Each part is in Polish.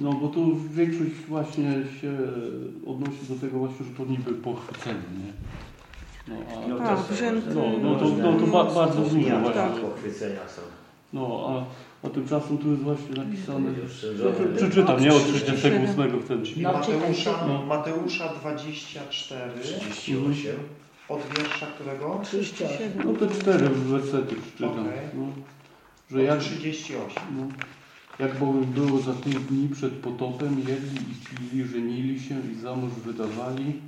No bo tu większość właśnie się odnosi do tego właśnie, że to niby pochwycenie, nie? No, a, No są- wzięty- no, no to, no to ba, bardzo dużo właśnie. tak. pochwycenia są. No, a, a tymczasem tu jest właśnie napisane, no, przeczytam, nie? Od 38 wtedy. Czyli No, Mateusza, czytaj. Mateusza 24, 38. od wiersza którego? 38. No te cztery wersety przeczytam. Okej. No, że jak, Od 38. no, jak bowiem było za tych dni przed potopem, jedli i pili, żenili się i za mąż wydawali,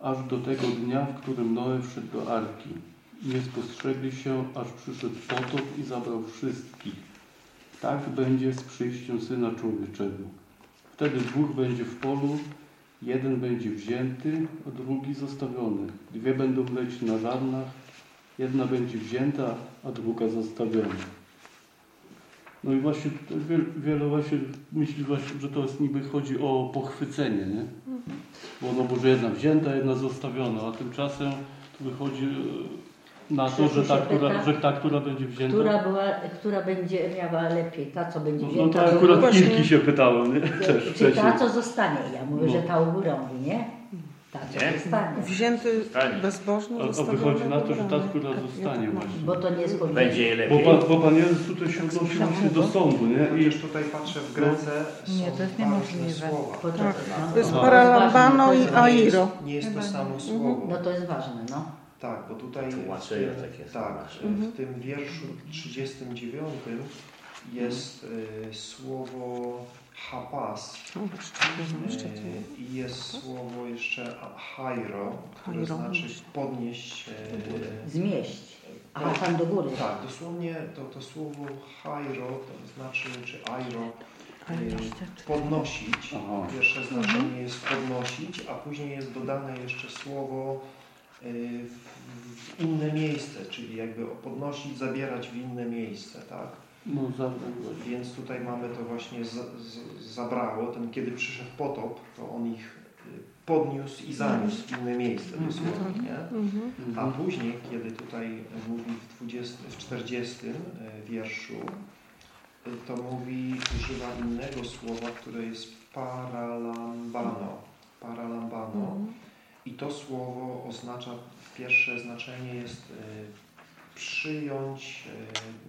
aż do tego dnia, w którym Noe wszedł do Arki. Nie spostrzegli się, aż przyszedł potop i zabrał wszystkich. Tak będzie z przyjściem Syna Człowieczego. Wtedy dwóch będzie w polu, jeden będzie wzięty, a drugi zostawiony. Dwie będą leć na żarnach, jedna będzie wzięta, a druga zostawiona. No i właśnie tutaj wiele, właśnie myśli właśnie, że to jest niby chodzi o pochwycenie, nie? Bo no bo że jedna wzięta, jedna zostawiona, a tymczasem tu wychodzi e, na to, że ta, która, że ta, która będzie wzięta. Która, była, która będzie miała lepiej? Ta, co będzie No, no wzięta? to akurat Irki się pytałem, nie? Też Czy ta, co zostanie? Ja mówię, No. że ta u góry nie? Ta, co Nie? zostanie. Wzięty Zostanie. bezbożny, zostawiony wychodzi na to, że ta, wybrany. Tak, zostanie tak właśnie. Bo to nie jest. Będzie jej Bo lepiej. pan, bo pan Jezus tutaj się odnosi właśnie do sądu, nie? I Chociaż tutaj patrzę w Grece, są Nie, to jest dwa różne niemożliwe. słowa. No. To jest Aha. paralambano i Nie jest, airo. nie jest to Chyba samo nie. słowo. No to jest ważne, no. Tak, bo tutaj w Tłumaczenia tym, takie są tak, nasze. w tym wierszu 39 jest y, słowo hapas y, tu. i jest słowo jeszcze hairo, które Hairo, znaczy podnieść. y, Zmieść. Aha, tam do góry. Tak, dosłownie to, to słowo hairo to znaczy, czy airo, y, podnosić. Aha. Pierwsze znaczenie jest podnosić, a później jest dodane jeszcze słowo w, w inne miejsce, czyli jakby podnosić, zabierać w inne miejsce, tak? No. Więc tutaj mamy to właśnie z, z, zabrało, ten kiedy przyszedł potop, to on ich y, podniósł i zaniósł w inne miejsce dosłownie, nie? Mhm. A Mhm. później, kiedy tutaj mówi w, 20, w 40 y, wierszu, y, to mówi, używa innego słowa, które jest paralambano. Paralambano. Mhm. I to słowo oznacza, pierwsze znaczenie jest przyjąć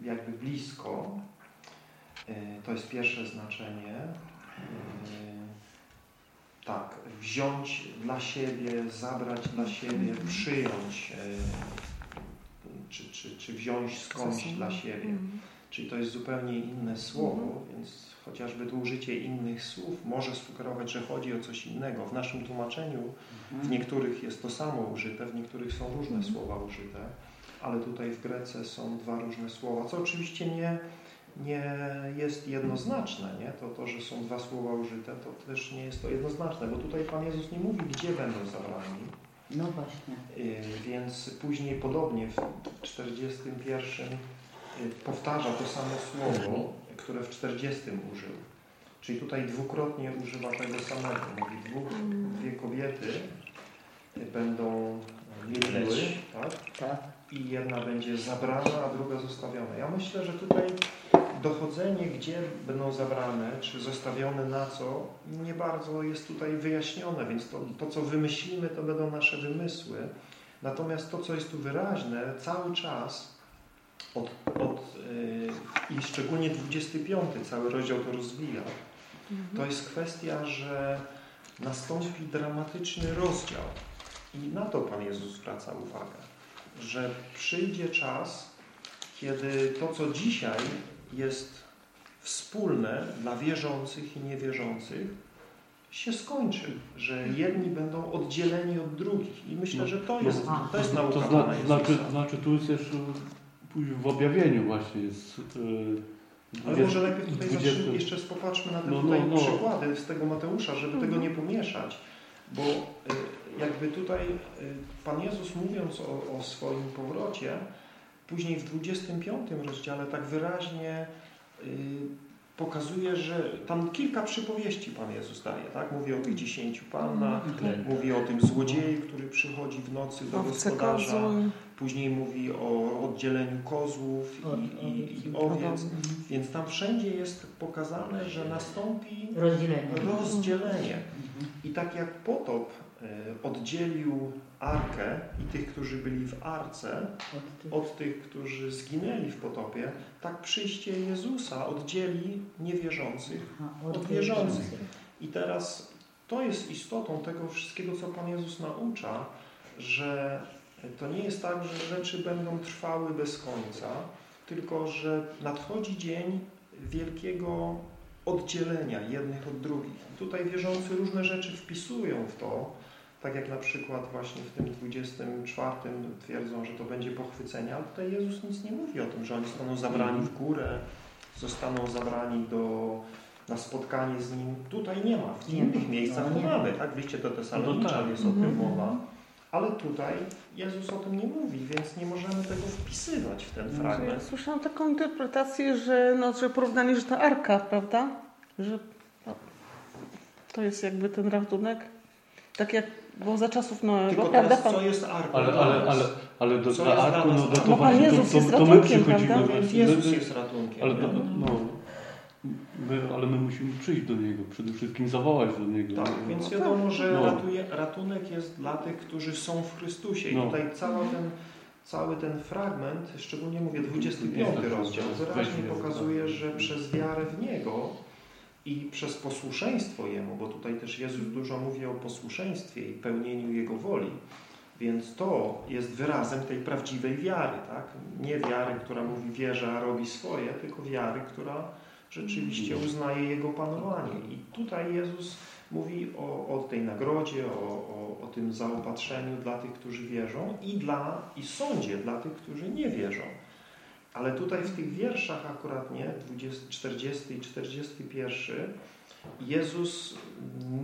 y, jakby blisko. Y, to jest pierwsze znaczenie. Y, tak, wziąć dla siebie, zabrać dla siebie, przyjąć, y, czy, czy, czy wziąć skądś dla siebie. Mhm. Czyli to jest zupełnie inne słowo, więc chociażby tu użycie innych słów może sugerować, że chodzi o coś innego. W naszym tłumaczeniu w niektórych jest to samo użyte, w niektórych są różne słowa użyte, ale tutaj w Grece są dwa różne słowa, co oczywiście nie, nie jest jednoznaczne. Nie? To, to, że są dwa słowa użyte, to też nie jest to jednoznaczne, bo tutaj Pan Jezus nie mówi, gdzie będą zabrani. No właśnie. Y, Więc później podobnie w 41 y, powtarza to samo słowo, które w 40 użył. Czyli tutaj dwukrotnie używa tego samego. Mówi dwóch, dwie kobiety y, będą Leć. tak? Tak. I jedna będzie zabrana, a druga zostawiona. Ja myślę, że tutaj dochodzenie, gdzie będą zabrane, czy zostawione na co, nie bardzo jest tutaj wyjaśnione, więc to, to co wymyślimy, to będą nasze wymysły. Natomiast to, co jest tu wyraźne, cały czas od, od, yy, i szczególnie 25, cały rozdział to rozwija, to jest kwestia, że nastąpi dramatyczny rozdział. I na to Pan Jezus zwraca uwagę, że przyjdzie czas, kiedy to, co dzisiaj jest wspólne dla wierzących i niewierzących, się skończy, że jedni będą oddzieleni od drugich. I myślę, że to jest, to jest nauka To zna, znaczy, znaczy tu jest jeszcze w objawieniu właśnie jest yy, Ale może lepiej tutaj 20 zacznijmy, jeszcze popatrzmy na te No, no, no. przykłady z tego Mateusza, żeby tego nie pomieszać. Bo y, jakby tutaj y, Pan Jezus mówiąc o, o swoim powrocie, później w 25 rozdziale tak wyraźnie y, pokazuje, że tam kilka przypowieści Pan Jezus daje, tak? Mówi o tych dziesięciu pannach, Mhm. mówi o tym złodzieju, który przychodzi w nocy do Owce gospodarza, kozły. Później mówi o oddzieleniu kozłów i, i, i owiec. Więc tam wszędzie jest pokazane, że nastąpi Rozdzielenie. rozdzielenie. I tak jak potop oddzielił arkę i tych, którzy byli w arce, Od tych- którzy zginęli w potopie, tak przyjście Jezusa oddzieli niewierzących od wierzących. I teraz to jest istotą tego wszystkiego, co Pan Jezus naucza, że to nie jest tak, że rzeczy będą trwały bez końca, tylko że nadchodzi dzień wielkiego oddzielenia jednych od drugich. Tutaj wierzący różne rzeczy wpisują w to, tak jak na przykład właśnie w tym 24 twierdzą, że to będzie pochwycenie, ale tutaj Jezus nic nie mówi o tym, że oni zostaną zabrani w górę, zostaną zabrani do, na spotkanie z Nim. Tutaj nie ma. W innych miejscach No to nie. mamy, tak? W liście do Tesaloniczan No tak. jest o tym Mhm. mowa, ale tutaj Jezus o tym nie mówi, więc nie możemy tego wpisywać w ten No, Ja fragment. słyszałam taką interpretację, że, no, że porównanie, że to arka, prawda? Że no, to jest jakby ten ratunek. Tak jak było za czasów Noego, Tylko prawda? teraz Pan? co jest arką Ale, ale, ale, ale do, Co dla arku, no, no to? Bo Pan Jezus to, to, to my przychodzimy. prawda? Więc Jezus jest ratunkiem. Ale, nie? no, no, my, ale my musimy przyjść do Niego, przede wszystkim zawołać do Niego. Tak, No, więc No wiadomo, że No. ratuje, ratunek jest dla tych, którzy są w Chrystusie. I No. tutaj cały ten, cały ten fragment, szczególnie mówię 25 Nie, tak, rozdział, wyraźnie pokazuje, że przez wiarę w Niego i przez posłuszeństwo Jemu, bo tutaj też Jezus dużo mówi o posłuszeństwie i pełnieniu Jego woli, więc to jest wyrazem tej prawdziwej wiary, tak? Nie wiary, która mówi wierzę, a robi swoje, tylko wiary, która rzeczywiście uznaje Jego panowanie. I tutaj Jezus mówi o, o tej nagrodzie, o, o, o tym zaopatrzeniu dla tych, którzy wierzą i, dla, i sądzie dla tych, którzy nie wierzą. Ale tutaj w tych wierszach akurat nie, 20, 40 i 41, Jezus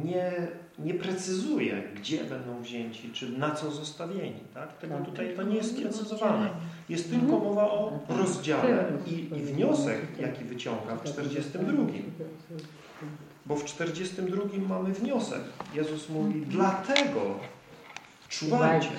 nie, nie precyzuje, gdzie będą wzięci, czy na co zostawieni. Tak? Tego Tak. tutaj to nie jest sprecyzowane. Jest tylko mowa o rozdziale i, i wniosek, jaki wyciąga w 42. Bo w 42 mamy wniosek. Jezus mówi, dlatego czuwajcie.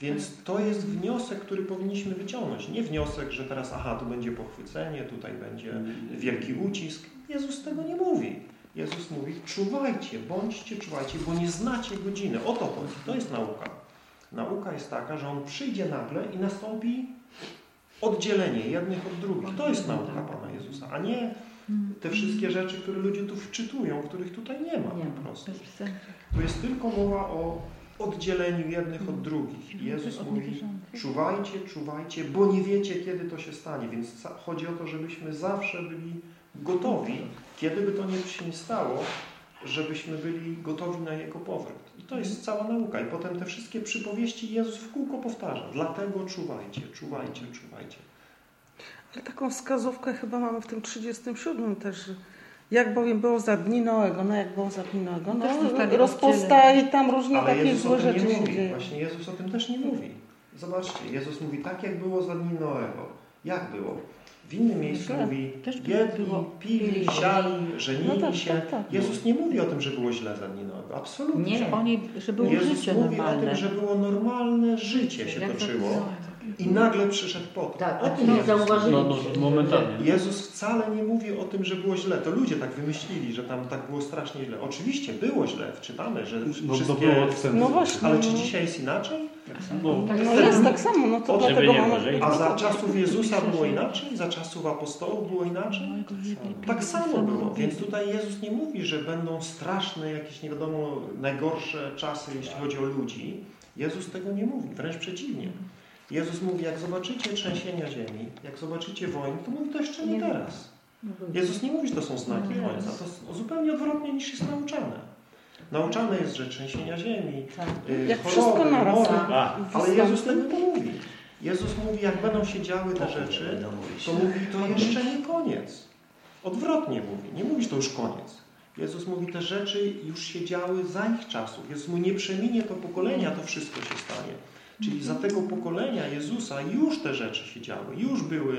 Więc to jest wniosek, który powinniśmy wyciągnąć. Nie wniosek, że teraz, aha, tu będzie pochwycenie, tutaj będzie wielki ucisk. Jezus tego nie mówi. Jezus mówi, czuwajcie, bądźcie czuwajcie, bo nie znacie godziny. O to chodzi. To jest nauka. Nauka jest taka, że On przyjdzie nagle i nastąpi oddzielenie jednych od drugich. To jest nauka Pana Jezusa, a nie te wszystkie rzeczy, które ludzie tu wczytują, których tutaj nie ma po prostu. Tu jest tylko mowa o oddzieleniu jednych od drugich. I Jezus mówi, czuwajcie, czuwajcie, bo nie wiecie, kiedy to się stanie. Więc chodzi o to, żebyśmy zawsze byli gotowi, kiedy by to nie się nie stało, żebyśmy byli gotowi na Jego powrót. I to jest cała nauka. I potem te wszystkie przypowieści Jezus w kółko powtarza. Dlatego czuwajcie, czuwajcie, czuwajcie. Ale taką wskazówkę chyba mamy w tym 37 też. Jak bowiem było za dni Noego, no jak było za dni Noego, no zostali rozpusta i tam różne Ale takie Jezus o złe rzeczy nie się mówi. dzieją. Właśnie Jezus o tym też nie mówi. Zobaczcie, Jezus mówi tak, jak było za dni Noego. Jak było? W innym miejscu Tak, mówi jedli, było, pili, siali, No żenili tak, się. tak, tak. Jezus nie mówi o tym, że było źle za dni Noego. Absolutnie. Nie, oni, że było Jezus życie mówi o normalne. tym, że było normalne życie się Jak toczyło to- i nagle przyszedł potop. Tak, o tym nie Jezus zauważyli. No, no, momentalnie. Jezus wcale nie mówi o tym, że było źle. To ludzie tak wymyślili, że tam tak było strasznie źle. Oczywiście było źle. Czytamy, że No, to wszystkie... było odstępne. No właśnie. Ale czy dzisiaj jest inaczej? No, No jest tak samo, no to dlatego nie mamy... A za czasów Jezusa było inaczej? Za czasów apostołów było inaczej? Tak samo było. Więc tutaj Jezus nie mówi, że będą straszne, jakieś nie wiadomo, najgorsze czasy, jeśli chodzi o ludzi. Jezus tego nie mówi. Wręcz przeciwnie. Jezus mówi, jak zobaczycie trzęsienia ziemi, jak zobaczycie wojny, to mówi to jeszcze nie teraz. Jezus nie mówi, że to są znaki końca. To zupełnie odwrotnie niż jest nauczane. Nauczane jest, że trzęsienia ziemi, Tak. y, Jak choroby, mory, ale Jezus tego nie mówi. Jezus mówi, jak będą się działy te rzeczy, to mówi, to jeszcze nie koniec. Odwrotnie mówi. Nie mówi, że to już koniec. Jezus mówi, te rzeczy już się działy za ich czasów. Jezus mówi, nie przeminie to pokolenia, to wszystko się stanie. Czyli za tego pokolenia Jezusa już te rzeczy się działy. Już były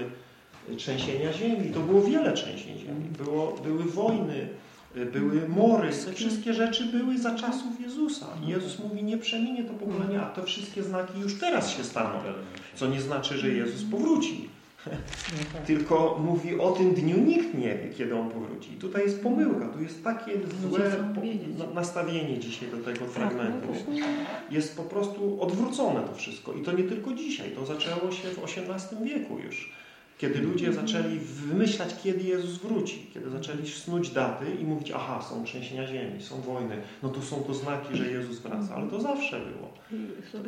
trzęsienia ziemi. To było wiele trzęsień ziemi. Było, były wojny. y, były mory, te wszystkie rzeczy były za czasów Jezusa. I Jezus mówi, nie przeminie to pokolenie, a te wszystkie znaki już teraz się staną. Co nie znaczy, że Jezus powróci. Tylko mówi o tym dniu nikt nie wie, kiedy On powróci. I tutaj jest pomyłka, tu jest takie złe nastawienie dzisiaj do tego fragmentu. Jest po prostu odwrócone to wszystko. I to nie tylko dzisiaj, to zaczęło się w XVIII wieku już. Kiedy ludzie zaczęli wymyślać, kiedy Jezus wróci, kiedy zaczęli snuć daty i mówić, aha, są trzęsienia ziemi, są wojny, no to są to znaki, że Jezus wraca. Ale to zawsze było.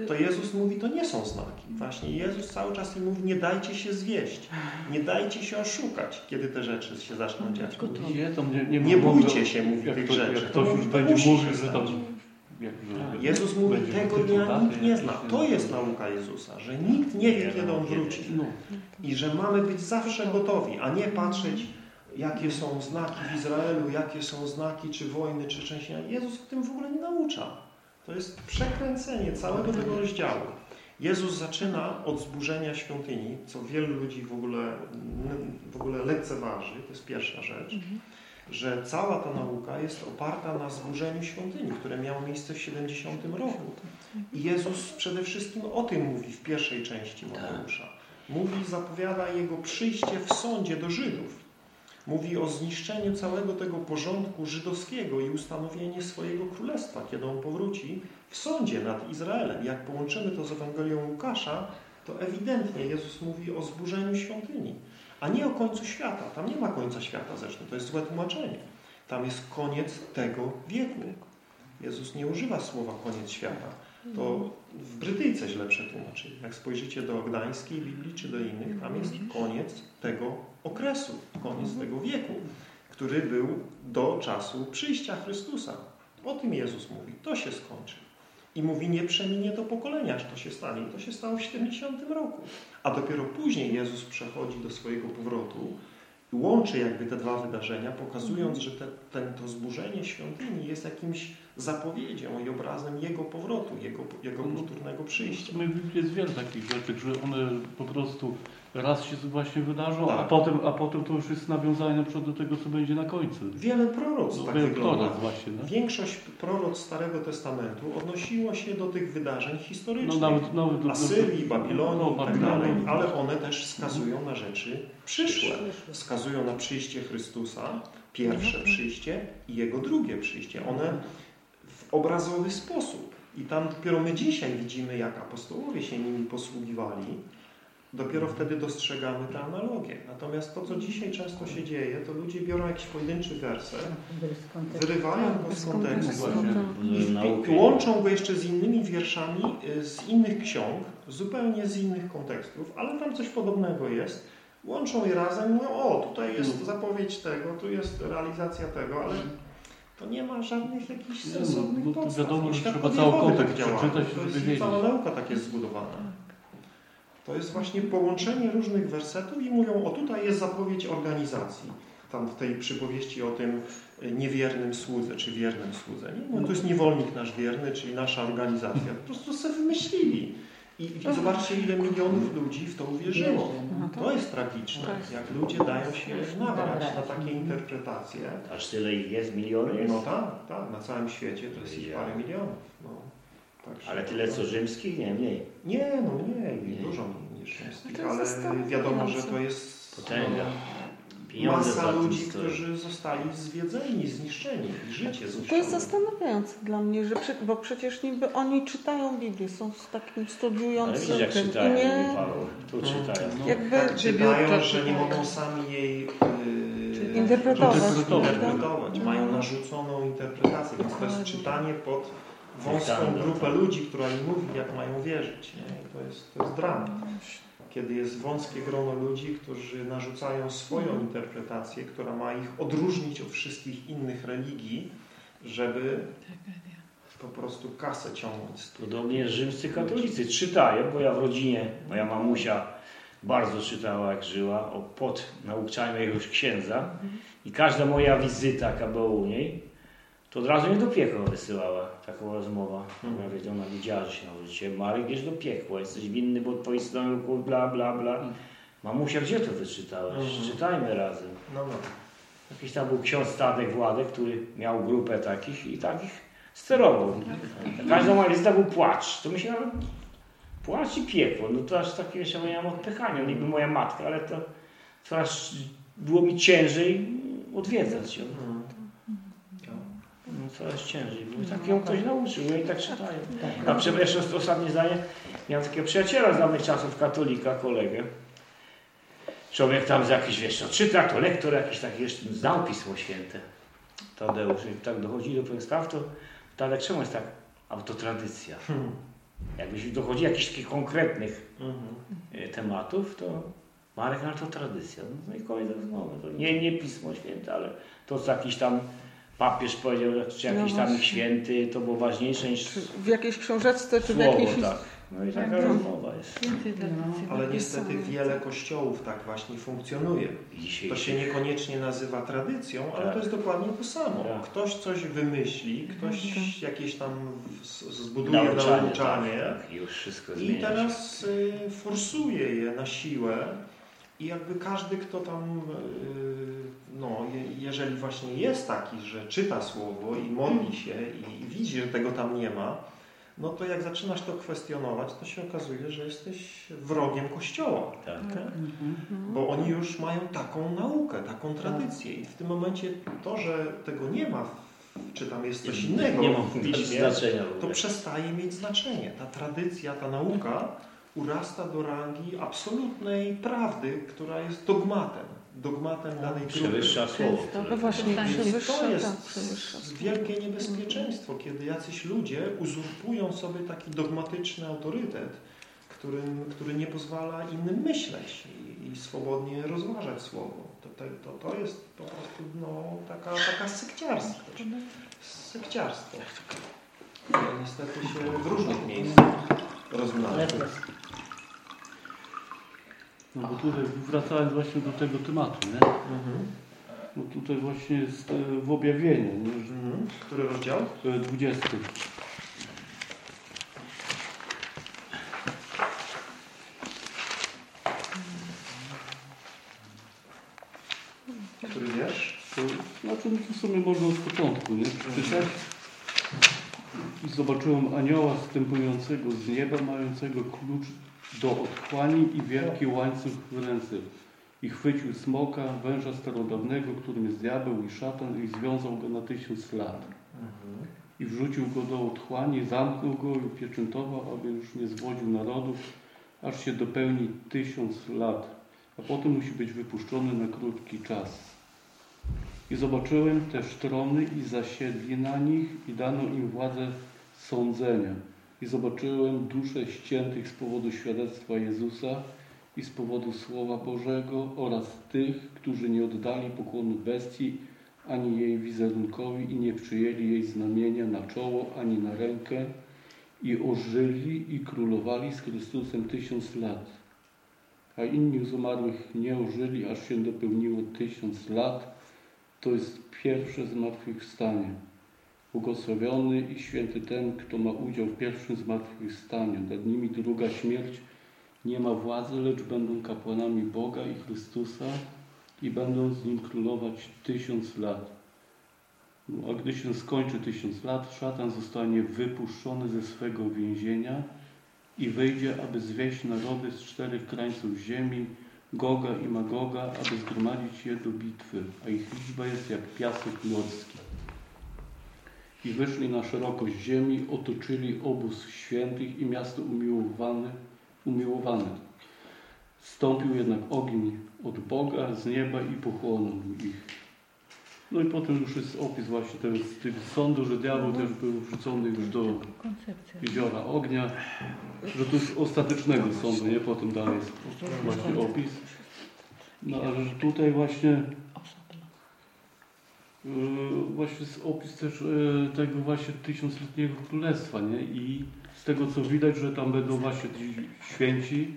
To Jezus mówi, to nie są znaki. Właśnie Jezus cały czas im mówi, nie dajcie się zwieść, nie dajcie się oszukać, kiedy te rzeczy się zaczną dziać. Wiedzą, nie, nie, Nie mogą- bójcie się, mówi tych to- rzeczy. Jak ktoś To już to będzie mówił, że tam... Że Jezus mówi, tego dnia nikt nie zna. To jest nauka Jezusa, że nikt nie wie, kiedy On wróci. No, I że mamy być zawsze gotowi, a nie patrzeć, jakie są znaki w Izraelu, jakie są znaki czy wojny, czy trzęsienia. Jezus w tym w ogóle nie naucza. To jest przekręcenie całego tego rozdziału. Jezus zaczyna od zburzenia świątyni, co wielu ludzi w ogóle, w ogóle lekceważy. To jest pierwsza rzecz. Że cała ta nauka jest oparta na zburzeniu świątyni, które miało miejsce w 70 roku. I Jezus przede wszystkim o tym mówi w pierwszej części Mateusza. Mówi, zapowiada Jego przyjście w sądzie do Żydów. Mówi o zniszczeniu całego tego porządku żydowskiego i ustanowienie swojego królestwa, kiedy On powróci w sądzie nad Izraelem. Jak połączymy to z Ewangelią Łukasza, to ewidentnie Jezus mówi o zburzeniu świątyni, a nie o końcu świata. Tam nie ma końca świata zresztą, to jest złe tłumaczenie. Tam jest koniec tego wieku. Jezus nie używa słowa koniec świata. To w Brytyjce źle przetłumaczyli. Jak spojrzycie do Gdańskiej Biblii czy do innych, tam jest koniec tego okresu, koniec tego wieku, który był do czasu przyjścia Chrystusa. O tym Jezus mówi. To się skończy. I mówi, nie przeminie to pokolenia, aż to się stanie. I to się stało w 70 roku. A dopiero później Jezus przechodzi do swojego powrotu i łączy jakby te dwa wydarzenia, pokazując, że te, ten, to zburzenie świątyni jest jakimś zapowiedzią i obrazem Jego powrotu, Jego, jego powtórnego w przyjścia. Biblii jest wiele takich rzeczy, że one po prostu raz się właśnie wydarzą, a, Tak. potem, a potem to już jest nawiązanie na przykład do tego, co będzie na końcu. Wiele proroc No, tak wiele wygląda. właśnie, no. Większość proroc Starego Testamentu odnosiło się do tych wydarzeń historycznych. No nawet, nawet Asyrii, Babilonii no, i tak Babilonu. dalej, ale one też wskazują na rzeczy przyszłe. Wskazują na przyjście Chrystusa, pierwsze przyjście i Jego drugie przyjście. One w obrazowy sposób. I tam dopiero my dzisiaj widzimy, jak apostołowie się nimi posługiwali. Dopiero wtedy dostrzegamy tę analogię. Natomiast to, co dzisiaj często się dzieje, to ludzie biorą jakiś pojedynczy werset, wyrywają go z kontekstu i łączą go jeszcze z innymi wierszami y, z innych ksiąg, zupełnie z innych kontekstów, ale tam coś podobnego jest. Łączą je razem i mówią, o, tutaj jest zapowiedź tego, tu jest realizacja tego, ale to nie ma żadnych jakichś Nie, sensownych no, no podstaw. wiadomo, że trzeba cały kontekst tak przeczytać, To żeby jest wiedzieć. cała nauka tak jest zbudowana. To jest właśnie połączenie różnych wersetów i mówią, o tutaj jest zapowiedź organizacji. Tam w tej przypowieści o tym y, niewiernym słudze, czy wiernym słudze. Nie? No, to jest niewolnik nasz wierny, czyli nasza organizacja. Po prostu sobie wymyślili. I, I zobaczcie, ile milionów ludzi w to uwierzyło. To jest tragiczne, jak ludzie dają się nabrać na takie interpretacje. Aż tyle ich jest, miliony jest? No tak, tak, na całym świecie to jest ich parę milionów. No. Także- Ale tyle co rzymskich? Nie, mniej. Nie, no mniej, Nie. dużo mniej niż rzymskich, jest ale wiadomo, że to jest Potęga. no, Pieniądze za masa ludzi, którzy zostali zwiedzeni, zniszczeni, życie To jest zniszczone. zastanawiające dla mnie, że przy, bo przecież niby oni czytają Biblię, są z takim Ale studiującym widzisz jak tym czytają, nie, Paweł. Tu No. czytają. No. jakby Tak czytają, że nie mogą sami jej yy, Interpretować. interpretować. No. Mają narzuconą interpretację, więc to jest czytanie pod wąską grupę ludzi, która im mówi, jak mają wierzyć. Nie? I to jest, to jest dramat. Kiedy jest wąskie grono ludzi, którzy narzucają swoją interpretację, która ma ich odróżnić od wszystkich innych religii, żeby po prostu kasę ciągnąć. Podobnie rzymscy katolicy czytają, bo ja w rodzinie, moja mamusia bardzo czytała jak żyła, o pod nauczania jakiegoś księdza i każda moja wizyta, jaka była u niej, to od razu mnie do piekła wysyłała taka rozmowa. Mhm. Ja wiedział, ona wiedziała, że się nauczycie. Marek, idziesz do piekła, jesteś winny, bo twoi synowie, bla, bla, bla. Mamusia, gdzie to wyczytałeś? Mhm. Czytajmy razem. No, no. Jakiś tam był ksiądz Tadek Władek, który miał grupę takich i takich sterował. Każda moja wizyta był płacz. To nawet płacz i piekło. No to aż takie jeszcze miałem odpychania. Niby moja matka, ale to coraz było mi ciężej odwiedzać ją. No, coraz ciężej. Bo tak ją ktoś nauczył, no i tak czytają. A przepraszam, jeszcze ostatnie zdanie. Miałem takiego przyjaciela z dawnych czasów, katolika, kolegę. Człowiek tam z jakiś, wiesz, no, czyta, to lektor jakiś taki jeszcze znał Pismo Święte. Tadeusz, jak tak dochodzi do pewnych spraw, to Tadek czemu jest tak? A to tradycja. Hmm. Jakbyś dochodzi jakichś takich konkretnych Mhm. e, tematów, to Marek, ale to tradycja. No i koniec rozmowy. To nie, nie Pismo Święte, ale to, co jakiś tam papież powiedział, czy jakiś No tam właśnie. święty, to było ważniejsze niż w jakiejś książeczce, czy w słowo. jakiejś... Tak. No i taka Tak. rozmowa jest. No. Ale niestety wiele kościołów tak właśnie funkcjonuje. Dzisiaj To się niekoniecznie nazywa tradycją, ale Tak. to jest dokładnie to samo. Tak. Ktoś coś wymyśli, ktoś jakieś tam zbuduje nauczanie, nauczanie, tak. Już wszystko i zmienia teraz y, forsuje je na siłę i jakby każdy, kto tam, y, no, je, jeżeli właśnie jest taki, że czyta słowo i modli się i, widzi, że tego tam nie ma, no to jak zaczynasz to kwestionować, to się okazuje, że jesteś wrogiem Kościoła. Tak, tak. Mhm. Bo oni już mają taką naukę, taką tradycję i w tym momencie to, że tego nie ma, czy tam jest coś innego Nie ma w piśmie, znaczenia w to przestaje mieć znaczenie. Ta tradycja, ta nauka urasta do rangi absolutnej prawdy, która jest dogmatem. Dogmatem danej grupy. Przewyższa słowo. No właśnie, Więc Więc przewyższa, to jest tak, wielkie niebezpieczeństwo, kiedy jacyś ludzie uzurpują sobie taki dogmatyczny autorytet, którym, który nie pozwala innym myśleć i, i swobodnie rozważać słowo. To, to, to, to jest po prostu no, taka, taka sekciarstwo. Sekciarstwo. które niestety się w różnych miejscach rozmnaża. No bo tutaj wracając właśnie do tego tematu, nie? Mhm. No tutaj właśnie jest e, w objawieniu, Mhm. Który rozdział? e, 20. Który wiersz? To, znaczy, no to w sumie można od początku, nie? Przeczytać. I zobaczyłem anioła wstępującego z nieba, mającego klucz do otchłani i wielki łańcuch w ręce. I chwycił smoka, węża starodawnego, którym jest diabeł i szatan, i związał go na tysiąc lat. I wrzucił go do otchłani, zamknął go i upieczętował, aby już nie zwodził narodów, aż się dopełni tysiąc lat. A potem musi być wypuszczony na krótki czas. I zobaczyłem też trony i zasiedli na nich i dano im władzę sądzenia. I zobaczyłem dusze ściętych z powodu świadectwa Jezusa i z powodu Słowa Bożego oraz tych, którzy nie oddali pokłonu bestii ani jej wizerunkowi i nie przyjęli jej znamienia na czoło ani na rękę i ożyli i królowali z Chrystusem tysiąc lat. A inni z umarłych nie ożyli, aż się dopełniło tysiąc lat. To jest pierwsze zmartwychwstanie. Błogosławiony i święty ten, kto ma udział w pierwszym zmartwychwstaniu. Nad nimi druga śmierć nie ma władzy, lecz będą kapłanami Boga i Chrystusa i będą z nim królować tysiąc lat. No, a gdy się skończy tysiąc lat, szatan zostanie wypuszczony ze swego więzienia i wyjdzie, aby zwieść narody z czterech krańców ziemi, Goga i Magoga, aby zgromadzić je do bitwy, a ich liczba jest jak piasek morski. I wyszli na szerokość ziemi, otoczyli obóz świętych i miasto umiłowane, umiłowane. Stąpił jednak ogień od Boga z nieba i pochłonął ich. No i potem już jest opis właśnie tego, tego sądu, że diabeł też był wrzucony już do jeziora ognia, że to już ostatecznego sądu, nie? Potem dalej jest właśnie opis. No ale że tutaj właśnie właśnie jest opis też yy, tego właśnie tysiącletniego królestwa, nie? I z tego co widać, że tam będą właśnie ci święci,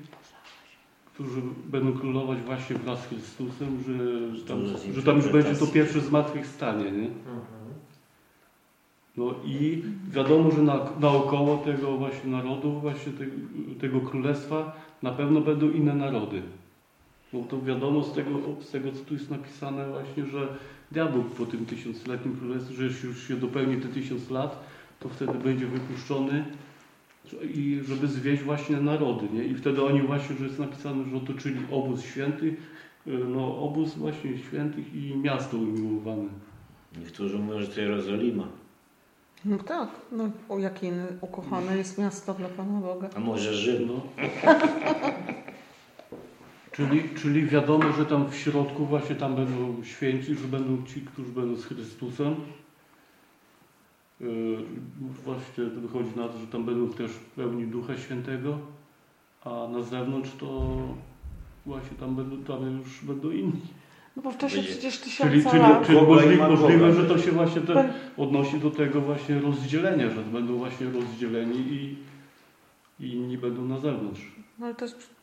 którzy będą królować właśnie wraz z Chrystusem, że, tam, że tam już będzie to pierwsze zmartwychwstanie, nie? Mhm. No i wiadomo, że na, naokoło tego właśnie narodu, właśnie tego, tego królestwa na pewno będą inne narody. No to wiadomo z tego, z tego, co tu jest napisane właśnie, że diabeł po tym tysiącletnim królestwie, że już się dopełni te tysiąc lat, to wtedy będzie wypuszczony i żeby zwieść właśnie narody, nie? I wtedy oni właśnie, że jest napisane, że otoczyli obóz świętych, y, no obóz właśnie świętych i miasto umiłowane. Niektórzy mówią, że to Jerozolima. No tak, no o jakie inne ukochane jest miasto dla Pana Boga. A może Rzym? No. czyli, czyli wiadomo, że tam w środku właśnie tam będą święci, że będą ci, którzy będą z Chrystusem. Yy, Właśnie wychodzi na to, że tam będą też pełni Ducha Świętego, a na zewnątrz to właśnie tam będą, tam już będą inni. No bo w czasie przecież Czyli, tysiąca czyli, lat. czyli Boga i możli, Magoga. możliwe, że to się właśnie te, odnosi do tego właśnie rozdzielenia, że będą właśnie rozdzieleni i, i inni będą na zewnątrz. No ale to jest,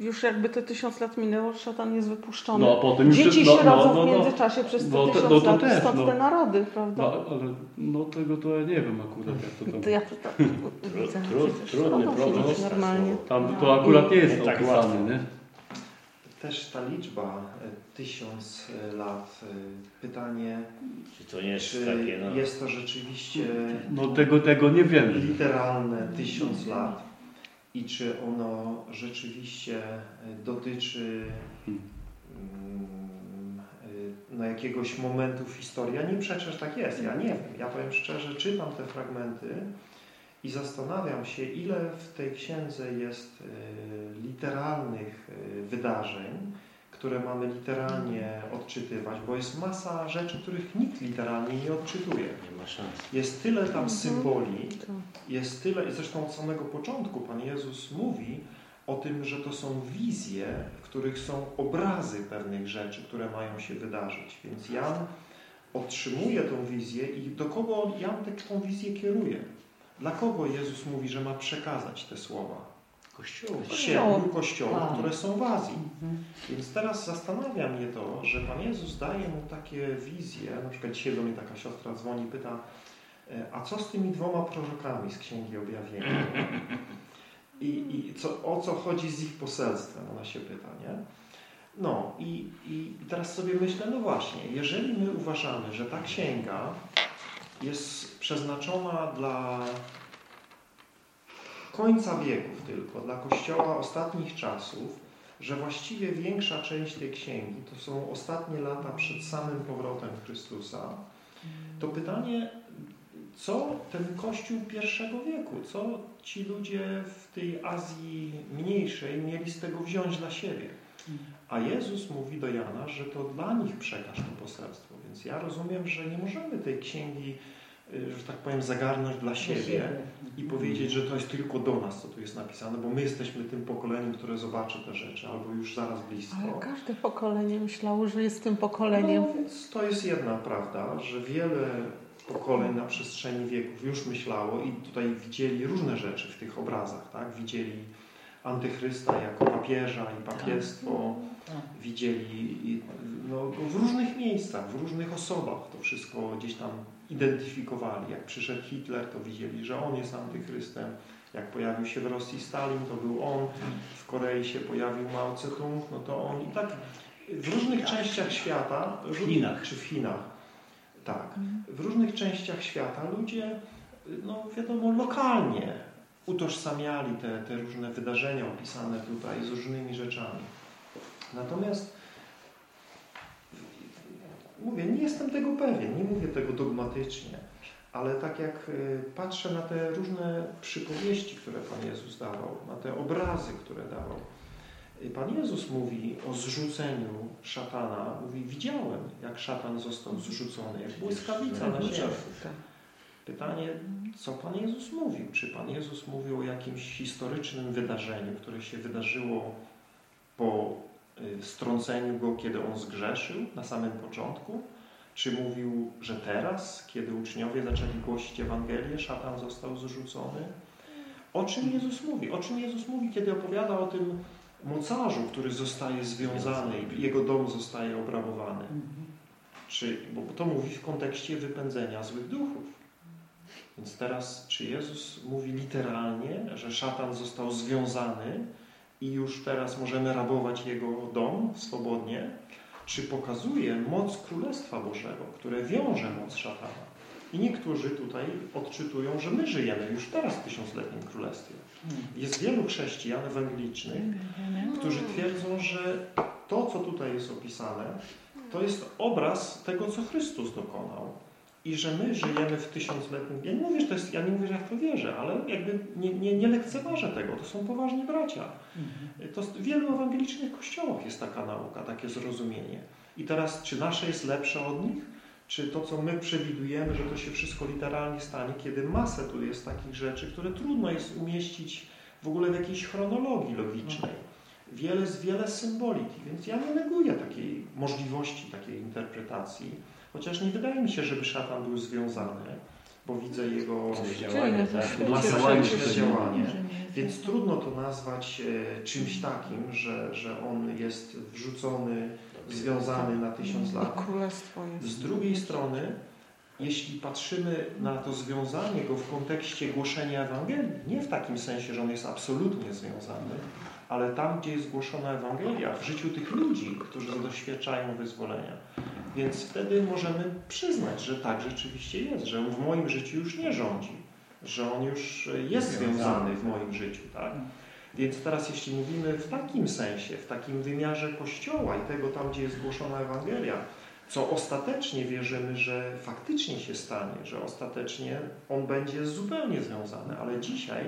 już jakby te tysiąc lat minęło, szatan jest wypuszczony. No a potem już Dzieci no, się no, rodzą no, w no. międzyczasie przez te No to- tysiąc no to lat, też, stąd no. te narody, prawda? No, ale no tego to ja nie wiem akurat jak to tam. To ja to tak widzę. trud- trudny problem. normalnie. Tam to akurat nie jest tak łatwo. nie? Też ta liczba e, tysiąc e, lat, e, pytanie, Czy to nie jest czy takie, no... jest to rzeczywiście No tego, tego nie wiemy. literalne tysiąc lat i czy ono rzeczywiście e, dotyczy no, jakiegoś momentu w historii. Ja nie przeczę, że tak jest. Ja nie wiem. Ja powiem szczerze, czytam te fragmenty i zastanawiam się, ile w tej księdze jest e, literalnych wydarzeń, które mamy literalnie odczytywać, bo jest masa rzeczy, których nikt literalnie nie odczytuje. Nie ma szans. Jest tyle tam Mhm. symboli, To- jest tyle, i zresztą od samego początku Pan Jezus mówi o tym, że to są wizje, w których są obrazy pewnych rzeczy, które mają się wydarzyć. Więc Jan otrzymuje tą wizję i do kogo Jan tę- tą wizję kieruje? Dla kogo Jezus mówi, że ma przekazać te słowa? Kościół. Siedmiu kościołów, które są w Azji. Mhm. Więc teraz zastanawia mnie to, że Pan Jezus daje mu takie wizje. Na przykład dzisiaj do mnie taka siostra dzwoni i pyta, e, a co z tymi dwoma prorokami z Księgi Objawienia? I, i co, o co chodzi z ich poselstwem? Ona się pyta, nie? No i, i teraz sobie myślę, no właśnie, jeżeli my uważamy, że ta księga jest przeznaczona dla końca wieków tylko, dla Kościoła ostatnich czasów, że właściwie większa część tej księgi to są ostatnie lata przed samym powrotem Chrystusa, to pytanie, co ten Kościół pierwszego wieku, co ci ludzie w tej Azji mniejszej mieli z tego wziąć dla siebie? A Jezus mówi do Jana, że to dla nich przekaż to poselstwo. Więc ja rozumiem, że nie możemy tej księgi, że tak powiem, zagarnąć dla siebie i powiedzieć, że to jest tylko do nas, co tu jest napisane, bo my jesteśmy tym pokoleniem, które zobaczy te rzeczy, albo już zaraz blisko. Ale każde pokolenie myślało, że jest tym pokoleniem. No, więc to jest jedna prawda, że wiele pokoleń na przestrzeni wieków już myślało i tutaj widzieli różne rzeczy w tych obrazach, tak? Widzieli antychrysta jako papieża i papiestwo, Tak. widzieli i, no, w różnych miejscach, w różnych osobach to wszystko gdzieś tam identyfikowali. Jak przyszedł Hitler, to widzieli, że on jest antychrystem. Jak pojawił się w Rosji Stalin, to był on. W Korei się pojawił Mao Tse-tung, no to on. I tak w różnych częściach świata, W Chinach. czy w Chinach, tak, w różnych częściach świata ludzie, no wiadomo, lokalnie utożsamiali te, te różne wydarzenia opisane tutaj z różnymi rzeczami. Natomiast mówię, nie jestem tego pewien, nie mówię tego dogmatycznie, ale tak jak y, patrzę na te różne przypowieści, które Pan Jezus dawał, na te obrazy, które dawał, Pan Jezus mówi o zrzuceniu szatana, mówi, widziałem, jak szatan został zrzucony, jak błyskawica na ziemię. Tak. Pytanie, co Pan Jezus mówił? Czy Pan Jezus mówił o jakimś historycznym wydarzeniu, które się wydarzyło po strąceniu Go, kiedy On zgrzeszył na samym początku? Czy mówił, że teraz, kiedy uczniowie zaczęli głosić Ewangelię, szatan został zrzucony? O czym Jezus mówi? O czym Jezus mówi, kiedy opowiada o tym mocarzu, który zostaje związany i jego dom zostaje obrabowany? Czy, bo to mówi w kontekście wypędzenia złych duchów. Więc teraz, czy Jezus mówi literalnie, że szatan został związany i już teraz możemy rabować jego dom swobodnie? czy pokazuje moc Królestwa Bożego, które wiąże moc szatana. I niektórzy tutaj odczytują, że my żyjemy już teraz w tysiącletnim królestwie. Jest wielu chrześcijan ewangelicznych, którzy twierdzą, że to, co tutaj jest opisane, to jest obraz tego, co Chrystus dokonał. I że my żyjemy w tysiącletnim... Ja nie mówię, że to jest, ja nie mówię, że ja w to wierzę, ale jakby nie, nie, nie lekceważę tego. To są poważni bracia. To w wielu ewangelicznych kościołach jest taka nauka, takie zrozumienie. I teraz, czy nasze jest lepsze od nich? Czy to, co my przewidujemy, że to się wszystko literalnie stanie, kiedy masę tu jest takich rzeczy, które trudno jest umieścić w ogóle w jakiejś chronologii logicznej. Wiele wiele symboliki, więc ja nie neguję takiej możliwości, takiej interpretacji, chociaż nie wydaje mi się, żeby szatan był związany, bo widzę jego Działanie, tak? działanie, więc trudno to nazwać e, czymś takim, że, że on jest wrzucony, związany na tysiąc lat. Z drugiej strony, jeśli patrzymy na to związanie go w kontekście głoszenia Ewangelii, nie w takim sensie, że on jest absolutnie związany, ale tam, gdzie jest głoszona Ewangelia, w życiu tych ludzi, którzy doświadczają wyzwolenia. Więc wtedy możemy przyznać, że tak rzeczywiście jest, że on w moim życiu już nie rządzi, że on już jest związany w moim życiu, tak? Więc teraz jeśli mówimy w takim sensie, w takim wymiarze Kościoła i tego tam, gdzie jest głoszona Ewangelia, co ostatecznie wierzymy, że faktycznie się stanie, że ostatecznie on będzie zupełnie związany, ale dzisiaj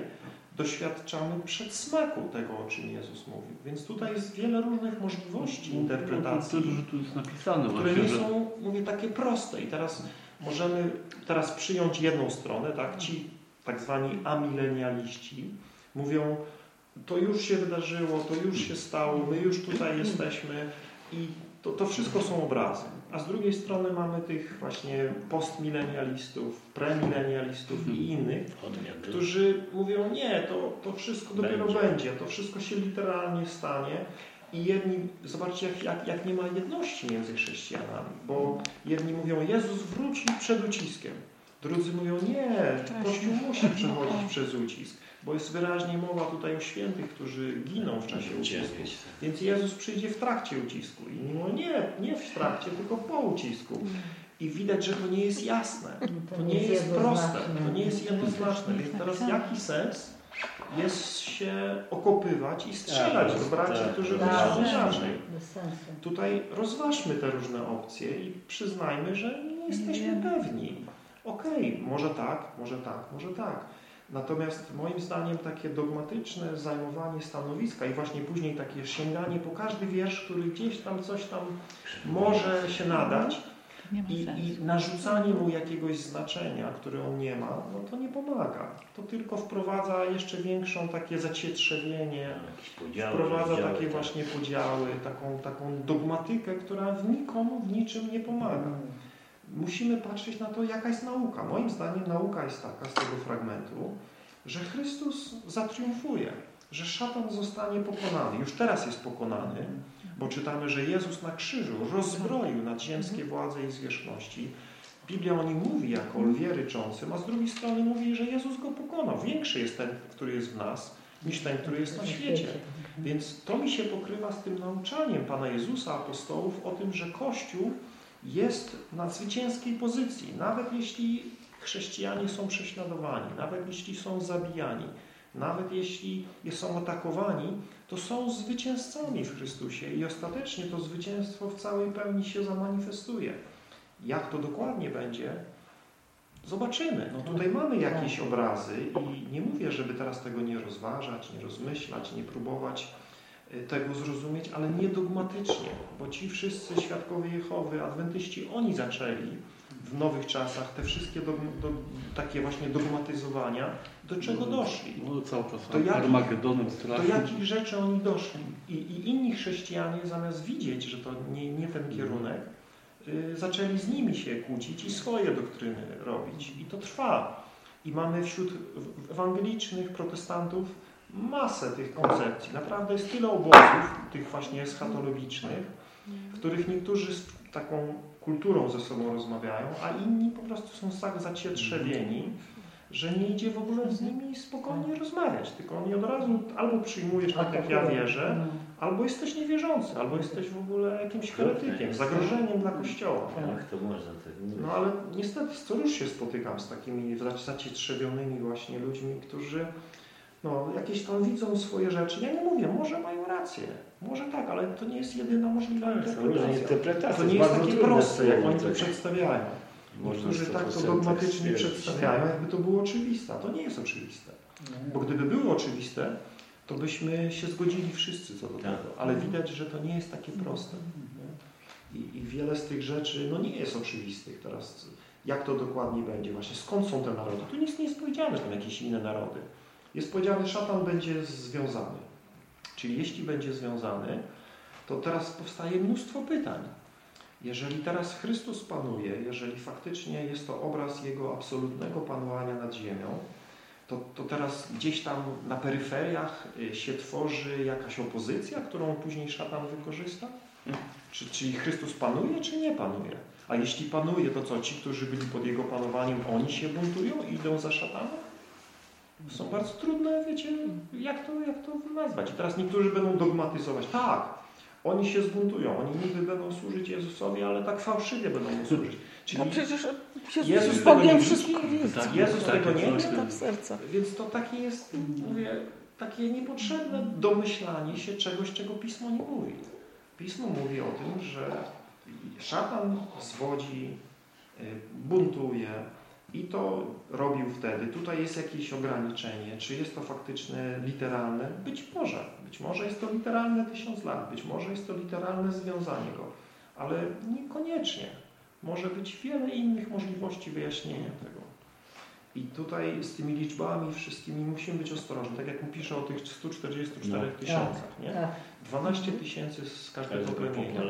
doświadczamy przedsmaku tego, o czym Jezus mówił. Więc tutaj jest wiele różnych możliwości interpretacji, No, to, że tu jest napisane które nie są, mówię, takie proste. I teraz możemy teraz przyjąć jedną stronę, tak? Ci tak zwani amilenialiści mówią, to już się wydarzyło, to już się stało, my już tutaj jesteśmy i to, to wszystko są obrazy. A z drugiej strony mamy tych właśnie postmilenialistów, premilenialistów i innych, Odmian. którzy mówią, nie, to, to wszystko dopiero Będzie. będzie. to wszystko się literalnie stanie. I jedni, zobaczcie, jak, jak, jak nie ma jedności między chrześcijanami, bo jedni mówią, Jezus wróci przed uciskiem. Drudzy mówią, nie, Kościół musi przechodzić przez ucisk, bo jest wyraźnie mowa tutaj o świętych, którzy giną w czasie ucisku. Więc Jezus przyjdzie w trakcie ucisku. I mówią, nie, nie w trakcie, tylko po ucisku. I widać, że to nie jest jasne. To nie jest proste, to nie jest jednoznaczne. Więc teraz jaki sens jest się okopywać i strzelać Tak, do braci, tak, którzy tak. myślą Tak. inaczej? Tutaj rozważmy te różne opcje i przyznajmy, że nie jesteśmy pewni. Okej, może tak, może tak, może tak. Natomiast moim zdaniem takie dogmatyczne zajmowanie stanowiska i właśnie później takie sięganie po każdy wiersz, który gdzieś tam coś tam może się nadać i, i narzucanie mu jakiegoś znaczenia, które on nie ma, no to nie pomaga. To tylko wprowadza jeszcze większą takie zacietrzewienie, podziały, wprowadza takie tak. właśnie podziały, taką, taką dogmatykę, która w nikomu w niczym nie pomaga. Musimy patrzeć na to, jaka jest nauka. Moim zdaniem nauka jest taka z tego fragmentu, że Chrystus zatriumfuje, że szatan zostanie pokonany. Już teraz jest pokonany, bo czytamy, że Jezus na krzyżu rozbroił nadziemskie władze i zwierzchności. Biblia o nim mówi jako lwie ryczącym, a z drugiej strony mówi, że Jezus go pokonał. Większy jest ten, który jest w nas, niż ten, który jest na świecie. Więc to mi się pokrywa z tym nauczaniem Pana Jezusa, apostołów o tym, że Kościół jest na zwycięskiej pozycji. Nawet jeśli chrześcijanie są prześladowani, nawet jeśli są zabijani, nawet jeśli są atakowani, to są zwycięzcami w Chrystusie i ostatecznie to zwycięstwo w całej pełni się zamanifestuje. Jak to dokładnie będzie, zobaczymy. No tutaj mamy jakieś obrazy i nie mówię, żeby teraz tego nie rozważać, nie rozmyślać, nie próbować tego zrozumieć, ale nie dogmatycznie, bo ci wszyscy świadkowie Jehowy, adwentyści, oni zaczęli w nowych czasach te wszystkie do, do, takie właśnie dogmatyzowania, do czego doszli. No, cały czas To jaki- Armagedonem Do jakich rzeczy oni doszli? I, I inni chrześcijanie zamiast widzieć, że to nie, nie ten kierunek, y, zaczęli z nimi się kłócić i swoje doktryny robić. I to trwa. I mamy wśród ewangelicznych protestantów masę tych koncepcji. Naprawdę jest tyle obozów, tych właśnie eschatologicznych, w których niektórzy z taką kulturą ze sobą rozmawiają, a inni po prostu są tak zacietrzewieni, że nie idzie w ogóle z nimi spokojnie rozmawiać, tylko oni od razu albo przyjmujesz tak jak ja wierzę, Albo jesteś niewierzący, albo jesteś w ogóle jakimś heretykiem, zagrożeniem dla Kościoła. Jak to można tak? No ale niestety co już się spotykam z takimi zacietrzewionymi właśnie ludźmi, którzy no, jakieś tam widzą swoje rzeczy. Ja nie mówię, może mają rację, może tak, ale to nie jest jedyna możliwa Tak, interpretacja. interpretacje. To nie jest bardzo takie proste, jak oni to tak. przedstawiają. Niektórzy tak to 100% dogmatycznie przedstawiają, jakby to było oczywiste. A to nie jest oczywiste. Bo gdyby było oczywiste, to byśmy się zgodzili wszyscy co do Tak. tego. Ale widać, że to nie jest takie proste. I, I wiele z tych rzeczy no nie jest oczywistych teraz. Jak to dokładnie będzie? Właśnie skąd są te narody? Tu nic nie jest powiedziane, że są jakieś inne narody. Jest powiedziane, szatan będzie związany. Czyli jeśli będzie związany, to teraz powstaje mnóstwo pytań. Jeżeli teraz Chrystus panuje, jeżeli faktycznie jest to obraz Jego absolutnego panowania nad ziemią, to, to teraz gdzieś tam na peryferiach y, się tworzy jakaś opozycja, którą później szatan wykorzysta? Czy, czyli Chrystus panuje, czy nie panuje? A jeśli panuje, to co? Ci, którzy byli pod Jego panowaniem, oni się buntują i idą za szatanem? Są bardzo trudne, wiecie, jak to, jak to nazwać. I teraz niektórzy będą dogmatyzować. Tak, oni się zbuntują, oni niby będą służyć Jezusowi, ale tak fałszywie będą mu służyć. Czyli No przecież Jezus, Jezus nie widzi? widzi. Tak, Jezus tak, tego nie tak, wie? tak. Tak w serca. Więc to takie jest, mówię, takie niepotrzebne domyślanie się czegoś, czego Pismo nie mówi. Pismo mówi o tym, że szatan zwodzi, y, buntuje i to robił wtedy. Tutaj jest jakieś ograniczenie. Czy jest to faktyczne, literalne? Być może. Być może jest to literalne tysiąc lat. Być może jest to literalne związanie go. Ale niekoniecznie. Może być wiele innych możliwości wyjaśnienia tego. I tutaj z tymi liczbami wszystkimi musimy być ostrożni. Tak jak mu pisze o tych 144 No. tysiącach, nie? Tak. 12 tysięcy z każdego Każdego plemienia.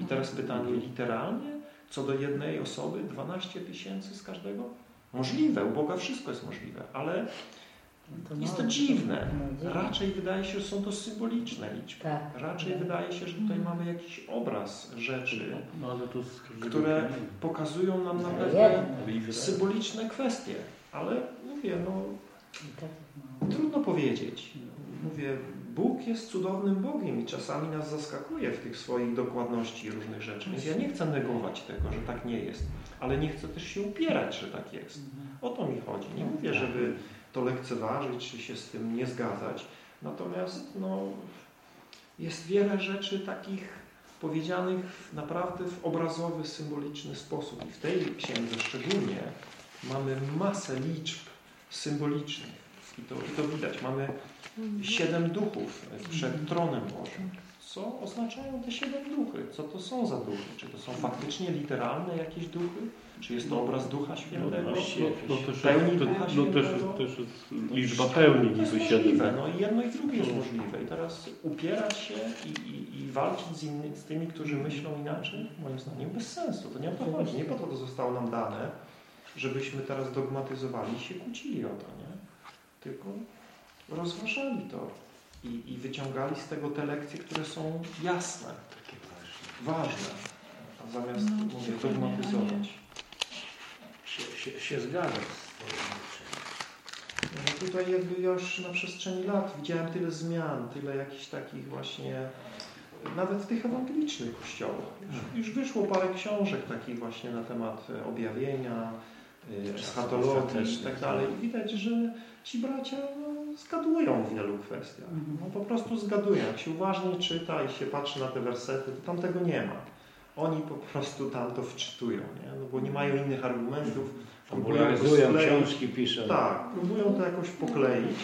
I teraz pytanie literalnie, co do jednej osoby, 12 tysięcy z każdego? Możliwe, u Boga wszystko jest możliwe, ale To jest to dziwne. No. Raczej wydaje się, że są to symboliczne liczby. Tak. Raczej wydaje się, że tutaj mamy jakiś obraz rzeczy, No ale to z każdego które pokazują nam na Ale pewne symboliczne kwestie. Ale mówię, no tak. Trudno powiedzieć. Mówię, Bóg jest cudownym Bogiem i czasami nas zaskakuje w tych swoich dokładności różnych rzeczy. Więc ja nie chcę negować tego, że tak nie jest, ale nie chcę też się upierać, że tak jest. O to mi chodzi. Nie mówię, żeby to lekceważyć, czy się z tym nie zgadzać. Natomiast no, jest wiele rzeczy takich powiedzianych naprawdę w obrazowy, symboliczny sposób. I w tej księdze szczególnie mamy masę liczb symbolicznych. I to, I to widać. Mamy siedem duchów przed tronem Bożym. Co oznaczają te siedem duchy? Co to są za duchy? Czy to są faktycznie literalne jakieś duchy? Czy jest to obraz Ducha Świętego? No, No, no, też, Pełni to, Ducha no, też, też jest liczba pełni To jest niby siedem. No i jedno i drugie jest możliwe. I teraz upierać się i, i, i walczyć z, inny, z tymi, którzy myślą inaczej, moim zdaniem bez sensu. To nie o to chodzi. Nie po to to zostało nam dane, żebyśmy teraz dogmatyzowali i się kłócili o to? Tylko rozważali to i, i wyciągali z tego te lekcje, które są jasne, Takie ważne. ważne, a zamiast, No, mówię, dogmatyzować. Się, się, się zgadzam z No tutaj jakby ja już na przestrzeni lat widziałem tyle zmian, tyle jakichś takich właśnie, nawet w tych ewangelicznych kościołach. Już, już wyszło parę książek takich właśnie na temat e, objawienia, e, eschatologii i tak dalej. I widać, że ci bracia no, zgadują w wielu kwestiach. No po prostu zgadują. Jak się uważnie czyta i się patrzy na te wersety, to tam tego nie ma. Oni po prostu tam to wczytują, nie? No bo nie mają innych argumentów. Popularyzują książki, piszą. Tak, próbują to jakoś pokleić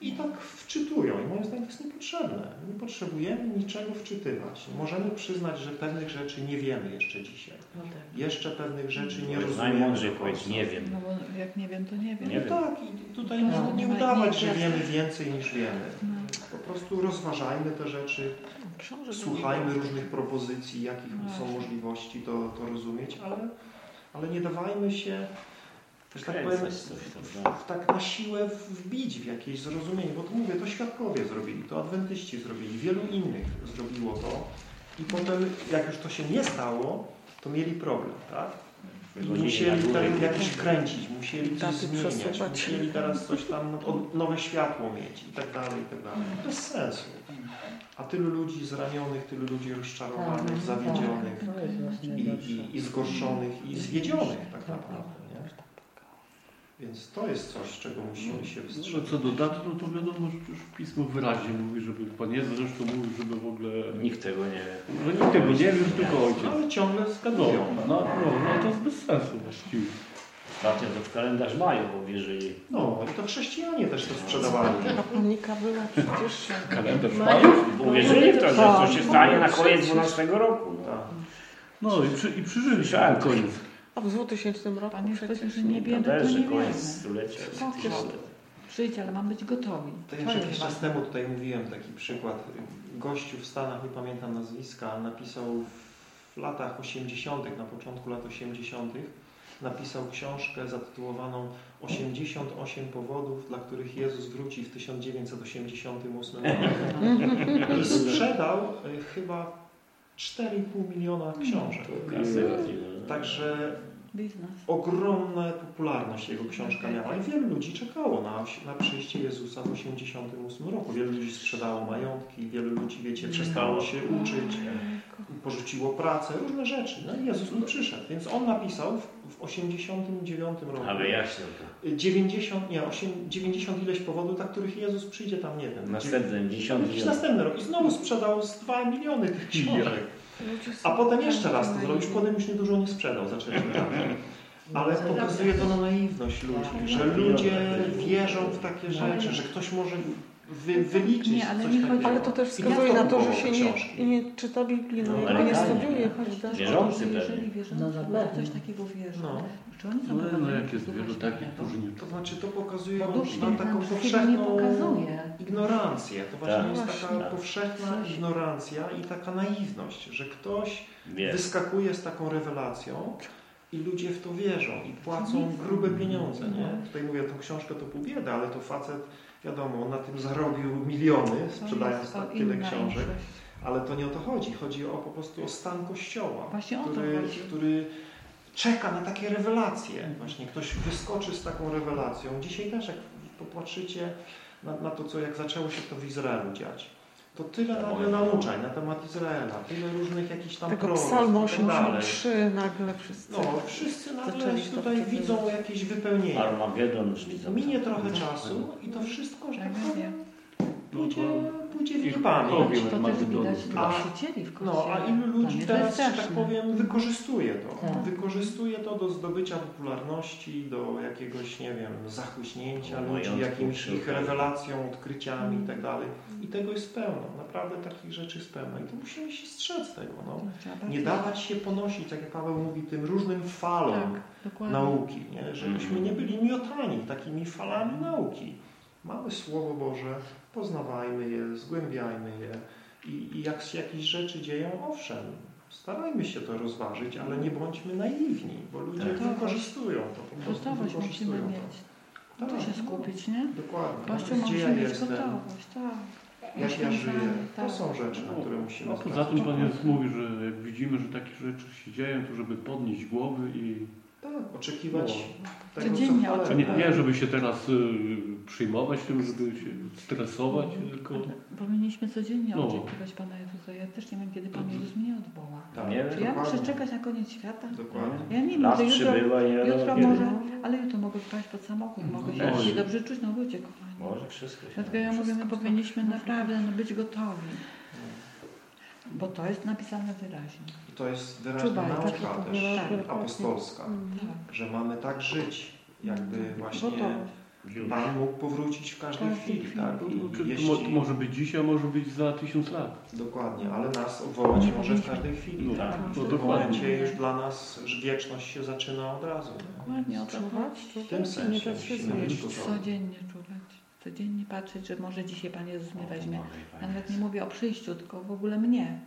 i tak wczytują. I moim zdaniem to jest niepotrzebne. Nie potrzebujemy niczego wczytywać. Możemy przyznać, że pewnych rzeczy nie wiemy jeszcze dzisiaj. No tak. Jeszcze pewnych rzeczy nie rozumiemy. Najmądrzej powiedzieć, nie wiem. No bo jak nie wiem, to nie wiem. Nie No wiem. tak, i tutaj No, nie, udawać, że wiemy więcej niż wiemy. No. Po prostu rozważajmy te rzeczy, słuchajmy różnych propozycji, jakich No są możliwości to, to rozumieć, ale, ale nie dawajmy się, że tak powiem, w- tak na siłę wbić w jakieś zrozumienie, bo to mówię, to świadkowie zrobili, to adwentyści zrobili, wielu innych zrobiło to i potem jak już to się nie stało, to mieli problem, tak? Musieli tam jakiś kręcić, musieli coś zmieniać, musieli teraz coś tam, od- nowe światło mieć i tak dalej, i tak dalej. Bez sensu. A tylu ludzi zranionych, tylu ludzi rozczarowanych, Tak, zawiedzionych To jest właśnie i, i, i zgorszonych i zwiedzionych tak naprawdę. Więc to jest coś, czego musimy się No, wstrzymać. co do dat, no to wiadomo, że już Pismo wyraźnie mówi, żeby Pan Jezus zresztą mówił, żeby w ogóle... Nikt tego nie wie. Że nikt tego nie wie, tylko ojciec. No, ale ciągle No, zgadują. no, no, no to jest bez sensu właściwie. Ostatnio to w kalendarz mają uwierzyli. No i to chrześcijanie też to sprzedawali. A panika była przecież. Kalendarz No, mają? Uwierzyli w to, że to się Tak. stanie na koniec 12 roku. No. Tak. No i, przy, i przeżyli Słyszałem ten koniec. A w 2000 roku Pan jest przecież. powiedział, że nie wiemy, to nie koniec wiemy. stulecia. Chociaż- Przyjdź, ale mam być gotowi. To już jest jakiś czas temu tutaj mówiłem taki przykład. Gościu w Stanach, nie pamiętam nazwiska, napisał w latach 80., na początku lat 80., napisał książkę zatytułowaną 88 powodów, dla których Jezus wróci w 1988 roku. I sprzedał y, chyba 4,5 miliona książek. Kasy, Także Biznes. ogromna popularność jego książka miała i wielu ludzi czekało na, na przyjście Jezusa w 88 roku. Wielu ludzi sprzedało majątki, wielu ludzi, wiecie, przestało się uczyć, porzuciło pracę, różne rzeczy. No i Jezus tu przyszedł, więc on napisał w, w 89 roku A wyjaśnię to. 90, nie, 8, 90 ileś powodów, dla których Jezus przyjdzie tam, nie wiem. Następny, dziesiąty. Jakiś następny rok i znowu sprzedał z 2 miliony tych książek. A potem jeszcze raz to zrobił, już potem już niedużo nie sprzedał, zaczęliśmy tak. Ale pokazuje to na naiwność ludzi, że ludzie wierzą w takie rzeczy, że ktoś może wy, wyliczyć Nie, ale coś nie chodzi-. Ale to też wskazuje na to, że się nie, nie czyta Biblii, no, No, nie studiuje, prawda? Wierzący Jeżeli pewnie. wierzący, No, no, coś takiego wierzą. No. Czy oni są No, no jak jest wielu takich, którzy nie... To znaczy to pokazuje nam taką powszechną pokazuje. ignorancję. To właśnie Tak. jest taka Tak. powszechna Coś. ignorancja i taka naiwność, że ktoś Wie. wyskakuje z taką rewelacją i ludzie w to wierzą i płacą grube pieniądze, nie? Tutaj mówię, tą książkę to pół biedy, ale to facet, wiadomo, on na tym zarobił miliony, sprzedając tak tyle książek, ale to nie o to chodzi. Chodzi o po prostu o stan Kościoła, który, który czeka na takie rewelacje. Właśnie ktoś wyskoczy z taką rewelacją. Dzisiaj też, jak popatrzycie na, na to, co jak zaczęło się to w Izraelu dziać, to tyle nagle nauczań na temat Izraela, tyle różnych jakichś tam Tego tak dalej. 83 nagle wszyscy. No, wszyscy nagle tutaj widzą jakieś wypełnienie. Armagedon szli za Minie trochę czasu i to wszystko, że tak powiem, pójdzie, pójdzie w Ich niepamięć. To też widać A- No, a ilu ludzi teraz, że tak powiem, wykorzystuje to. Tak. Wykorzystuje to do zdobycia popularności, do jakiegoś, nie wiem, zachłyśnięcia ludzi, jakimś ich rewelacją, odkryciami i tak dalej. I tego jest pełno. Naprawdę takich rzeczy jest pełno. I to musimy się strzec tego. No. Nie dawać się ponosić, tak jak Paweł mówi, tym różnym falom Tak, nauki, nie? żebyśmy Mhm. nie byli miotani takimi falami nauki. Mamy Słowo Boże, poznawajmy je, zgłębiajmy je i, i jak się jakieś rzeczy dzieją, owszem, starajmy się to rozważyć, ale nie bądźmy naiwni, bo ludzie Tak. wykorzystują to, po prostu Gotowość musimy wykorzystują mieć. to. Tu się skupić, nie? Dokładnie. Kościół Gdzie musi ja mieć jestem, gotowość, tak. Jak ja żyję, tak. to są rzeczy, na które musimy A poza tym Pan. Jezus mówi, że jak widzimy, że takie rzeczy się dzieją, to żeby podnieść głowy i... Tak, oczekiwać tego, Codziennie co To nie, nie żeby się teraz y, przyjmować tym, żeby się stresować, tylko... Ale Powinniśmy codziennie No. oczekiwać Pana Jezusa. Ja też nie wiem, kiedy Pan Jezus mnie odwoła. Tak, Nie. Czy ja muszę czekać na koniec świata? Dokładnie. Ja nie wiem, że jutro, jutro nie może, ale jutro mogę wpaść pod samochód, mogę się Może. dobrze czuć, no ludzie kochani. Może wszystko się Dlatego ja mówię, my powinniśmy naprawdę no, być gotowi. Bo to jest napisane wyraźnie. I to jest wyraźna Czuwaj, nauka takie też powielać apostolska, Mm. Tak. że mamy tak żyć, jakby właśnie Gotowość. Już. Pan mógł powrócić w każdej Każdej chwili, tak? No, I, jeśli, może być dzisiaj, a może być za tysiąc lat. dokładnie, ale nas obwołać Nie może w każdej chwili. No, Tak. no W tym dokładnie. momencie już dla nas że wieczność się zaczyna od razu. nie? Dokładnie o to Czuwać, chodzi. W tym nie sensie się musimy być gotowi. Codziennie czuwać. Codziennie patrzeć, że może dzisiaj Pan Jezus mnie weźmie. Ja nawet nie mówię o przyjściu, tylko w ogóle mnie.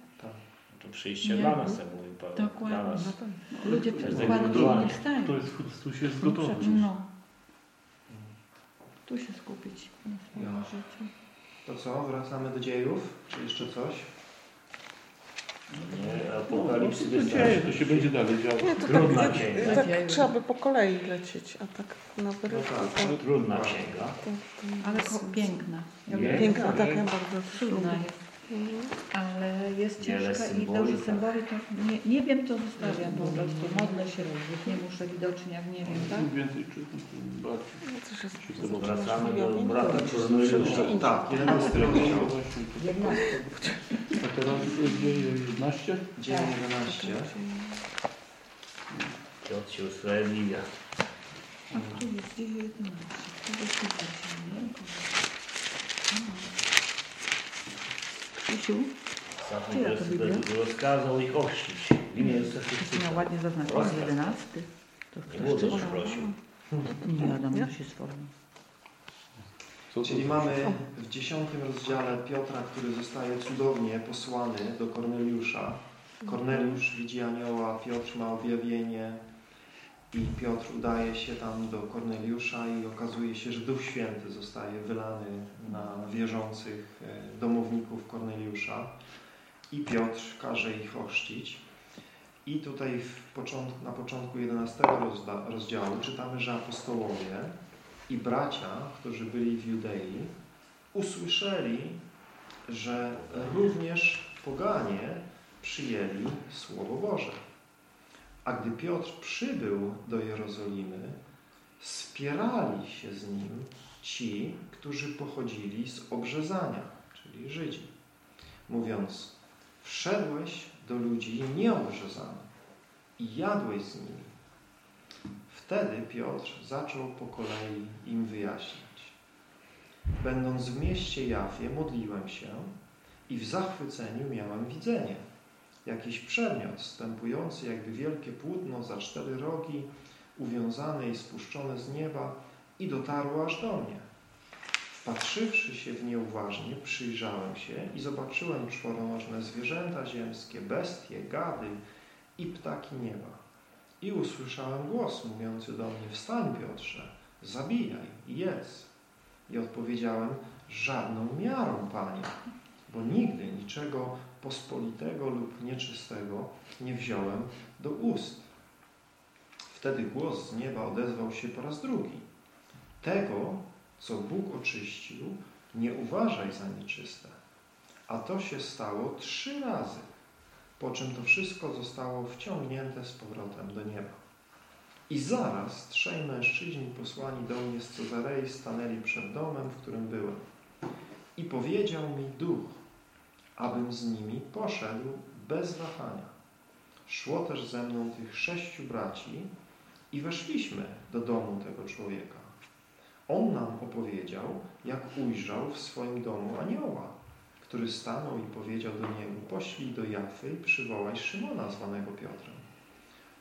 To przyjście Nie. dla nas, tak mówi Paweł. Dokładnie. Dla nas. Ludzie przykładą się indywidualnie. nie wstają. To jest w Chrystusie jest. No. Tu się skupić na swoim Ja. życiu. To co, wracamy do dziejów? Czy jeszcze coś? Nie, No, Apokalipsy to się dzieje, to się będzie dalej działo. Nie, to Trudna tak, księga. tak, tak trzeba by po kolei lecieć, a tak na wyrywku. No tak. tak, Trudna księga. tak, to Ale jest piękna. Ja lubię Piękna, Tak. taka bardzo Trudna trudna. Ale jest ciężka i dużo symboli, to nie, nie wiem, to zostawiam po prostu. Modlę się różnych, nie muszę widocznie, jak nie wiem, tak? Więcej czy Wracamy do brata Korneliusza. Tak, 11 rok. 11. A teraz 11? Dzień 11. Piotr się usprawiedliwia. A tu jest 11. To jest 11. Uciu? Ile to Biblia? Rozkazał ich ochrzcić. W imię ładnie zaznaczone, Rozkaz. 11. To Nie też prosił. Nie wiadomo, co się sformuje. Czyli znaczy? mamy w dziesiątym rozdziale Piotra, który zostaje cudownie posłany do Korneliusza. Korneliusz widzi anioła, Piotr ma objawienie, i Piotr udaje się tam do Korneliusza i okazuje się, że Duch Święty zostaje wylany na wierzących e, domowników Korneliusza i Piotr każe ich ochrzcić. I tutaj początku, na początku 11 rozda- rozdziału czytamy, że apostołowie i bracia, którzy byli w Judei, usłyszeli, że również poganie przyjęli Słowo Boże. A gdy Piotr przybył do Jerozolimy, spierali się z nim ci, którzy pochodzili z obrzezania, czyli Żydzi, mówiąc, wszedłeś do ludzi nieobrzezanych i jadłeś z nimi. Wtedy Piotr zaczął po kolei im wyjaśniać. Będąc w mieście Jafie, modliłem się i w zachwyceniu miałem widzenie. Jakiś przedmiot stępujący jakby wielkie płótno za cztery rogi, uwiązane i spuszczone z nieba i dotarło aż do mnie. Wpatrzywszy się w nie uważnie, przyjrzałem się i zobaczyłem czworonożne zwierzęta ziemskie, bestie, gady i ptaki nieba. I usłyszałem głos mówiący do mnie, wstań Piotrze, zabijaj i jedz. I odpowiedziałem, żadną miarą, Panie, bo nigdy niczego pospolitego lub nieczystego nie wziąłem do ust. Wtedy głos z nieba odezwał się po raz drugi. Tego, co Bóg oczyścił, nie uważaj za nieczyste. A to się stało trzy razy po czym to wszystko zostało wciągnięte z powrotem do nieba. I zaraz trzej mężczyźni posłani do mnie z Cezarei stanęli przed domem, w którym byłem. I powiedział mi duch, abym z nimi poszedł bez wahania. Szło też ze mną tych sześciu braci i weszliśmy do domu tego człowieka. On nam opowiedział, jak ujrzał w swoim domu anioła, który stanął i powiedział do niego, poślij do Jafy i przywołaj Szymona, zwanego Piotrem.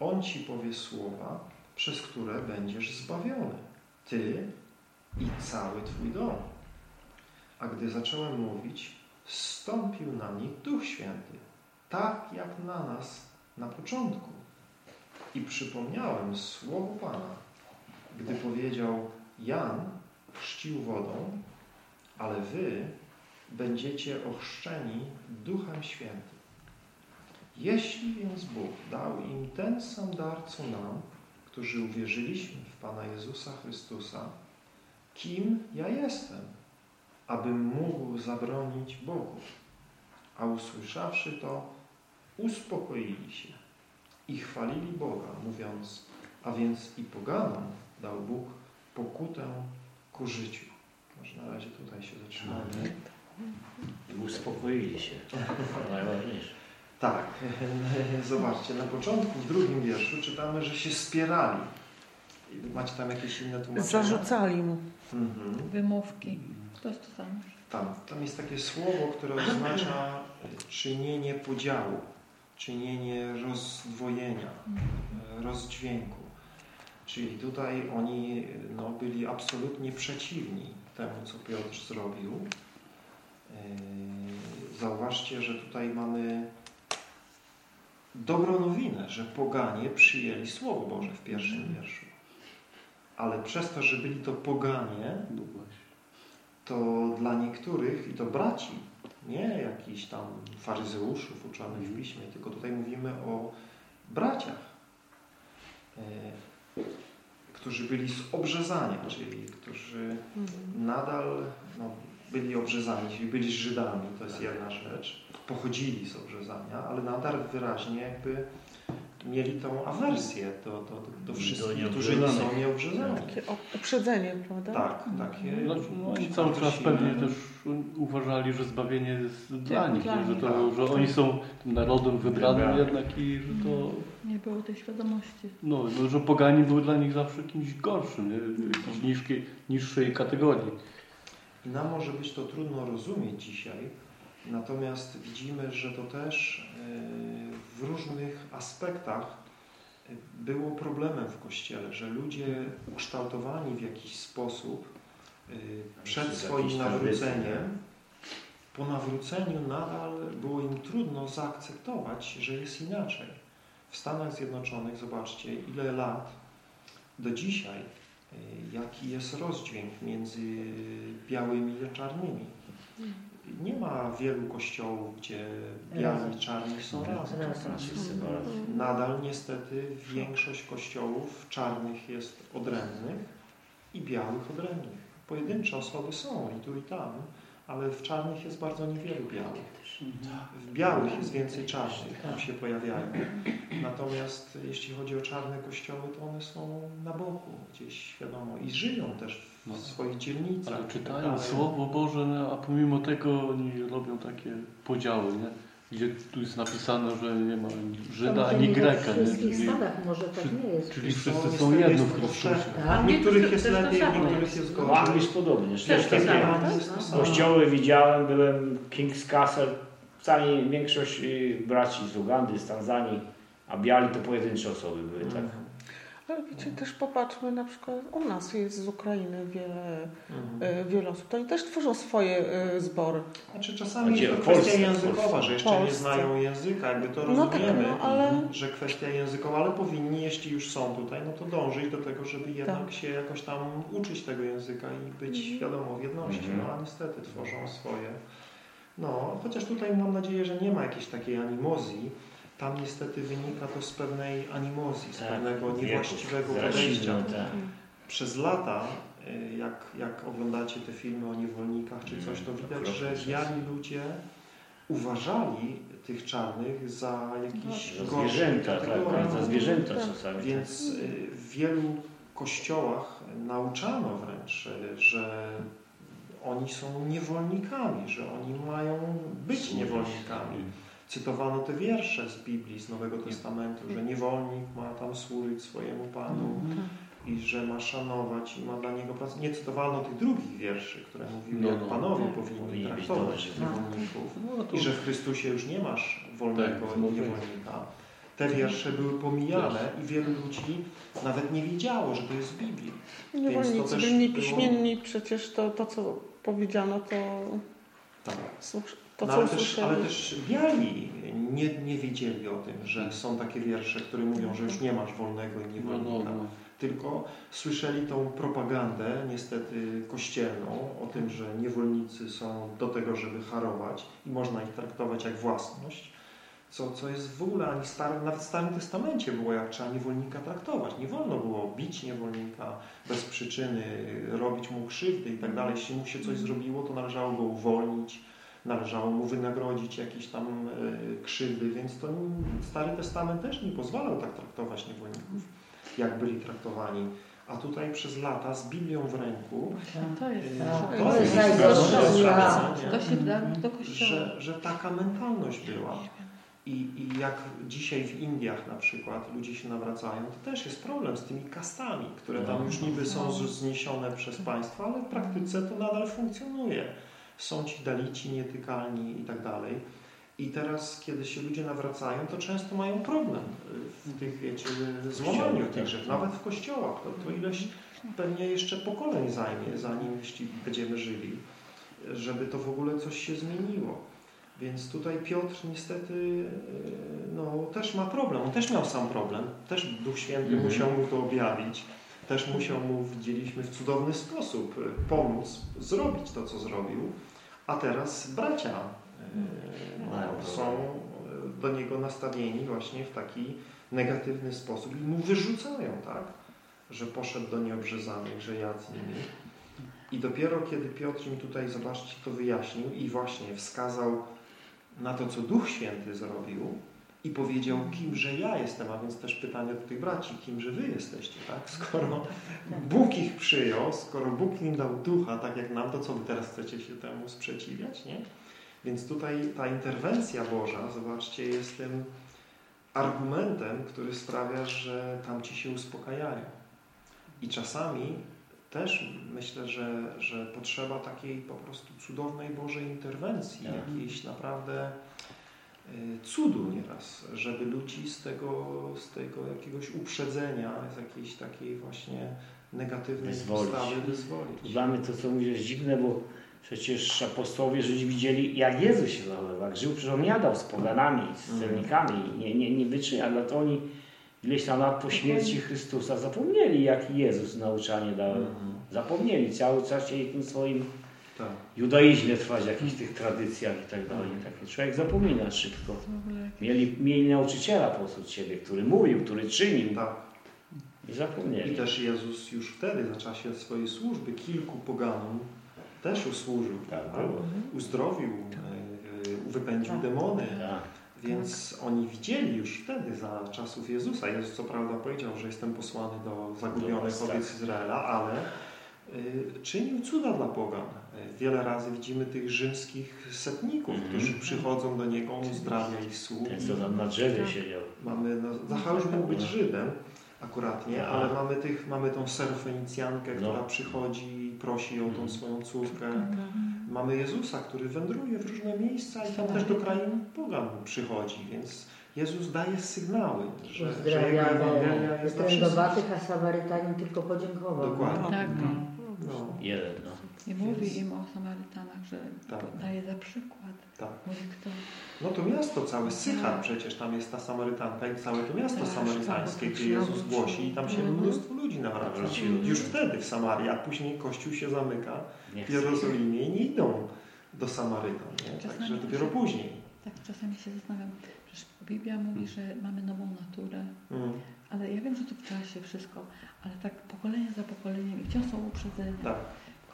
On ci powie słowa, przez które będziesz zbawiony, ty i cały twój dom. A gdy zacząłem mówić, stąpił na nich Duch Święty, tak jak na nas na początku. I przypomniałem słowo Pana, gdy powiedział, Jan chrzcił wodą, ale wy będziecie ochrzczeni Duchem Świętym. Jeśli więc Bóg dał im ten sam dar, co nam, którzy uwierzyliśmy w Pana Jezusa Chrystusa, kim ja jestem, abym mógł zabronić Bogu? A usłyszawszy to, uspokoili się i chwalili Boga, mówiąc, a więc i poganom dał Bóg pokutę ku życiu. Może na razie tutaj się zatrzymamy. I uspokoili się. To najważniejsze. Tak, zobaczcie, na początku, w drugim wierszu czytamy, że się spierali. Macie tam jakieś inne tłumaczenia? Zarzucali mu. Mhm. Wymówki. To jest to samo. Tam, tam jest takie słowo, które oznacza czynienie podziału, czynienie rozdwojenia, rozdźwięku. Czyli tutaj oni no, byli absolutnie przeciwni temu, co Piotr zrobił. Zauważcie, że tutaj mamy dobrą nowinę, że poganie przyjęli Słowo Boże w pierwszym wierszu. Ale przez to, że byli to poganie, No. To dla niektórych, i to braci, nie jakichś tam faryzeuszów uczonych w piśmie, tylko tutaj mówimy o braciach, e, którzy byli z obrzezania, czyli którzy nadal no, byli obrzezani, czyli byli Żydami, to jest jedna rzecz, pochodzili z obrzezania, ale nadal wyraźnie jakby mieli tą awersję do, do, do, do wszystkich, którzy nie są nieobrzezani. Takie uprzedzenie, prawda? Tak, takie. No, no, oni cały czas pewnie też uważali, że zbawienie jest dla nich, dla że, to, tak. że oni są tym narodem wybranym jednak i że to, Nie było tej świadomości. no, no, że pogani były dla nich zawsze kimś gorszym, nie? jakiejś niżkiej, niższej kategorii. I nam może być to trudno rozumieć dzisiaj, natomiast widzimy, że to też e, w różnych aspektach było problemem w Kościele, że ludzie ukształtowani w jakiś sposób e, przed swoim nawróceniem, po nawróceniu nadal było im trudno zaakceptować, że jest inaczej. W Stanach Zjednoczonych, zobaczcie, ile lat do dzisiaj, y, jaki jest rozdźwięk między białymi a czarnymi. Nie ma wielu kościołów, gdzie biali i czarni są razem. Bardzo. Nadal niestety większość kościołów czarnych jest odrębnych i białych odrębnych. Pojedyncze osoby są i tu i tam, ale w czarnych jest bardzo niewielu białych. W białych jest więcej czarnych, tam się pojawiają. Natomiast jeśli chodzi o czarne kościoły, to one są na boku gdzieś, wiadomo, i żyją też w No. swoich dzielnicach. Ale tak czytają. Słowo Boże, no, a pomimo tego oni robią takie podziały, nie? Gdzie tu jest napisane, że nie ma ani Żyda, ani nie Greka. Nie? wszystkich Czyli, stanach może tak nie jest. czyli wszyscy są jedno jest w Chrystusie. powszechne. Tak. W niektórych jest jest lepiej, w niektórych jest W gorzej. Anglii jest podobnie. Też takie. Jest to samo. kościoły widziałem, byłem w King's Castle, wcale większość y, braci z Ugandy, z Tanzanii, a biali to pojedyncze osoby były, tak? Ale wiecie, też popatrzmy, na przykład u nas jest z Ukrainy wiele, Mhm. e, wiele osób. To oni też tworzą swoje e, zbory. Znaczy czasami gdzie? Polsce, kwestia w językowa, Polsce. że jeszcze nie Polsce. znają języka, jakby to No tak, rozumiemy, no, ale- że kwestia językowa, ale powinni, jeśli już są tutaj, no to dążyć do tego, żeby jednak Tak. się jakoś tam uczyć tego języka i być Mhm. wiadomo w jedności, Mhm. no a niestety tworzą swoje. No, chociaż tutaj mam nadzieję, że nie ma jakiejś takiej animozji, tam niestety wynika to z pewnej animozji, z Tak, pewnego niewłaściwego podejścia. tak. Przez lata, y, jak, jak oglądacie te filmy o niewolnikach czy coś, to Mm, widać, że biali ludzie uważali tych czarnych za jakiś Za gorszy zwierzęta, tak, tak, za zwierzęta Tak. czasami. tak. Więc y, w wielu kościołach nauczano wręcz, y, że oni są niewolnikami, że oni mają być niewolnikami. Cytowano te wiersze z Biblii, z Nowego Testamentu, że niewolnik ma tam służyć swojemu Panu i że ma szanować i ma dla niego pracować. Nie cytowano tych drugich wierszy, które mówiły, No, jak no. panowie Tak. powinni Powinni być traktować niewolników No, i że w Chrystusie już nie masz wolnego Tak, no, niewolnika. Te wiersze były pomijane i wielu ludzi nawet nie wiedziało, że to jest w Biblii. Niewolnicy też byli było- niepiśmienni, przecież to, to co powiedziano, to, Tak. To No, co ale, też, ale też biali nie, nie wiedzieli o tym, że są takie wiersze, które mówią, że już nie masz wolnego i no, no, niewolnika. no. tylko słyszeli tą propagandę, niestety kościelną, o tym, że niewolnicy są do tego, żeby harować i można ich traktować jak własność, co, co jest w ogóle ani starym, nawet w Starym Testamencie było, jak trzeba niewolnika traktować. Nie wolno było bić niewolnika bez przyczyny, robić mu krzywdy i tak dalej. Jeśli mu się coś zrobiło, to należało go uwolnić, należało mu wynagrodzić jakieś tam e, krzywdy, więc to Stary Testament też nie pozwalał tak traktować niewolników jak byli traktowani. A tutaj przez lata z Biblią w ręku To jest Tak, to to jest jest najgorsza? To się da do kościoła. że, że taka mentalność była. I, I jak dzisiaj w Indiach na przykład ludzie się nawracają, to też jest problem z tymi kastami, które tam już niby są zniesione przez państwo, ale w praktyce to nadal funkcjonuje. Są ci dalici, nietykalni i tak dalej. I teraz, kiedy się ludzie nawracają, to często mają problem y, w tych, wiecie, złamaniu tych rzeczy. Nawet w kościołach. To, to ileś pewnie jeszcze pokoleń zajmie, zanim jeśli będziemy żyli, żeby to w ogóle coś się zmieniło. Więc tutaj Piotr niestety y, no, też ma problem. On też miał sam problem. Też Duch Święty Mhm. musiał mu to objawić. Też musiał mu, widzieliśmy, w cudowny sposób y, pomóc zrobić to, co zrobił. A teraz bracia y, no, są y, do niego nastawieni właśnie w taki negatywny sposób i mu wyrzucają, tak? Że poszedł do nieobrzezanych, że jadł z nimi. I dopiero kiedy Piotr im tutaj, zobaczcie, to wyjaśnił i właśnie wskazał na to, co Duch Święty zrobił i powiedział, kimże ja jestem, a więc też pytanie do tych braci, kimże wy jesteście, tak? Skoro Bóg ich przyjął, skoro Bóg im dał ducha, tak jak nam, to co wy teraz chcecie się temu sprzeciwiać, nie? Więc tutaj ta interwencja Boża, zobaczcie, jest tym argumentem, który sprawia, że tamci się uspokajają. I czasami też myślę, że, że potrzeba takiej po prostu cudownej Bożej interwencji, Tak. jakiejś naprawdę cudu nieraz, żeby ludzi z tego, z tego jakiegoś uprzedzenia, z jakiejś takiej właśnie negatywnej Wyzwolić. postawy wyzwolić. Dla mnie to, co mówisz, jest dziwne, bo przecież apostołowie Żydzi widzieli, jak Jezus się zachowywał, jak żył, przecież on jadał z poganami, z Mhm. celnikami, nie, nie, nie wyczyniał, ale to oni ileś tam lat po śmierci Chrystusa zapomnieli, jak Jezus nauczanie dał. Mhm. Zapomnieli, cały czas chcieli tym swoim Tak. judaizmie trwać, w jakichś tych tradycjach i tak dalej. Taki człowiek zapomina szybko. Mieli, mieli nauczyciela pośród siebie, który mówił, który czynił tak. i I zapomnieli. też Jezus już wtedy, za czasie swojej służby, kilku poganom też usłużył. Tak tak? Uzdrowił, e, e, wypędził Tak. demony. Tak. Więc oni widzieli już wtedy, za czasów Jezusa. Jezus co prawda powiedział, że jestem posłany do zagubionych owiec Izraela, ale y, czynił cuda dla pogan. Wiele razy widzimy tych rzymskich setników, Mhm. którzy przychodzą do Niego, on uzdrawia ich sług. Ten, co tam na drzewie Tak. siedział. Mamy, no, Zacheusz mógł być No. Żydem akuratnie, Aha. ale mamy, tych, mamy tą serfenicjankę, No. która przychodzi i prosi o tą Mhm. swoją córkę. Mhm. Mamy Jezusa, który wędruje w różne miejsca i tam Tak. też do krain pogan przychodzi, więc Jezus daje sygnały, że, że Jego Ewangelia jest dla wszystkich. trędowatych, a Samarytanin tylko podziękował. Dokładnie. Tak. No, Jeden, no. I mówi im o Samarytanach, że Tak. daje za przykład. tak. Mówi kto. No to miasto całe, Sychar przecież, tam jest ta Samarytanka i całe to miasto Tak, samarytańskie, tak, gdzie Jezus tak. głosi i tam się Mhm. mnóstwo ludzi nawraca. Już wtedy w Samarii, a później Kościół się zamyka w. Jerozolimie i nie idą do Samarytan, nie? Także dopiero się- później. Tak czasami się zastanawiam, przecież Biblia mówi, że mamy nową naturę, Mm, ale ja wiem, że to w czasie wszystko, ale tak pokolenie za pokoleniem i wciąż są uprzedzenia. tak.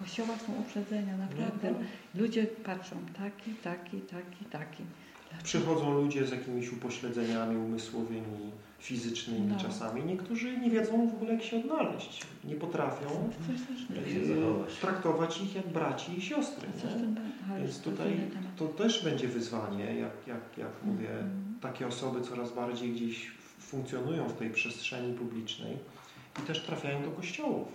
W kościołach są uprzedzenia, naprawdę. Ludzie patrzą, taki, taki, taki, taki. Dlaczego? Przychodzą ludzie z jakimiś upośledzeniami umysłowymi, fizycznymi No. czasami. Niektórzy nie wiedzą w ogóle jak się odnaleźć. Nie potrafią e, traktować ich jak braci i siostry. Więc tutaj to też będzie wyzwanie, jak, jak, jak mówię, Mhm. takie osoby coraz bardziej gdzieś funkcjonują w tej przestrzeni publicznej i też trafiają do kościołów.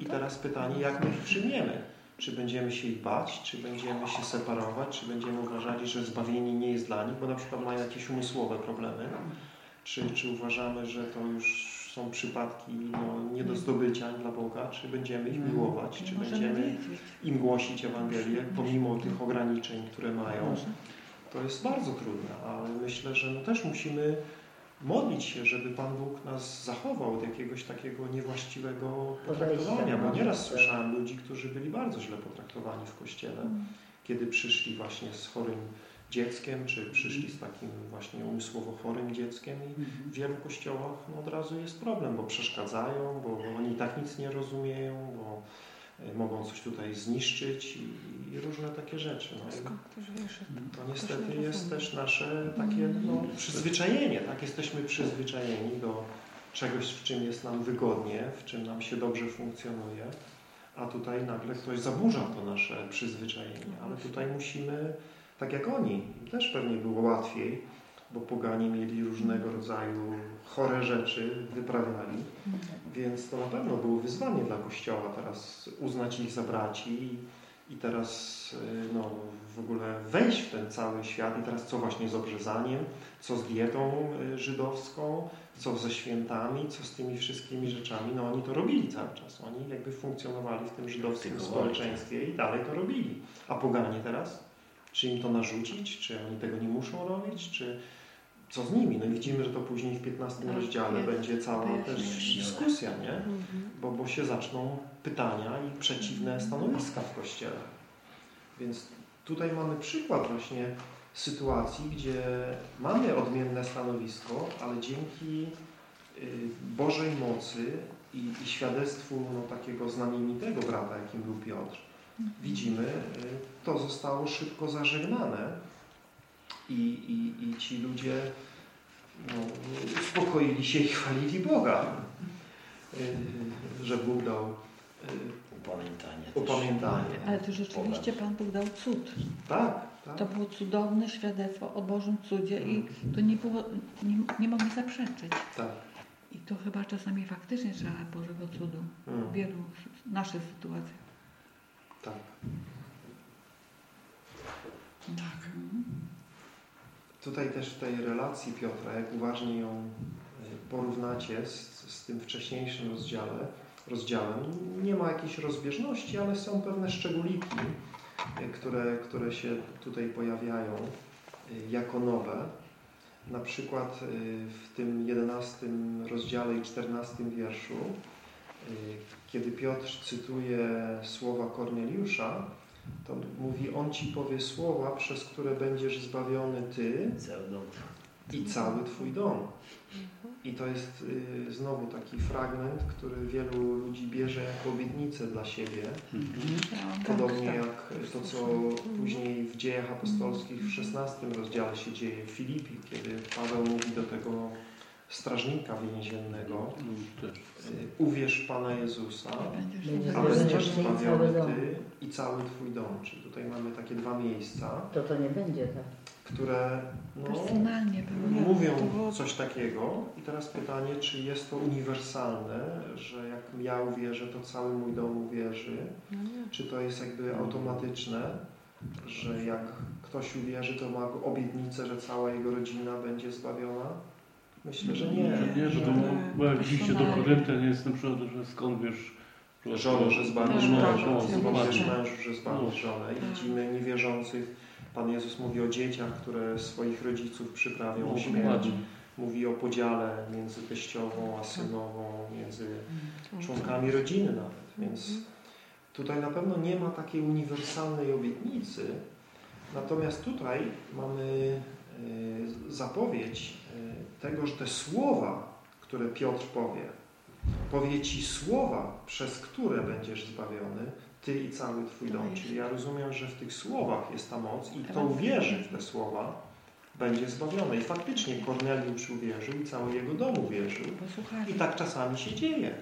I teraz pytanie, jak my ich przyjmiemy? Czy będziemy się ich bać, czy będziemy się separować, czy będziemy uważali, że zbawienie nie jest dla nich, bo na przykład mają jakieś umysłowe problemy, czy, czy uważamy, że to już są przypadki no, nie do zdobycia dla Boga, czy będziemy ich miłować, Nie czy będziemy im głosić Ewangelię, pomimo tych ograniczeń, które mają. To jest bardzo trudne, ale myślę, że no też musimy modlić się, żeby Pan Bóg nas zachował od jakiegoś takiego niewłaściwego potraktowania, bo nieraz słyszałem ludzi, którzy byli bardzo źle potraktowani w Kościele, Mm. kiedy przyszli właśnie z chorym dzieckiem, czy przyszli z takim właśnie umysłowo chorym dzieckiem i w wielu kościołach no, od razu jest problem, bo przeszkadzają, bo, bo oni i tak nic nie rozumieją, bo mogą coś tutaj zniszczyć i, i różne takie rzeczy. No, i Skąd ktoś wyszedł? to niestety jest też nasze takie no, przyzwyczajenie, tak? Jesteśmy przyzwyczajeni do czegoś, w czym jest nam wygodnie, w czym nam się dobrze funkcjonuje, a tutaj nagle ktoś zaburza to nasze przyzwyczajenie, ale tutaj musimy, tak jak oni, też pewnie było łatwiej, bo poganie mieli różnego rodzaju chore rzeczy, wyprawiali, więc to na pewno było wyzwanie dla Kościoła teraz uznać ich za braci i, i teraz y, no, w ogóle wejść w ten cały świat i teraz co właśnie z obrzezaniem, co z dietą y, żydowską, co ze świętami, co z tymi wszystkimi rzeczami. No oni to robili cały czas. Oni jakby funkcjonowali w tym żydowskim społeczeństwie i dalej to robili. A poganie teraz? Czy im to narzucić? Czy oni tego nie muszą robić? Czy co z nimi? No i widzimy, że to później w 15 Tak, rozdziale jest. będzie cała też dyskusja, nie? Mhm. bo, bo się zaczną pytania i przeciwne stanowiska w Kościele. Więc tutaj mamy przykład właśnie sytuacji, gdzie mamy odmienne stanowisko, ale dzięki y, Bożej mocy i, i świadectwu no, takiego znamienitego brata, jakim był Piotr, widzimy, y, to zostało szybko zażegnane i, i, i ci ludzie no, uspokoili się i chwalili Boga, y, że Bóg dał y, Upamiętanie. upamiętanie. Ale to rzeczywiście Pan Bóg dał cud. Tak, tak. To było cudowne świadectwo o Bożym cudzie i to nie było, nie, nie mogli zaprzeczyć. tak. I to chyba czasami faktycznie trzeba Bożego cudu w Mm, wielu naszych sytuacjach. tak. Mhm. Tutaj też w tej relacji Piotra, jak uważnie ją y, porównacie z, z tym wcześniejszym rozdziale, rozdziałem, nie ma jakiejś rozbieżności, ale są pewne szczególiki, y, które, które się tutaj pojawiają y, jako nowe. Na przykład w tym 11 rozdziale i 14 wierszu, kiedy Piotr cytuje słowa Korneliusza, to mówi, on ci powie słowa, przez które będziesz zbawiony ty i cały twój dom. I to jest y, znowu taki fragment, który wielu ludzi bierze jako obietnicę dla siebie. Tak, Podobnie tak. jak to, co później w dziejach apostolskich w 16 rozdziale się dzieje w Filipi, kiedy Paweł mówi do tego strażnika więziennego, y, uwierz Pana Jezusa, a Zbawiony będziesz ty i cały zbawiony. Ty i cały Twój dom. Czyli tutaj mamy takie dwa miejsca, To to nie będzie tak. które no, Personalnie było. mówią coś takiego. I teraz pytanie, czy jest to uniwersalne, że jak ja uwierzę, to cały mój dom uwierzy? No. Czy to jest jakby automatyczne, że jak ktoś uwierzy, to ma obietnicę, że cała jego rodzina będzie zbawiona? Myślę, że nie. Że nie, że to, bo jak liście do Koryntian jest na przykład, że skąd wiesz Żonę, że zbawisz Tak, męża, tak, skąd wiesz tak. mężu, że zbawisz żonę. I widzimy niewierzących. Pan Jezus mówi o dzieciach, które swoich rodziców przyprawią o No, śmierć. dokładnie. Mówi o podziale między teściową a synową, między Mm. członkami rodziny nawet. Więc tutaj na pewno nie ma takiej uniwersalnej obietnicy. Natomiast tutaj mamy e, zapowiedź tego, że te słowa, które Piotr powie, powie Ci słowa, przez które będziesz zbawiony, Ty i cały Twój dom. Czyli ja rozumiem, że w tych słowach jest ta moc i kto uwierzy w te słowa, będzie zbawiony. I faktycznie Korneliusz uwierzył i cały jego dom uwierzył. Posłuchali. I tak czasami się dzieje.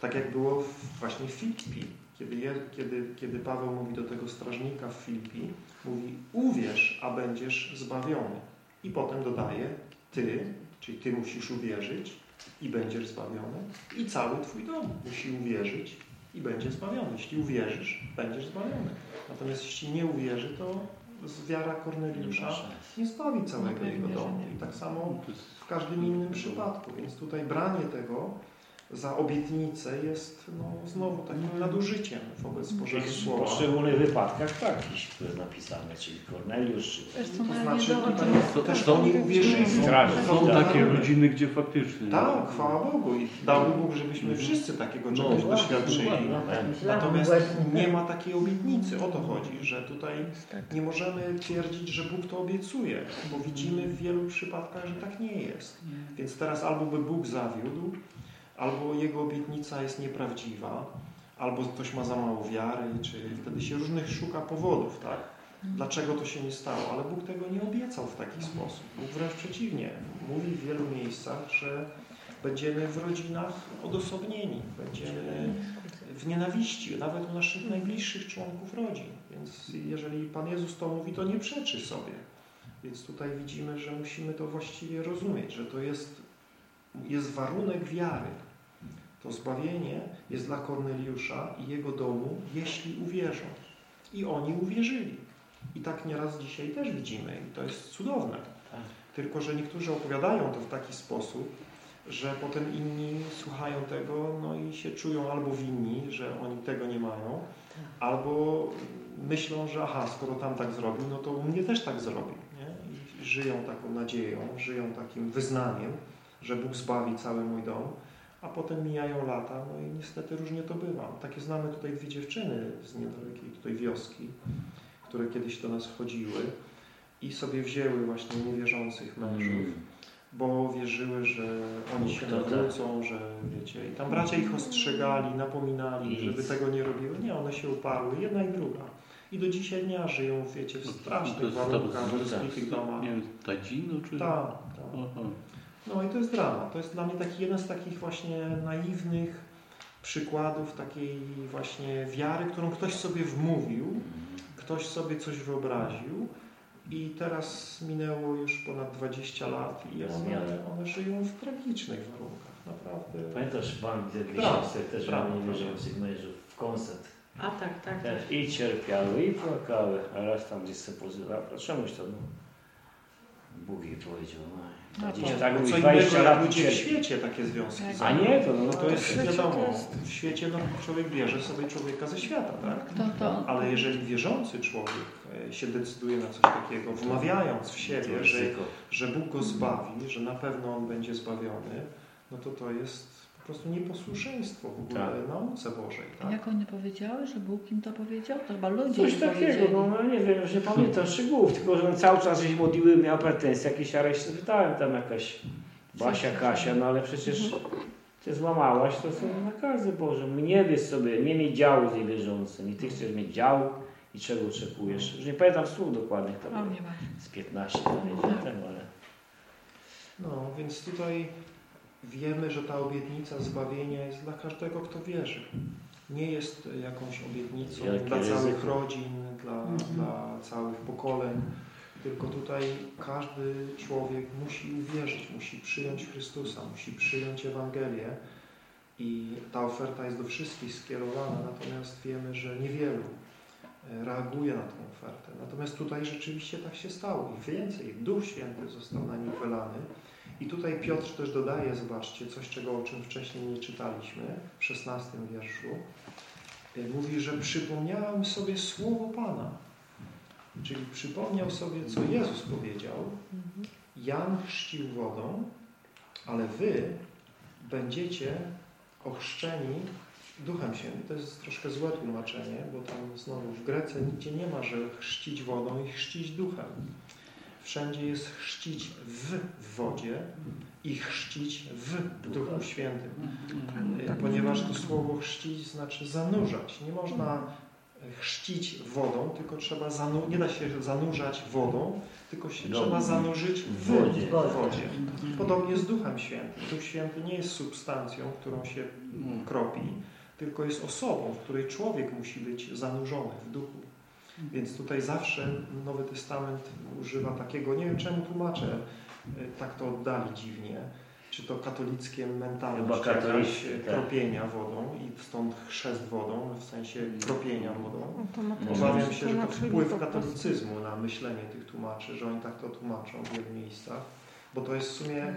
Tak jak było właśnie w Filipi. Kiedy, je, kiedy, kiedy Paweł mówi do tego strażnika w Filipi, mówi uwierz, a będziesz zbawiony. I potem dodaje ty, czyli ty musisz uwierzyć i będziesz zbawiony. I cały twój dom musi uwierzyć i będzie zbawiony. Jeśli uwierzysz, będziesz zbawiony. Natomiast jeśli nie uwierzy, to z wiara Korneliusza nie zbawi całego jego domu. I tak samo w każdym innym przypadku. Więc tutaj branie tego za obietnicę jest no, znowu takim nadużyciem wobec W Bożego Słowa. poszczególnych wypadkach tak, jest napisane, czyli Korneliusz, czy To znaczy, do- tutaj to- też to nie uwierzyli. Straży. Są Tak. takie rodziny, gdzie faktycznie. Tak, chwała Bogu. I dałby Bóg, żebyśmy wszyscy takiego No, czegoś doświadczyli. tak Natomiast nie ma takiej obietnicy. O to chodzi, że tutaj nie możemy twierdzić, że Bóg to obiecuje, bo widzimy w wielu przypadkach, że tak nie jest. Więc teraz albo by Bóg zawiódł, albo Jego obietnica jest nieprawdziwa, albo ktoś ma za mało wiary, czy wtedy się różnych szuka powodów, tak? Dlaczego to się nie stało? Ale Bóg tego nie obiecał w taki sposób. Bóg wręcz przeciwnie. Mówi w wielu miejscach, że będziemy w rodzinach odosobnieni, będziemy w nienawiści, nawet u naszych najbliższych członków rodzin. Więc jeżeli Pan Jezus to mówi, to nie przeczy sobie. Więc tutaj widzimy, że musimy to właściwie rozumieć, że to jest, jest warunek wiary. To zbawienie jest dla Korneliusza i jego domu, jeśli uwierzą. I oni uwierzyli. I tak nieraz dzisiaj też widzimy. I to jest cudowne. Tylko, że niektórzy opowiadają to w taki sposób, że potem inni słuchają tego no i się czują albo winni, że oni tego nie mają, albo myślą, że aha, skoro tam tak zrobił, no to u mnie też tak zrobił. Nie? I żyją taką nadzieją, żyją takim wyznaniem, że Bóg zbawi cały mój dom, a potem mijają lata, no i niestety różnie to bywa. Takie znamy tutaj dwie dziewczyny z niedalekiej tutaj wioski, które kiedyś do nas wchodziły i sobie wzięły właśnie niewierzących mężów. bo wierzyły, że oni się tak. nawrócą, że wiecie, i tam bracia ich ostrzegali, napominali, żeby tego nie robiły. Nie, one się uparły, jedna i druga. I do dzisiaj dnia żyją, wiecie, w To strasznych warunkach, w rozbitych domach. Nie wiem, Tadzino czy... Tak, tak. No i to jest drama. To jest dla mnie taki jeden z takich właśnie naiwnych przykładów takiej właśnie wiary, którą ktoś sobie wmówił, ktoś sobie coś wyobraził i teraz minęło już ponad 20 lat i one, one żyją w tragicznych warunkach. Naprawdę. Pamiętasz Wam te Tak, też tak, tak. niewierzących mężów w koncert. A tak, tak. Też i cierpiały, i płakały, a raz tam gdzieś sobie pozywały. A czemuś to no? Bóg jej powiedział. No, No gdzieś to- tak Bo mówi, co 20 innego lat jak ludzie w świecie takie związki Tak. A nie, to no, No to jest świecie wiadomo, to jest- w świecie no, człowiek bierze sobie człowieka ze świata, tak? To, to, Ale jeżeli wierzący człowiek e, się decyduje na coś takiego, wmawiając w siebie, że, że Bóg go zbawi, że na pewno on będzie zbawiony, no to to jest po prostu nieposłuszeństwo w ogóle Tak. nauce Bożej. Tak? jak one powiedziały, że Bóg im to powiedział? To chyba ludzie Coś takiego, no, no nie wiem, już nie pamiętam szczegółów, tylko że on cały czas się modliły, miał pretensje jakieś, ale się pytałem tam jakaś Basia, Kasia, no ale przecież ty złamałaś, to są nakazy Boże. Nie wiesz sobie, nie miej działu z niewierzącym i ty chcesz mieć dział i czego oczekujesz. Już nie pamiętam słów dokładnych, to z 15 lat temu, ale... No, więc tutaj wiemy, że ta obietnica zbawienia jest dla każdego, kto wierzy. Nie jest jakąś obietnicą Wielkie dla całych ryzyko. rodzin, dla, Mhm. dla całych pokoleń, tylko tutaj każdy człowiek musi uwierzyć, musi przyjąć Chrystusa, musi przyjąć Ewangelię i ta oferta jest do wszystkich skierowana, natomiast wiemy, że niewielu e, reaguje na tę ofertę. Natomiast tutaj rzeczywiście tak się stało i więcej, Duch Święty został na nich wylany i tutaj Piotr też dodaje, zobaczcie, coś, czego o czym wcześniej nie czytaliśmy, w 16 wierszu. Y, Mówi, że przypomniałem sobie słowo Pana. Czyli przypomniał sobie, co Jezus powiedział. Jan chrzcił wodą, ale wy będziecie ochrzczeni Duchem Świętym. To jest troszkę złe tłumaczenie, bo tam znowu w Grece nigdzie nie ma, że chrzcić wodą i chrzcić duchem. Wszędzie jest chrzcić w wodzie i chrzcić w Duchu Świętym. Y, Ponieważ to słowo chrzcić znaczy zanurzać. Nie można chrzcić wodą, tylko trzeba zanu- nie da się zanurzać wodą, tylko się Dobrze. trzeba zanurzyć w W wodzie. wodzie. Podobnie z Duchem Świętym. Duch Święty nie jest substancją, którą się kropi, tylko jest osobą, w której człowiek musi być zanurzony w duchu. Więc tutaj zawsze Nowy Testament używa takiego, nie wiem czemu tłumacze y, tak to oddali dziwnie, czy to katolickie mentalność jakaś tak. kropienia wodą i stąd chrzest wodą, w sensie kropienia wodą. No Obawiam się, że to tłumaczyli wpływ katolicyzmu na myślenie tych tłumaczy, że oni tak to tłumaczą w wielu miejscach. Bo to jest w sumie,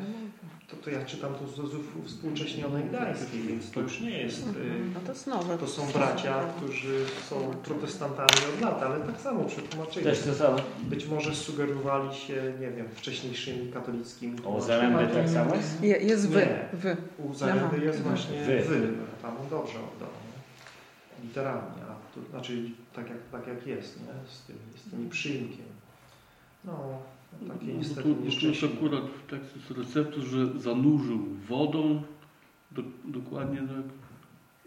to, to ja czytam to z, współcześnionej Gdańskiej, więc to już nie jest... y, No to jest nowe. To są bracia, którzy są protestantami od lat, ale tak samo przetłumaczyli. Też to samo. Być może sugerowali się, nie wiem, wcześniejszymi katolickimi O Zaręby tak samo jest? Je, jest wy, Nie. wy. U Zaręby jest właśnie Wy. wy. Tam dobrze oddał. nie? Literalnie, a tu, znaczy tak jak, tak jak jest, nie? Z, tym, z tym przyimkiem. No, takie No, niestety tu, tu jest akurat tekst z receptu, że zanurzył wodą, do, dokładnie tak,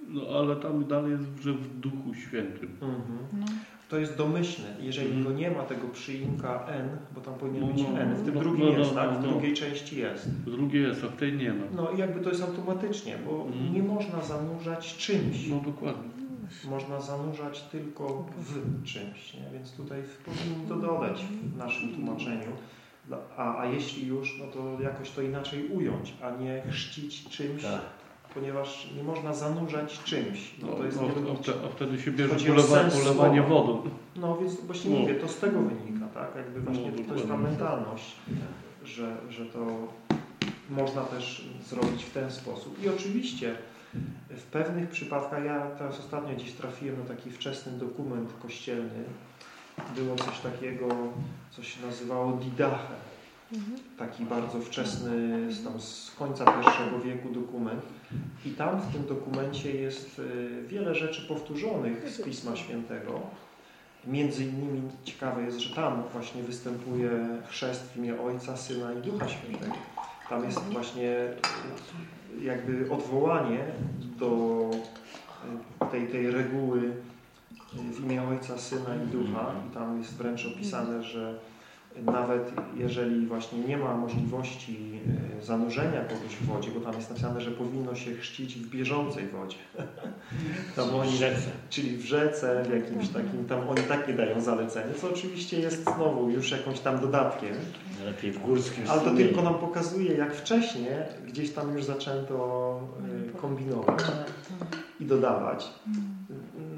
no ale tam dalej jest, że w Duchu Świętym. Mhm. No. To jest domyślne. Jeżeli Mhm. go nie ma tego przyimka N, bo tam powinien No, być no, N, w tym no, drugim no, no, jest, tak? W no. drugiej części jest. W drugiej jest, a w tej nie ma. No i jakby to jest automatycznie, bo Mhm. nie można zanurzać czymś. No dokładnie. Można zanurzać tylko w czymś, nie? więc tutaj powinni to dodać w naszym tłumaczeniu. A, a jeśli już, no to jakoś to inaczej ująć, a nie chrzcić czymś, Tak. ponieważ nie można zanurzać czymś. No to jest no, wte- a wtedy się bierze o polewanie słowa. wodą. No więc właśnie No. mówię, to z tego wynika, tak? Jakby właśnie No, to jest ta mentalność, że, że to można też zrobić w ten sposób. I oczywiście w pewnych przypadkach, ja teraz ostatnio gdzieś trafiłem na taki wczesny dokument kościelny, było coś takiego, co się nazywało Didache. Taki bardzo wczesny, z, tam z końca I wieku dokument. I tam w tym dokumencie jest y, wiele rzeczy powtórzonych z Pisma Świętego. Między innymi ciekawe jest, że tam właśnie występuje chrzest w imię Ojca, Syna i Ducha Świętego. Tam jest właśnie jakby odwołanie do tej, tej reguły w imię Ojca, Syna i Ducha. I tam jest wręcz opisane, że nawet jeżeli właśnie nie ma możliwości e, zanurzenia kogoś w wodzie, bo tam jest napisane, że powinno się chrzcić w bieżącej wodzie. Tam oni, w rzece. czyli w rzece, w jakimś takim, tam oni takie dają zalecenie, co oczywiście jest znowu już jakimś tam dodatkiem, Lepiej w górskim ale to tylko nam pokazuje, jak wcześniej gdzieś tam już zaczęto e, kombinować i dodawać.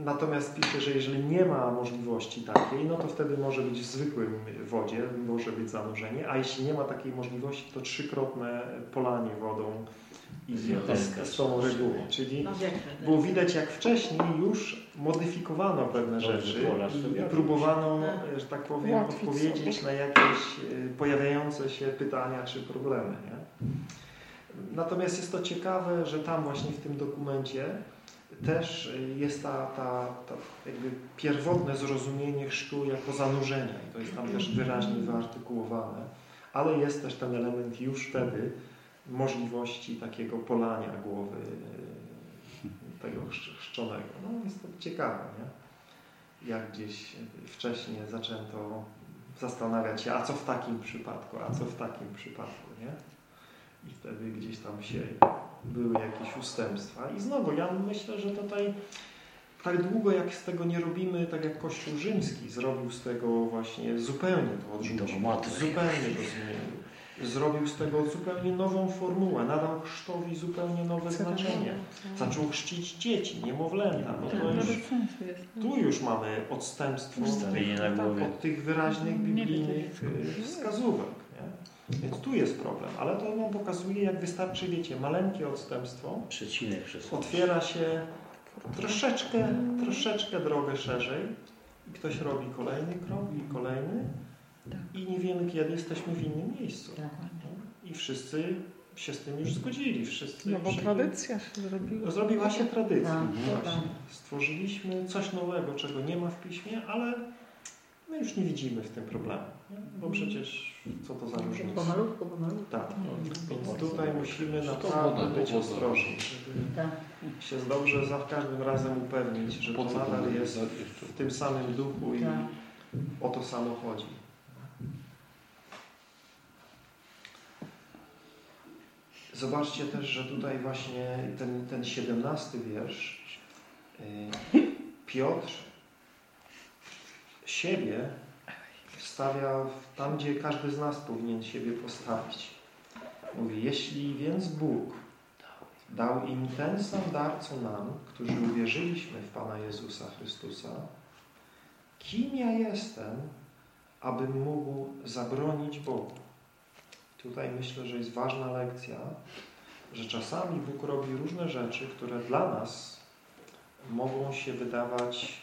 Natomiast pisze, że jeżeli nie ma możliwości takiej, no to wtedy może być w zwykłym wodzie, może być zanurzenie, a jeśli nie ma takiej możliwości, to trzykrotne polanie wodą i Zjawiska. z, tą regułą. Czyli No było widać, jak wcześniej już modyfikowano pewne rzeczy i, próbowano, że tak powiem, odpowiedzieć na jakieś e, pojawiające się pytania czy problemy. Nie? Natomiast jest to ciekawe, że tam właśnie w tym dokumencie też jest ta, ta, ta jakby pierwotne zrozumienie chrztu jako zanurzenia i to jest tam też wyraźnie wyartykułowane, ale jest też ten element już wtedy możliwości takiego polania głowy e, tego chrzcz- chrzczonego. No jest to ciekawe, nie? Jak gdzieś wcześniej zaczęto zastanawiać się, a co w takim przypadku, a co w takim przypadku, nie? I wtedy gdzieś tam się były jakieś ustępstwa. I znowu, ja myślę, że tutaj tak długo jak z tego nie robimy, tak jak Kościół Rzymski zrobił z tego właśnie zupełnie to odrzucił, zupełnie to zmienił. Zrobił z tego zupełnie nową formułę, nadał chrztowi zupełnie nowe znaczenie. Zaczął chrzcić dzieci, niemowlęta. No Tak, to już, sensu jest. tu już mamy odstępstwo od tych wyraźnych biblijnych y, wskazówek. Więc tu jest problem, ale to nam pokazuje, jak wystarczy, wiecie, maleńkie odstępstwo, Przecinek przez otwiera się troszeczkę, troszeczkę drogę szerzej i ktoś robi kolejny krok i kolejny Tak. i nie wiemy, kiedy jesteśmy w innym miejscu. Tak. I wszyscy się z tym już zgodzili. Wszyscy No bo przyjęli. tradycja się zrobiła. Zrobiła się tradycja. Tak, tak. Stworzyliśmy coś nowego, czego nie ma w piśmie, ale my już nie widzimy w tym problemu. Nie? Bo przecież co to za różnica? Pomalutku, pomalutku. Tak. Więc tutaj musimy naprawdę być ostrożni, żeby Tak. się dobrze za każdym razem upewnić, że to nadal jest Jeszcze- w tym samym duchu i Tak. o to samo chodzi. Zobaczcie też, że tutaj właśnie ten, ten 17 wiersz y, Piotr siebie stawia tam, gdzie każdy z nas powinien siebie postawić. Mówi, jeśli więc Bóg dał im ten sam dar, co nam, którzy uwierzyliśmy w Pana Jezusa Chrystusa, kim ja jestem, abym mógł zabronić Bogu? Tutaj myślę, że jest ważna lekcja, że czasami Bóg robi różne rzeczy, które dla nas mogą się wydawać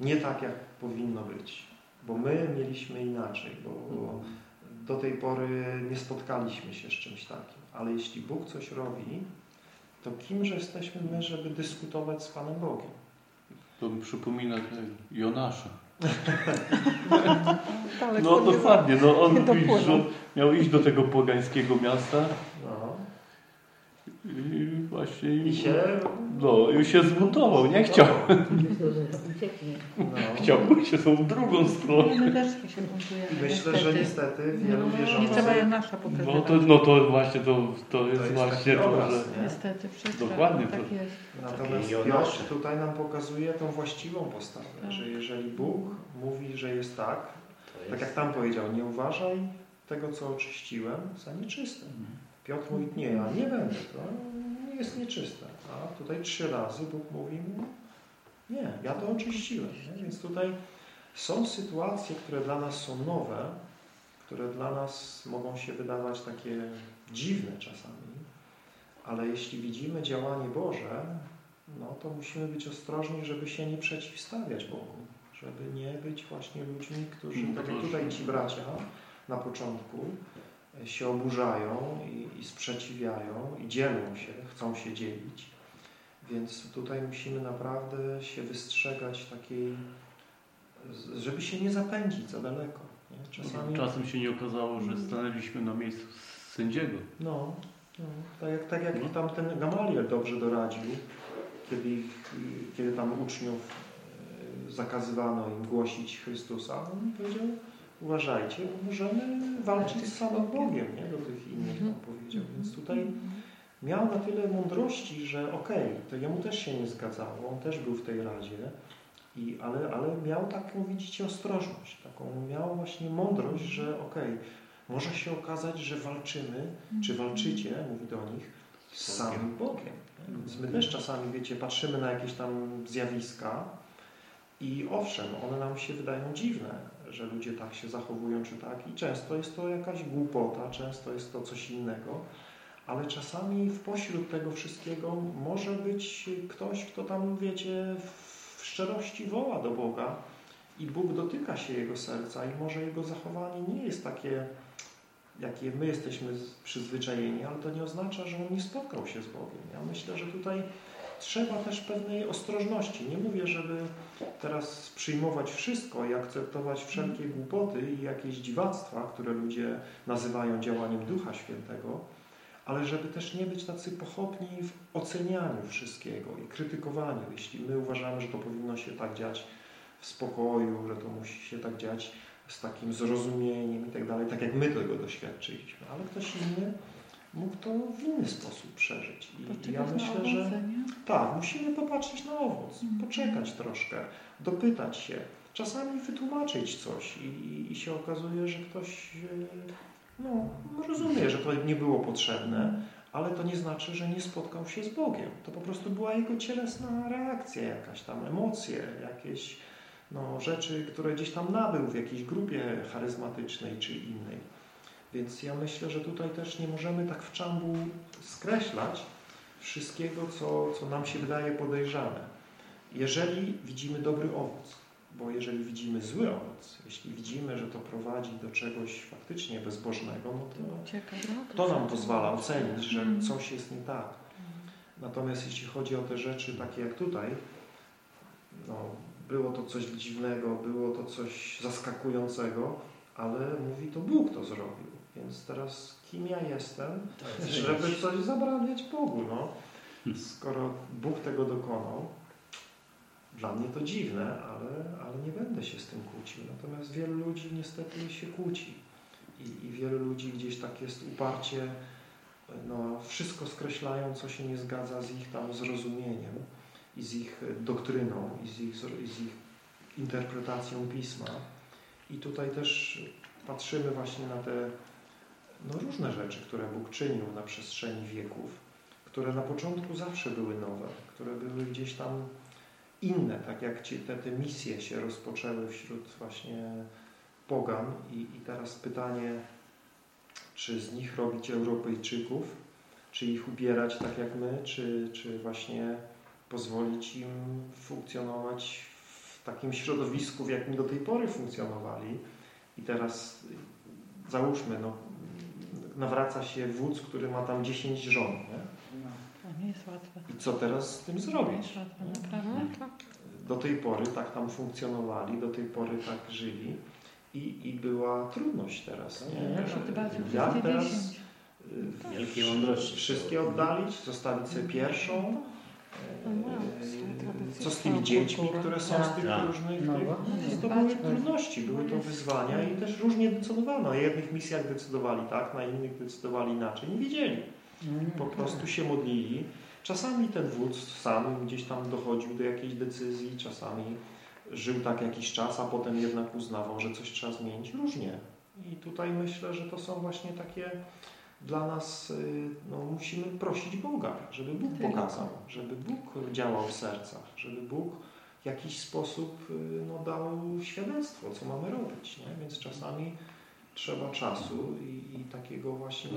nie tak, jak powinno być. Bo my mieliśmy inaczej, bo do tej pory nie spotkaliśmy się z czymś takim. Ale jeśli Bóg coś robi, to kimże jesteśmy my, żeby dyskutować z Panem Bogiem? To mi przypomina Jonasza. Daleko No dokładnie, no on że miał iść do tego pogańskiego miasta No. I właśnie I się... no, i się zbuntował, nie chciał. Myślę, że ucieknie. No. Chciał się tą drugą stronę. Nie, my też się buntujemy. I myślę, że niestety wielu Nie trzeba wierzących... Janasza pokazywać. No to, no to właśnie to, to jest jest właśnie to, obraz, że nie? Niestety, przykro. Dokładnie Tak to. jest. Natomiast. Piotr tutaj nam pokazuje tą właściwą postawę, Tak. że jeżeli Bóg mówi, że jest tak, To tak jest- jak tam powiedział, nie uważaj tego, co oczyściłem, za nieczyste. Piotr mówi, nie, ja nie będę, to jest nieczyste. A tutaj trzy razy Bóg mówi mu, nie, ja to oczyściłem. Nie? Więc tutaj są sytuacje, które dla nas są nowe, które dla nas mogą się wydawać takie dziwne czasami, ale jeśli widzimy działanie Boże, no to musimy być ostrożni, żeby się nie przeciwstawiać Bogu, żeby nie być właśnie ludźmi, którzy, tak jak tutaj ci bracia na początku, się oburzają i, i sprzeciwiają i dzielą się, chcą się dzielić. Więc tutaj musimy naprawdę się wystrzegać takiej, żeby się nie zapędzić za daleko. Nie? Czasami czasem się nie okazało, że stanęliśmy na miejscu sędziego. No, no. Tak, jak, tak jak No. tam ten Gamaliel dobrze doradził, kiedy, ich, kiedy tam uczniów e, zakazywano im głosić Chrystusa, on powiedział, uważajcie, bo możemy walczyć z samym Bogiem, nie? do tych innych Mhm. tam powiedział. Więc tutaj miał na tyle mądrości, że okej, to jemu też się nie zgadzało, on też był w tej radzie, i, ale, ale miał taką, widzicie, ostrożność, taką miał właśnie mądrość, że okej, może się okazać, że walczymy, czy walczycie, mówi do nich, z samym Bogiem. Więc my też czasami, wiecie, patrzymy na jakieś tam zjawiska i owszem, one nam się wydają dziwne, że ludzie tak się zachowują, czy tak. I często jest to jakaś głupota, często jest to coś innego, ale czasami w pośród tego wszystkiego może być ktoś, kto tam, wiecie, w szczerości woła do Boga i Bóg dotyka się jego serca i może jego zachowanie nie jest takie, jakie my jesteśmy przyzwyczajeni, ale to nie oznacza, że on nie spotkał się z Bogiem. Ja myślę, że tutaj trzeba też pewnej ostrożności. Nie mówię, żeby teraz przyjmować wszystko i akceptować wszelkie głupoty i jakieś dziwactwa, które ludzie nazywają działaniem Ducha Świętego, ale żeby też nie być tacy pochopni w ocenianiu wszystkiego i krytykowaniu. Jeśli my uważamy, że to powinno się tak dziać w spokoju, że to musi się tak dziać z takim zrozumieniem i tak dalej, tak jak my tego doświadczyliśmy, ale ktoś inny mógł to w inny sposób przeżyć. I, ja myślę, że owoce, nie? tak, musimy popatrzeć na owoc, Mhm. poczekać troszkę, dopytać się, czasami wytłumaczyć coś i, i, i się okazuje, że ktoś e, no, rozumie, że to nie było potrzebne, ale to nie znaczy, że nie spotkał się z Bogiem. To po prostu była jego cielesna reakcja jakaś tam, emocje, jakieś no, rzeczy, które gdzieś tam nabył w jakiejś grupie charyzmatycznej czy innej. Więc ja myślę, że tutaj też nie możemy tak w czambu skreślać wszystkiego, co, co nam się wydaje podejrzane. Jeżeli widzimy dobry owoc, bo jeżeli widzimy zły owoc, jeśli widzimy, że to prowadzi do czegoś faktycznie bezbożnego, no to Ucieka. to nam pozwala ocenić, że Mhm. coś jest nie tak. Natomiast jeśli chodzi o te rzeczy takie jak tutaj, no, było to coś dziwnego, było to coś zaskakującego, ale mówi to Bóg to zrobił. Więc teraz kim ja jestem, żeby coś zabrabiać Bogu, no. Skoro Bóg tego dokonał, dla mnie to dziwne, ale, ale nie będę się z tym kłócił. Natomiast wielu ludzi niestety się kłóci. I, I wielu ludzi gdzieś tak jest uparcie, no, wszystko skreślają, co się nie zgadza z ich tam zrozumieniem i z ich doktryną i z ich, i z ich interpretacją Pisma. I tutaj też patrzymy właśnie na te no, różne rzeczy, które Bóg czynił na przestrzeni wieków, które na początku zawsze były nowe, które były gdzieś tam inne, tak jak ci, te, te misje się rozpoczęły wśród właśnie pogan. I, i teraz pytanie, czy z nich robić Europejczyków, czy ich ubierać tak jak my, czy, czy właśnie pozwolić im funkcjonować w takim środowisku, w jakim do tej pory funkcjonowali. I teraz załóżmy, no, nawraca się wódz, który ma tam 10 żon, nie? To nie jest łatwe. I co teraz z tym zrobić? jest łatwe, naprawdę. Mhm. Do tej pory tak tam funkcjonowali, do tej pory tak żyli i, i była trudność teraz, nie? Jak teraz y, Wielkiej mądrości. wszystkie oddalić, zostawić sobie pierwszą? Co z tymi dziećmi, które są z tych Tak. różnych No. To były trudności, były to wyzwania i też różnie decydowano. Na jednych misjach decydowali tak, na innych decydowali inaczej. Nie wiedzieli. Po prostu się modlili. Czasami ten wódz sam gdzieś tam dochodził do jakiejś decyzji, czasami żył tak jakiś czas, a potem jednak uznawał, że coś trzeba zmienić. Różnie. I tutaj myślę, że to są właśnie takie dla nas, y, no, musimy prosić Boga, żeby Bóg pokazał, żeby Bóg działał w sercach, żeby Bóg w jakiś sposób y, no, dał świadectwo, co mamy robić. Nie? Więc czasami trzeba czasu i, i takiego właśnie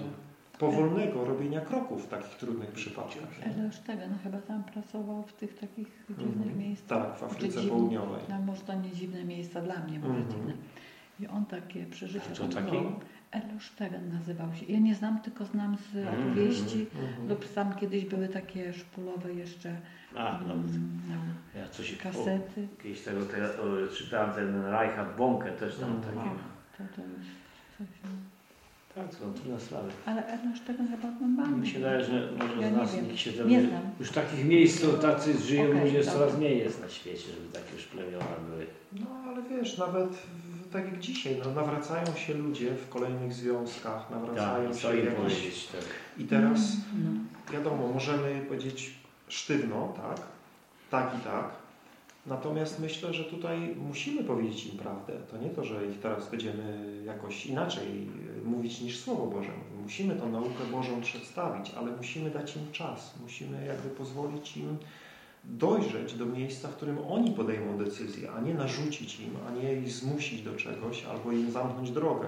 powolnego robienia kroków w takich trudnych przypadkach. nie? Elo Sztegan chyba tam pracował w tych takich dziwnych Mhm. miejscach. Tak, w Afryce Południowej. No, może to nie dziwne miejsca dla mnie, może Mhm. dziwne. I on takie przeżycia co odczuwał. takiego? Elo Sztegan nazywał się. Ja nie znam, tylko znam z Mhm. opowieści Mhm. lub tam kiedyś były takie szpulowe jeszcze A, no. mm, no, Ja coś kasety. o, kiedyś tego te, o, czytałem ten Reichardt Bonke też tam Mhm. takie. To, to jest coś, no. Tak, są trudne sprawy. Ale Ernest tego chyba mamy. Mi się wydaje, że może Ja z nas nikt się Nie znam. Już takich miejsc, to tacy żyją ludzie, dobra. coraz mniej jest na świecie, żeby takie już plemiona były. No ale wiesz, nawet w, tak jak dzisiaj, no, nawracają się ludzie w kolejnych związkach, nawracają Tak, się powiedzieć, tak. I teraz No. wiadomo, możemy powiedzieć sztywno, tak, tak i tak. Natomiast myślę, że tutaj musimy powiedzieć im prawdę. To nie to, że ich teraz będziemy jakoś inaczej y, mówić niż Słowo Boże. Musimy tą naukę Bożą przedstawić, ale musimy dać im czas. Musimy jakby pozwolić im dojrzeć do miejsca, w którym oni podejmą decyzję, a nie narzucić im, a nie ich zmusić do czegoś, albo im zamknąć drogę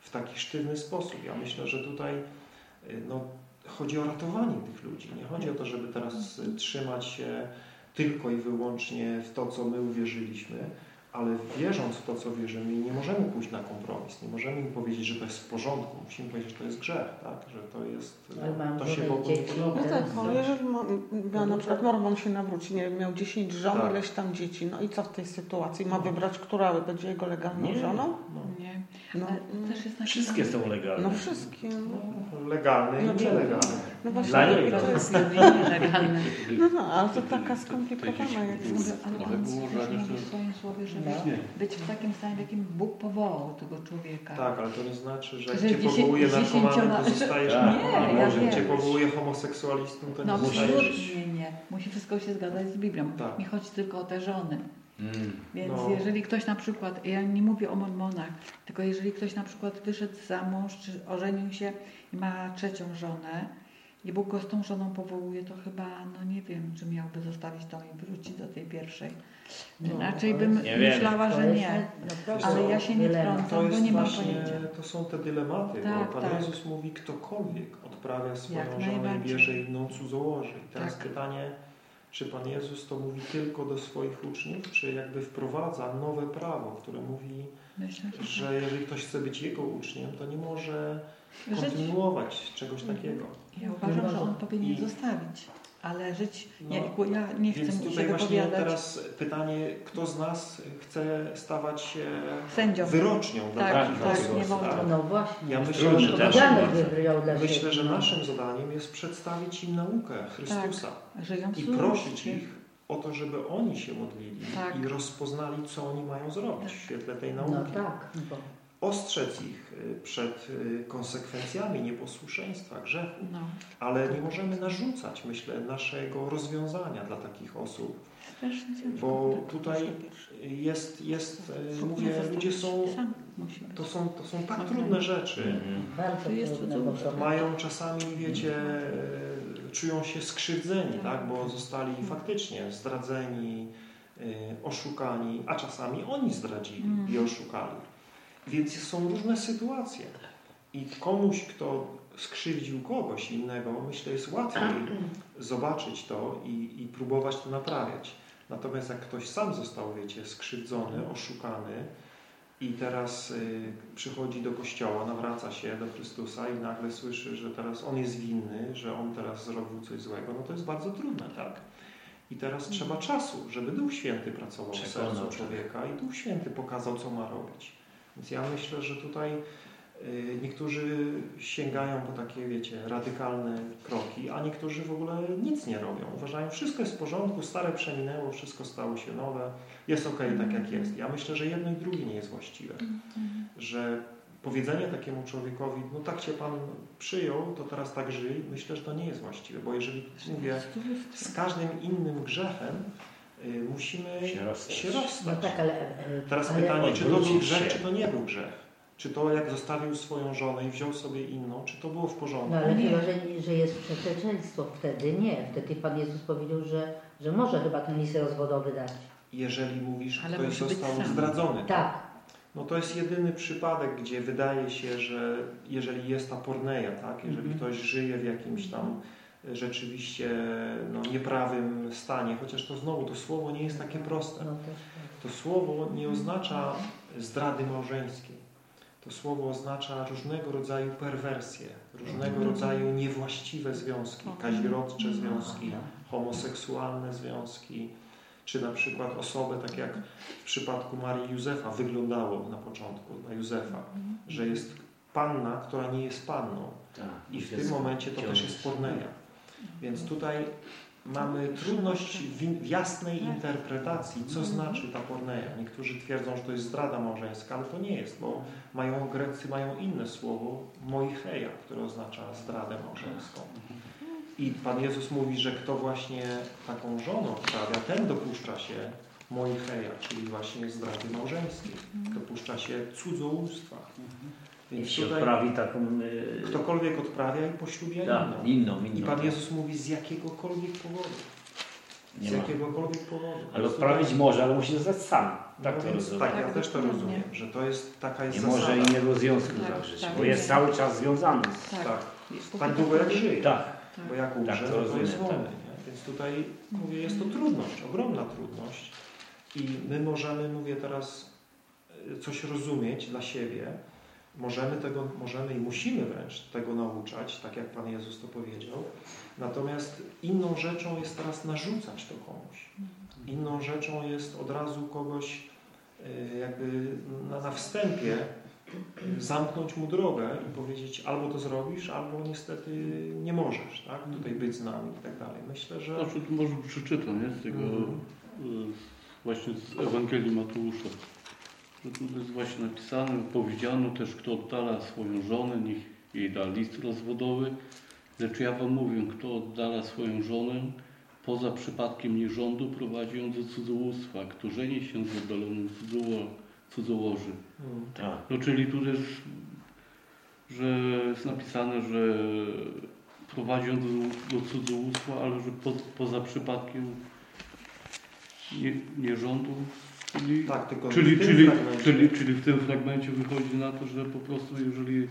w taki sztywny sposób. Ja myślę, że tutaj y, no, chodzi o ratowanie tych ludzi. Nie chodzi o to, żeby teraz trzymać się tylko i wyłącznie w to, co my uwierzyliśmy, ale wierząc w to, co wierzymy, nie możemy pójść na kompromis. Nie możemy im powiedzieć, że to jest w porządku. Musimy powiedzieć, że to jest grzech, tak? że to jest, Ale mam to się Bogu nie podoba. No tak, no, jeżeli ma, na przykład Mormon się nawróci, nie wiem, miał 10 żon, Tak. ileś tam dzieci, no i co w tej sytuacji? Ma wybrać, która będzie jego legalną Nie. żoną? No, Nie. No, też jest Wszystkie są legalne. no wszystkie. No, no, legalne No, i nielegalne. no właśnie, Dla to niego. to jest... legalne. No, no, ale to taka skomplikowana jak sobie. Ale żalu, mówi że- w swoim słowie, żeby Nie. być w takim stanie, w jakim Bóg powołał tego człowieka. Tak, ale to nie znaczy, że jak Że cię powołuje narkomanem, to zostajesz Tak. narkomanem. Nie, ja jak cię powołuje homoseksualistą, to No nie zostajesz. absolutnie nie. Musi wszystko się zgadzać z Biblią. Tak. Mi chodzi tylko o te żony. Mm. Więc No. jeżeli ktoś na przykład, ja nie mówię o mormonach, tylko jeżeli ktoś na przykład wyszedł za mąż, czy ożenił się i ma trzecią żonę i Bóg go z tą żoną powołuje, to chyba, no nie wiem, czy miałby zostawić tą i wrócić do tej pierwszej. No, Inaczej to bym wiem. myślała, To że jest nie. naprawdę Ale ja się nie wtrącam. To bo nie mam pojęcia. to są te dylematy, Tak, bo Pan tak. Jezus mówi, ktokolwiek odprawia swoją Jak żonę i bierze inną cudzołoży. I teraz Tak. pytanie, czy Pan Jezus to mówi tylko do swoich uczniów, czy jakby wprowadza nowe prawo, które mówi, Myślę, że, że jeżeli ktoś chce być Jego uczniem, to nie może żyć. kontynuować czegoś Mhm. takiego. Ja uważam, że on może. powinien I- zostawić, ale żyć, No, nie, ja nie chcę Więc tutaj właśnie wypowiadać. teraz pytanie, kto z nas chce stawać się Sędzią. wyrocznią dla Tak, takich tak, osób. tak? No właśnie. Ja myślę, Trudne że naszym, myślę, że no. naszym zadaniem jest przedstawić im naukę Chrystusa w i prosić ich o to, żeby oni się modlili Tak. i rozpoznali, co oni mają zrobić w świetle tej No nauki. tak, bo Ostrzec ich y, przed y, konsekwencjami nieposłuszeństwa, grzechu, No. ale nie możemy narzucać, myślę, naszego rozwiązania dla takich osób. Bo tak, tutaj. Jest, jest y, mówię, ludzie są, być. to są, to są tak trudne rzeczy. Mhm. Mają czasami, wiecie, e, czują się skrzywdzeni, tak? bo zostali faktycznie zdradzeni, oszukani, a czasami oni zdradzili i oszukali. Więc są różne sytuacje. I komuś, kto skrzywdził kogoś innego, myślę, jest łatwiej zobaczyć to i, i próbować to naprawiać. Natomiast jak ktoś sam został, wiecie, skrzywdzony, oszukany i teraz y, przychodzi do kościoła, nawraca się do Chrystusa i nagle słyszy, że teraz on jest winny, że on teraz zrobił coś złego, no to jest bardzo trudne, tak? I teraz trzeba czasu, żeby Duch Święty pracował w sercu tak. człowieka i Duch Święty pokazał, co ma robić. Więc ja myślę, że tutaj y, niektórzy sięgają po takie, wiecie, radykalne kroki, a niektórzy w ogóle nic nie robią. Uważają, wszystko jest w porządku, stare przeminęło, wszystko stało się nowe, jest okej tak jak jest. Ja myślę, że jedno i drugie nie jest właściwe. Że powiedzenie takiemu człowiekowi, no tak Cię Pan przyjął, to teraz tak żyj, myślę, że to nie jest właściwe, bo jeżeli, mówię, z każdym innym grzechem musimy Się rozstać. się No rozstać. tak, ale... e, Teraz ale pytanie, czy to był grzech, się. czy to nie był grzech? Czy to jak zostawił swoją żonę i wziął sobie inną, czy to było w porządku? No ale chyba, że, że jest przekleństwo. Wtedy nie. Wtedy Pan Jezus powiedział, że, że może chyba ten list rozwodowy dać. Jeżeli mówisz, Ale ktoś został zdradzony, Tak. no to jest jedyny przypadek, gdzie wydaje się, że jeżeli jest ta porneia, tak? jeżeli Mhm. ktoś żyje w jakimś tam e, rzeczywiście no, nieprawym stanie, chociaż to znowu to słowo nie jest takie proste. No też, To słowo nie oznacza zdrady małżeńskiej. To słowo oznacza różnego rodzaju perwersje, różnego Mhm. rodzaju niewłaściwe związki, kazirodcze związki, tak. homoseksualne związki, czy na przykład osobę, tak jak w przypadku Marii Józefa wyglądało na początku, na Józefa, że jest panna, która nie jest panną. Tak. I w tym momencie to też jest porneia. Więc tutaj mamy trudność w, jasnej interpretacji, co znaczy ta porneia. Niektórzy twierdzą, że to jest zdrada małżeńska, ale to nie jest, bo mają, Grecy mają inne słowo, moicheia, które oznacza zdradę małżeńską. I Pan Jezus mówi, że kto właśnie taką żonę odprawia, ten dopuszcza się moicheia, czyli właśnie zdrady małżeńskiej. Dopuszcza się cudzołóstwa. Więc tutaj odprawi taką... y, ktokolwiek odprawia i poślubia tak, inną. inną, inną. I Pan tak. Jezus mówi z jakiegokolwiek powodu. Z Nie ma. jakiegokolwiek powodu. Ale odprawić może, ale musi zostać sam. No Tak to więc, rozumiem. tak, ja Tak, też to rozumiem, że to jest taka jest Nie może zasada. innego związku Tak, zawrzeć, tak. bo jest cały czas związany. z- Tak. Tak, tak długo jak żyje. Tak. Tak. Bo jak umrze, Tak, to to, to rozumiem, jest wolny. tak. Więc tutaj mówię, jest to trudność, ogromna trudność. I my możemy, mówię teraz, y, coś rozumieć dla siebie. Możemy tego, możemy i musimy wręcz tego nauczać, tak jak Pan Jezus to powiedział. Natomiast inną rzeczą jest teraz narzucać to komuś. Inną rzeczą jest od razu kogoś y, jakby na, na wstępie y, zamknąć mu drogę i powiedzieć albo to zrobisz, albo niestety nie możesz tak? tutaj być z nami i tak dalej. Myślę, że Znaczy, tu może przeczytam, nie? Z tego Mhm. y, właśnie z Ewangelii Mateusza. Że tu jest właśnie napisane, powiedziano też, kto oddala swoją żonę, niech jej da list rozwodowy. Lecz ja wam mówię, kto oddala swoją żonę, poza przypadkiem nierządu prowadzi ją do cudzołóstwa. Kto żeni się z oddalonym cudzoło, cudzołoży. mm, Tak. No czyli tu też, że jest napisane, że prowadzi on do, do cudzołóstwa, ale że po, poza przypadkiem nie, nierządu. Czyli, tak, tylko czyli, w tym czyli, fragmencie czyli, czyli w tym fragmencie wychodzi na to, że po prostu jeżeli,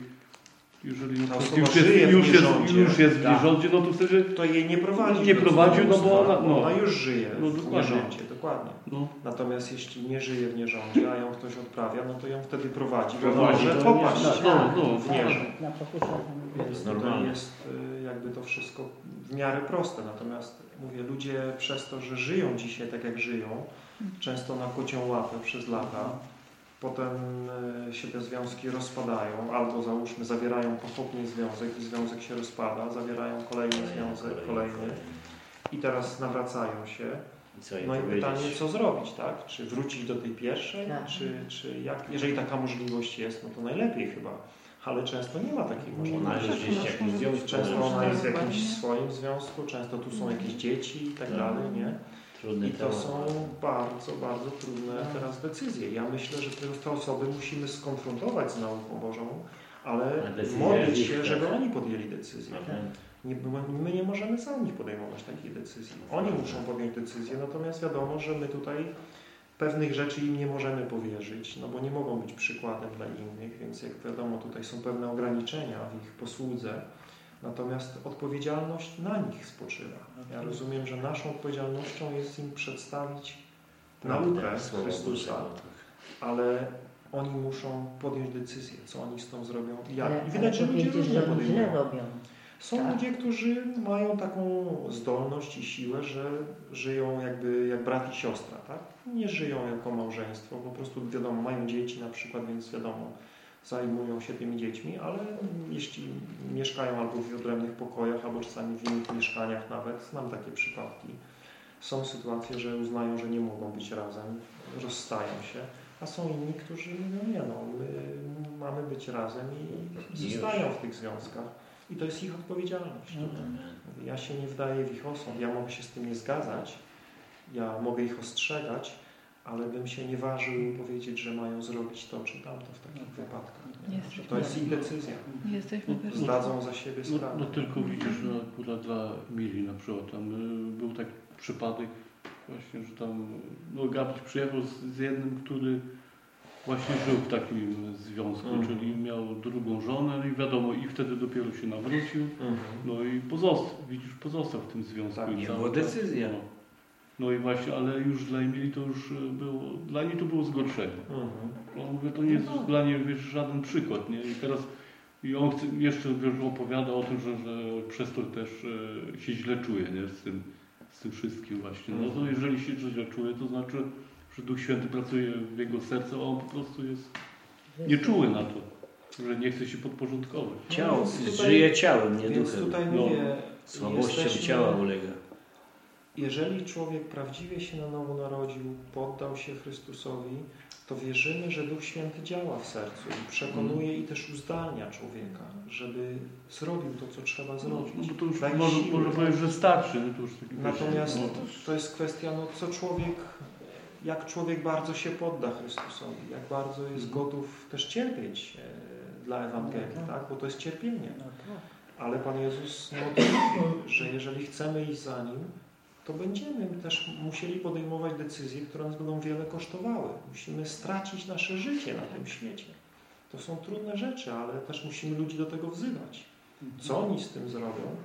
jeżeli już jest, już jest, nierządzie. już jest w Tak. nierządzie, no to wtedy to jej nie prowadzi Nie do prowadzi, no bo ona- no. ona już żyje No w nierządzie, dokładnie. no, Natomiast jeśli nie żyje w nierządzie, a ją ktoś odprawia, no to ją wtedy prowadzi, bo Prowadzi może popaść no, no, w nierząd. Na pokuszenie. Więc tutaj jest y, jakby to wszystko w miarę proste. Natomiast mówię, ludzie przez to, że żyją dzisiaj tak jak żyją, często na kocią łapę przez lata, potem y, się te związki rozpadają, albo załóżmy zawierają pochopnie związek i związek się rozpada, zawierają kolejny związek, kolejny i teraz nawracają się. I co jej No i pytanie, co zrobić, tak? Czy wrócić do tej pierwszej, Tak. czy, czy jak, jeżeli taka możliwość jest, no to najlepiej chyba, ale często nie ma takiej Ona możliwości. związku. Często ona jest w jakimś Dokładnie. swoim związku, często tu są jakieś dzieci i tak Tak. dalej, nie? Trudny I to temat. są bardzo, bardzo trudne teraz decyzje. Ja myślę, że te, te osoby musimy skonfrontować z nauką Bożą, ale modlić się, tak. żeby oni podjęli decyzję. Mhm. Nie, my- my nie możemy sami podejmować takiej decyzji. Oni muszą podjąć decyzję, natomiast wiadomo, że my tutaj pewnych rzeczy im nie możemy powierzyć, no bo nie mogą być przykładem dla innych, więc jak wiadomo, tutaj są pewne ograniczenia w ich posłudze. Natomiast odpowiedzialność na nich spoczywa. Ja rozumiem, że naszą odpowiedzialnością jest im przedstawić naukę Chrystusa, tak. ale oni muszą podjąć decyzję, co oni z tą zrobią i jak. I widać, że ludzie różnie podejmują. Są Tak. ludzie, którzy mają taką zdolność i siłę, że żyją jakby jak brat i siostra, tak? Nie żyją jako małżeństwo, po prostu wiadomo, mają dzieci na przykład, więc wiadomo, zajmują się tymi dziećmi, ale jeśli mieszkają albo w odrębnych pokojach, albo czasami w innych mieszkaniach nawet, znam takie przypadki, są sytuacje, że uznają, że nie mogą być razem, rozstają się, a są inni, którzy mówią, nie no, my mamy być razem i zostają w tych związkach. I to jest ich odpowiedzialność. Ja się nie wdaję w ich osąd, ja mogę się z tym nie zgadzać, ja mogę ich ostrzegać, ale bym się nie ważył im powiedzieć, że mają zrobić to czy tamto w takich wypadkach. Nie? Jest. Że to jest ich decyzja. Nie jesteśmy pewni. Zdadzą za siebie No, sprawę. no tylko widzisz, że akurat dla Mili na przykład tam y, był taki przypadek właśnie, że tam no Gabriel przyjechał z, z jednym, który właśnie żył w takim związku, Mhm. czyli miał drugą żonę no i wiadomo i wtedy dopiero się nawrócił, Mhm. no i pozostał, widzisz, pozostał w tym związku. Tak, i nie było decyzji. No. No i właśnie, ale już dla Emilii to już y, było, dla niej to było zgorszenie. Mhm. No mówię, to nie jest No dla niej wiesz, żaden przykład, nie? I teraz i on chce, jeszcze wiesz, opowiada o tym, że, że przez to też e, się źle czuje, nie? Z tym, z tym wszystkim właśnie. No to Mhm. jeżeli się źle czuje, to znaczy, że Duch Święty pracuje w jego sercu, a on po prostu jest nieczuły na to. Że nie chce się podporządkować. Ciało, więc tutaj- żyje ciałem, nie duchem. tutaj No. mówię, Słabością jesteśmy- ciała ulega. Jeżeli człowiek prawdziwie się na nowo narodził, poddał się Chrystusowi, to wierzymy, że Duch Święty działa w sercu i przekonuje i też uzdalnia człowieka, żeby zrobił to, co trzeba No, zrobić. bo to już Daje może, siły. może powiedzieć, że starczy. No to już taki Natomiast no, to jest kwestia, no, co człowiek, jak człowiek bardzo się podda Chrystusowi, jak bardzo jest Mhm. gotów też cierpieć e, dla Ewangelii, No tak. tak? bo to jest cierpienie. No tak. Ale Pan Jezus mówi, że jeżeli chcemy iść za Nim, to będziemy też musieli podejmować decyzje, które nas będą wiele kosztowały. Musimy stracić nasze życie na tym świecie. To są trudne rzeczy, ale też musimy ludzi do tego wzywać. Co oni z tym zrobią,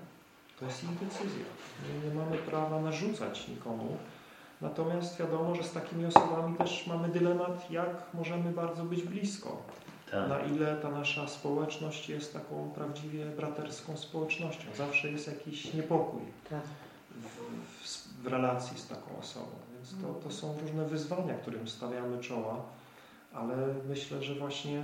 to jest ich decyzja. My nie mamy prawa narzucać nikomu. Natomiast wiadomo, że z takimi osobami też mamy dylemat, jak możemy bardzo być blisko. Tak. Na ile ta nasza społeczność jest taką prawdziwie braterską społecznością. Zawsze jest jakiś niepokój Tak. W, relacji z taką osobą. Więc to, to są różne wyzwania, którym stawiamy czoła, ale myślę, że właśnie,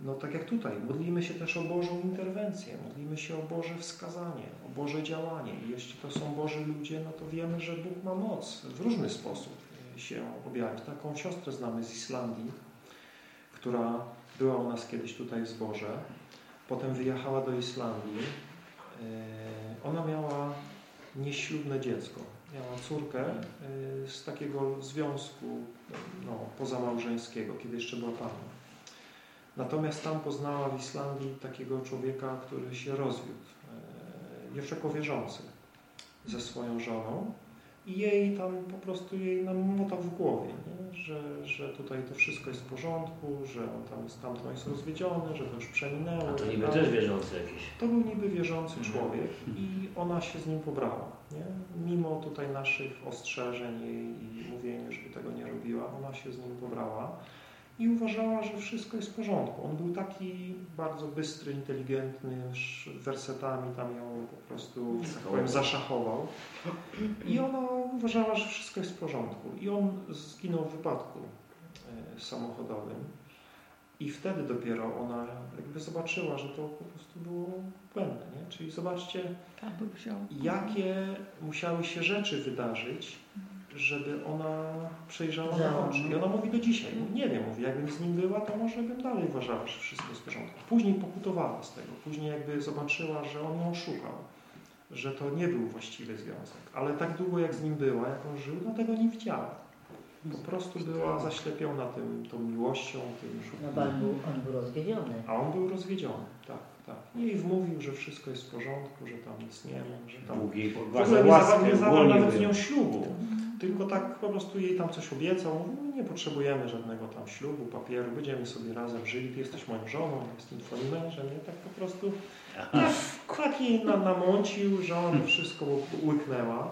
no tak jak tutaj, modlimy się też o Bożą interwencję, modlimy się o Boże wskazanie, o Boże działanie. I jeśli to są Boży ludzie, no to wiemy, że Bóg ma moc w różny sposób się objawić. Taką siostrę znamy z Islandii, która była u nas kiedyś tutaj w zborze, potem wyjechała do Islandii. E, Ona miała nieślubne dziecko. Miała córkę e, z takiego związku no, pozamałżeńskiego, kiedy jeszcze była panną. Natomiast tam poznała w Islandii takiego człowieka, który się rozwiódł, e, już jako wierzący, ze swoją żoną i jej tam po prostu jej nam motał w głowie, nie? Że, że tutaj to wszystko jest w porządku, że on tam jest, tamto jest rozwiedziony, że to już przeminęło. A to niby też wierzący jakiś. To był niby wierzący Mhm. człowiek i ona się z nim pobrała. Nie? Mimo tutaj naszych ostrzeżeń i mówienia, żeby tego nie robiła, ona się z nim pobrała i uważała, że wszystko jest w porządku. On był taki bardzo bystry, inteligentny, wersetami tam ją po prostu, tak powiem, zaszachował. I ona uważała, że wszystko jest w porządku. I on zginął w wypadku e, samochodowym. I wtedy dopiero ona jakby zobaczyła, że to po prostu było błędne. Nie? Czyli zobaczcie, jakie musiały się rzeczy wydarzyć, żeby ona przejrzała na oczy. I ona mówi do dzisiaj, nie wiem, mówi, jakbym z nim była, to może bym dalej uważała, że wszystko jest w porządku. Później pokutowała z tego, później jakby zobaczyła, że on ją oszukał, że to nie był właściwy związek. Ale tak długo jak z nim była, jak on żył, no tego nie widziała. Po prostu była zaślepiona tym, tą miłością, tym No bo on był, on był rozwiedziony. a on był rozwiedziony, tak, tak. I wmówił, że wszystko jest w porządku, że tam nic nie ma, że tam... Jej W ogóle nie zawarł, nie zawarł nawet z nią ślubu, tylko tak po prostu jej tam coś obiecał. Mówi, no nie potrzebujemy żadnego tam ślubu, papieru, będziemy sobie razem żyli, ty jesteś moją żoną, ja jestem twoim mężem, nie? Tak po prostu tak, tak jej na, namącił, że ona wszystko łyknęła.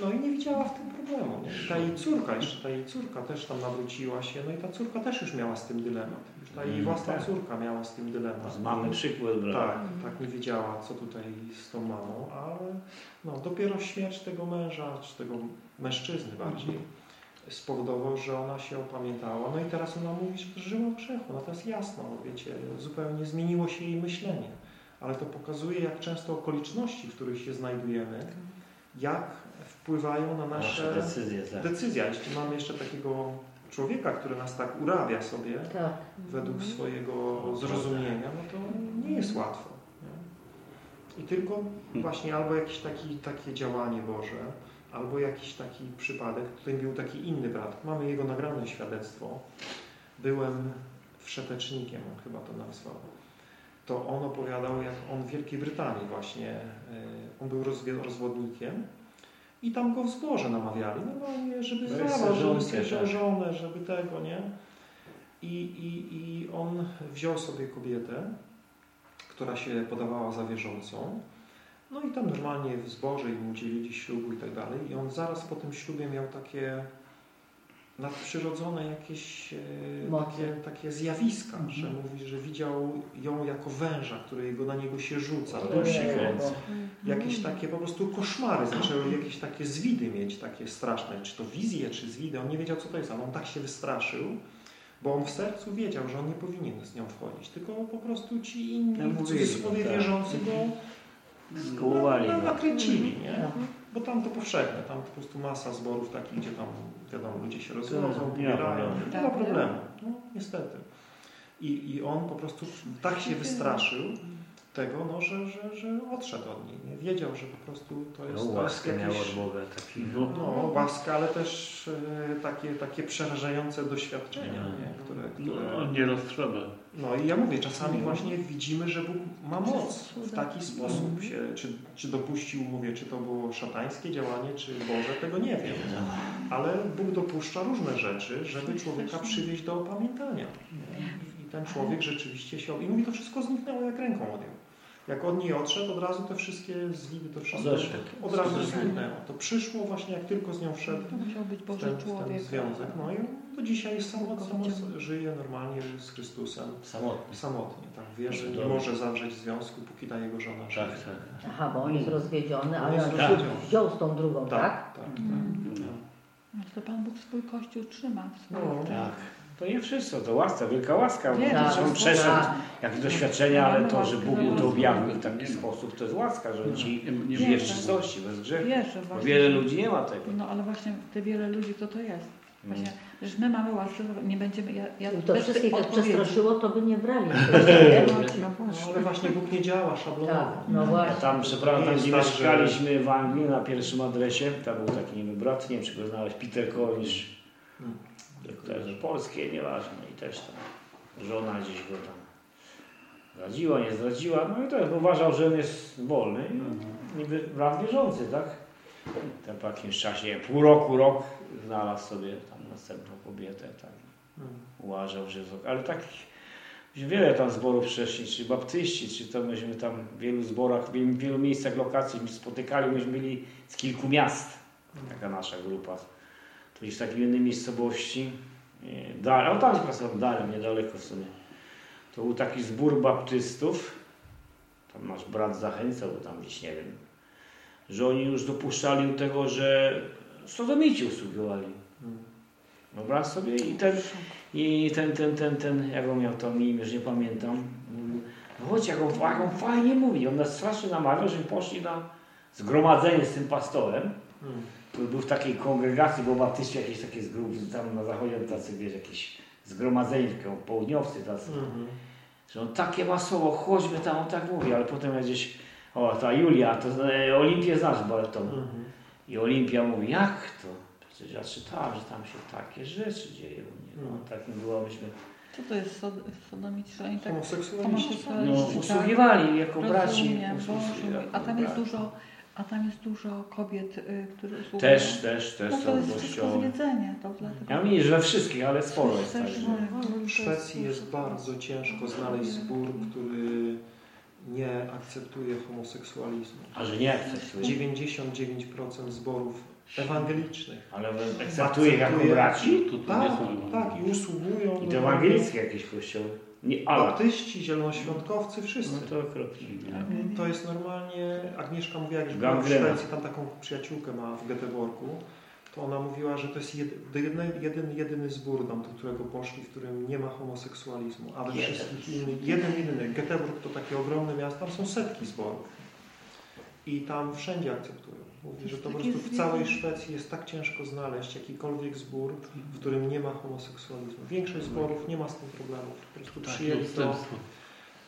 No i nie widziała w tym problemu. Nie? Ta jej córka, jeszcze ta jej córka też tam nawróciła się, no i ta córka też już miała z tym dylemat. Ta jej Mm, własna tak. córka miała z tym dylemat. Z mamy przykład brała. Tak, tak nie wiedziała, co tutaj z tą mamą, ale no, dopiero śmierć tego męża, czy tego mężczyzny bardziej, spowodował, że ona się opamiętała. No i teraz ona mówi, że żyła w grzechu. No to jest jasno, wiecie, zupełnie zmieniło się jej myślenie. Ale to pokazuje, jak często okoliczności, w których się znajdujemy, jak wpływają na Nasze nasze decyzje, tak. decyzje. A jeśli mamy jeszcze takiego człowieka, który nas tak urawia sobie, Tak. według swojego zrozumienia, no to nie jest łatwo. Nie? I tylko właśnie albo jakieś taki, takie działanie Boże, albo jakiś taki przypadek. Tutaj był taki inny brat. Mamy jego nagrane świadectwo. Byłem wszetecznikiem, on chyba to nazwał. To on opowiadał, jak on w Wielkiej Brytanii właśnie, y, on był rozwodnikiem i tam go w zborze namawiali, no żeby zawał, żeby wziął tak. żonę, żeby tego, nie? I, i, I on wziął sobie kobietę, która się podawała za wierzącą. No i tam normalnie w zborze im udzielili ślubu i tak dalej. I on zaraz po tym ślubie miał takie nadprzyrodzone jakieś e, takie, takie zjawiska, Mhm. że mówi, że widział ją jako węża, którego na niego się rzuca, dusi go. kręcę. Jakieś takie po prostu koszmary, zaczęły jakieś takie zwidy mieć, takie straszne, czy to wizje, czy zwidy, on nie wiedział co to jest, ale on tak się wystraszył, Bo on w sercu wiedział, że on nie powinien z nią wchodzić, tylko po prostu ci inni, Ja cudzysłowie tak. wierzący go Skołowali no, go. nakręcili, nie? Bo tam to powszechne, tam po prostu masa zborów takich, gdzie tam wiadomo, ludzie się ma pobierają, problemu. nie ma Tak, problemu, no niestety. I, I on po prostu tak się wystraszył tego, no, że, że, że odszedł od niej, nie? Wiedział, że po prostu to jest, No, jest łaskę miał jakieś... od Boga taki. No, łaska, ale też e, takie, takie przerażające doświadczenia, nie? Które, które... No, nie roztrzeba. No i ja mówię, czasami właśnie widzimy, że Bóg ma moc w taki sposób się, czy, czy dopuścił, mówię, czy to było szatańskie działanie, czy Boże, tego nie wiem. Ale Bóg dopuszcza różne rzeczy, żeby człowieka przywieźć do opamiętania. nie? I ten człowiek rzeczywiście się... I mówi, to wszystko zniknęło jak ręką odjął. Jak od niej odszedł, od razu te wszystkie zwidy, to wszystko Odeszły. od razu zniknęło. To przyszło właśnie, jak tylko z nią wszedł To musiał być w Boży ten, ten związek. No i to dzisiaj jest samo, samo żyje normalnie z Chrystusem. Samotny. Samotnie, tak. Wie, że nie może zawrzeć związku, póki ta jego żona żyje. Tak, tak. Aha, bo on jest rozwiedziony, On ale jest on rozwiedziony. wziął z tą drugą, tak? Tak, tak. tak. No to Pan Bóg swój Kościół trzyma w No. Tak. To nie wszystko, to łaska, wielka łaska. Nie, że to on przeszedł łaska. jakieś doświadczenia, ale to, że Bóg mu to No, objawił w no, taki sposób, to jest łaska, że ci żyje w czystości, bez grzechu. Wierzę Bo wiele ludzi nie ma tego. No ale właśnie te wiele ludzi, kto to jest? Mm. Właśnie, że my mamy łaskę, nie będziemy, ja, ja to bez wszystkich jak przestraszyło, to by nie brali. No No, ale właśnie Bóg nie działa szablonowo. Tak, no Ja właśnie. tam, przepraszam, tam gdzie tak, mieszkaliśmy w Anglii na pierwszym adresie, tam był taki niby brat, nie wiem czy go znałeś, Peter Cornish, Hmm. Też polskie, nieważne i też tam żona gdzieś go tam zdradziła, nie zdradziła, no i też uważał, że on jest wolny i niby brat wierzący, tak? Tam po jakimś czasie, pół roku, rok znalazł sobie tam następną kobietę, tak? Uważał, że jest. Ale takich wiele tam zborów przeszli, czy baptyści, czy to myśmy tam w wielu zborach, w wielu, miejscach lokacji spotykali, myśmy byli z kilku miast, taka nasza grupa. To w takiej jednej miejscowości, e, dalej, o tam jest pracował dalej, niedaleko w sumie. To był taki zbór baptystów, tam nasz brat zachęcał, tam gdzieś nie wiem, że oni już dopuszczali do tego, że sodomici usługiwali. Wyobraź sobie i ten, i ten, ten, ten, ten, jak on miał tam imię, że nie pamiętam, no chodź, jak on, jak on fajnie mówi, on nas strasznie namawiał, żebyśmy poszli na zgromadzenie z tym pastorem, Hmm. Który był w takiej kongregacji, bo baptyści jakieś takie z grup, tam na zachodzie tacy, wiesz, jakieś zgromadzenie, takie południowcy tacy, Mhm. że on takie masowo, chodźmy tam, on tak mówi, ale potem ja gdzieś, o, ta Julia, to e, Olimpię znasz baletą. Mhm. I Olimpia mówi, jak to? Przecież ja czytałam, że tam się takie rzeczy dzieją. Nie? No, Mm. takim było, myśmy Co to jest sod, sodomici, że oni tak Homoseksualiści. no, tak? usługiwali jako braci. Rozumiem, usługi- Boże mój. jako A tam jest braci. dużo, a tam jest dużo kobiet, y, które usługują. Też, też, też No to są kościoły. zwiedzenie, to dlatego. Ja mówię, że we wszystkich, ale sporo jest tak. Też, że- W Szwecji jest bardzo ciężko znaleźć zbór, który nie akceptuje homoseksualizmu. A że nie akceptuje. 99% zborów ewangelicznych. Ale akceptuje jako Akceptuje. braci? To, to nie Tak, są tak, i usługują. I to ewangelickie jakieś kościoły. Nie, ale. Baptyści, zielonoświątkowcy, wszyscy. No to okropnie. To jest normalnie, Agnieszka mówiła, jak była w. Szwecji, tam taką przyjaciółkę ma w Göteborgu, to ona mówiła, że to jest jedyny, jedyny, jedyny zbór tam, do którego poszli, w którym nie ma homoseksualizmu, a we Jeden. wszystkich innych, jeden, jedyny. Göteborg to takie ogromne miasto, tam są setki zborów. I tam wszędzie akceptują. Mówi, że to po prostu w całej. Szwecji jest tak ciężko znaleźć jakikolwiek zbór, w którym nie ma homoseksualizmu. Większość zborów nie ma z tym problemów. Po prostu takie przyjęli to.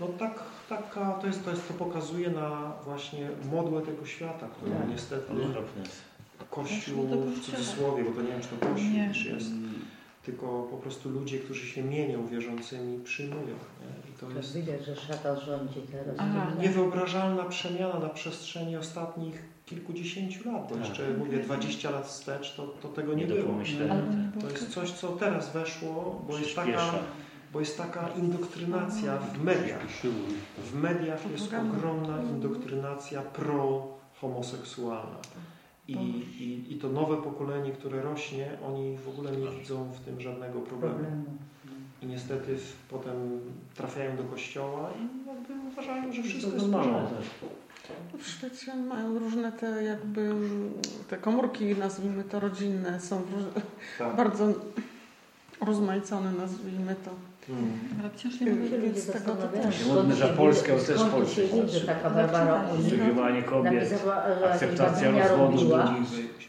No tak, taka, to jest, to jest, to pokazuje na właśnie modłę tego świata, którą Tak. niestety. Kościół w cudzysłowie, bo to nie wiem, czy to Kościół Nie. już jest, tylko po prostu ludzie, którzy się mienią wierzącymi, przyjmują. Nie? I to To jest widać, że szatan rządzi teraz. Aha. niewyobrażalna przemiana na przestrzeni ostatnich kilkudziesięciu lat, bo Tak. jeszcze mówię 20 lat wstecz, to, to tego nie, Nie do było. To jest coś, co teraz weszło, bo jest taka, bo jest taka indoktrynacja w mediach. W mediach jest ogromna indoktrynacja pro-homoseksualna. I, i, I to nowe pokolenie, które rośnie, oni w ogóle nie widzą w tym żadnego problemu. I niestety w, potem trafiają do kościoła i jakby uważają, że wszystko jest w normalne. porządku. W Szwecie mają różne te jakby te komórki, nazwijmy to rodzinne, są w róż- Tak. bardzo urozmaicony, nazwijmy to. Mm. Ale wciąż nie ludzie Więc tego to też. Modne, że Polskę, też skąd Polskę patrzy. taka Barbara Przegrywanie kobiet, jakieś akceptacja badania rozwodu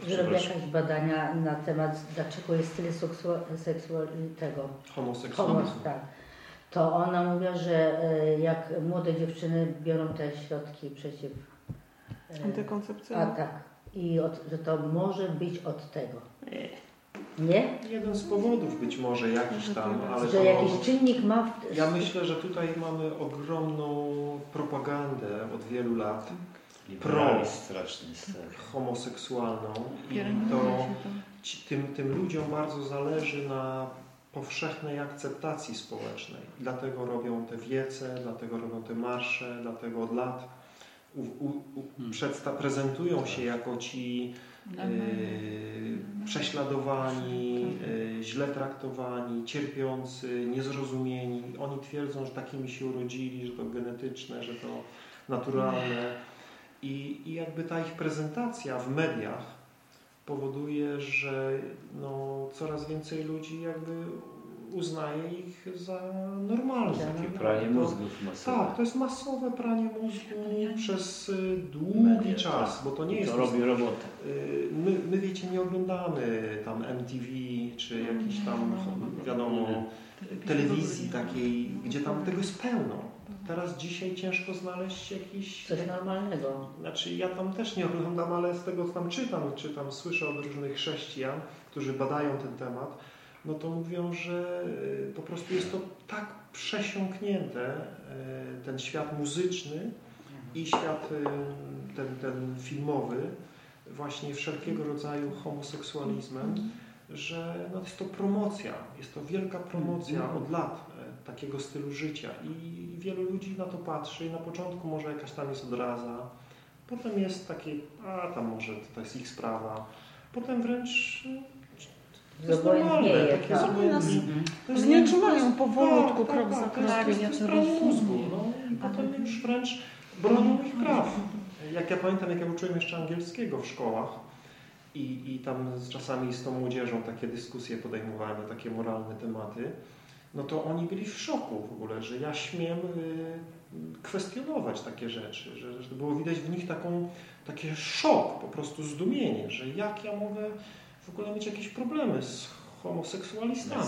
że robiła jakieś badania na temat, dlaczego jest tyle seksual, tego, Homoseksualizm. homos, tak. To ona mówiła, że e, jak młode dziewczyny biorą te środki przeciw... e, Antykoncepcyjny. A tak. I od, że to może być od tego. Nie? Jeden z powodów być może jakiś tam, ale Że to... jakiś czynnik ma... W... Ja myślę, że tutaj mamy ogromną propagandę od wielu lat tak. homoseksualną i to. ci, tym, tym ludziom bardzo zależy na powszechnej akceptacji społecznej. Dlatego robią te wiece, dlatego robią te marsze, dlatego od lat u, u, u, Hmm. przedsta- prezentują się jako ci Yy, prześladowani, yy, źle traktowani, cierpiący, niezrozumieni. Oni twierdzą, że takimi się urodzili, że to genetyczne, że to naturalne. I, i jakby ta ich prezentacja w mediach powoduje, że no, coraz więcej ludzi jakby uznaje ich za normalne. Takie No, pranie to- mózgów masowe. Tak, to jest masowe pranie mózgu przez y, długi Media, czas, tak. bo to nie jest To robi robotę. Y, My, my wiecie, nie oglądamy tam MTV czy jakiś tam, wiadomo, telewizji takiej, gdzie tam tego jest pełno. Teraz dzisiaj ciężko znaleźć jakiś... Coś normalnego. Znaczy ja tam też nie oglądam, ale z tego co tam czytam, czytam, słyszę od różnych chrześcijan, którzy badają ten temat, no to mówią, że y, po prostu jest to tak przesiąknięte, y, ten świat muzyczny i świat y, ten, ten filmowy, właśnie wszelkiego rodzaju homoseksualizmem, że no, jest to promocja, jest to wielka promocja od lat. e, takiego stylu życia. I wielu ludzi na to patrzy. I na początku może jakaś tam jest odraza, potem jest takie, a tam może to jest ich sprawa, potem wręcz e, to jest normalne, takie tak. jest Znieczulają powolutku, tak, krok tak, za tak, to jest, krokiem. to jest, to jest mózgu, no. I potem już wręcz bronią ich praw. Jak ja pamiętam, jak ja uczyłem jeszcze angielskiego w szkołach i, i tam z czasami z tą młodzieżą takie dyskusje podejmowałem na takie moralne tematy, no to oni byli w szoku w ogóle, że ja śmiem y, kwestionować takie rzeczy, że, że było widać w nich taką, takie szok, po prostu zdumienie, że jak ja mogę w ogóle mieć jakieś problemy z homoseksualistami.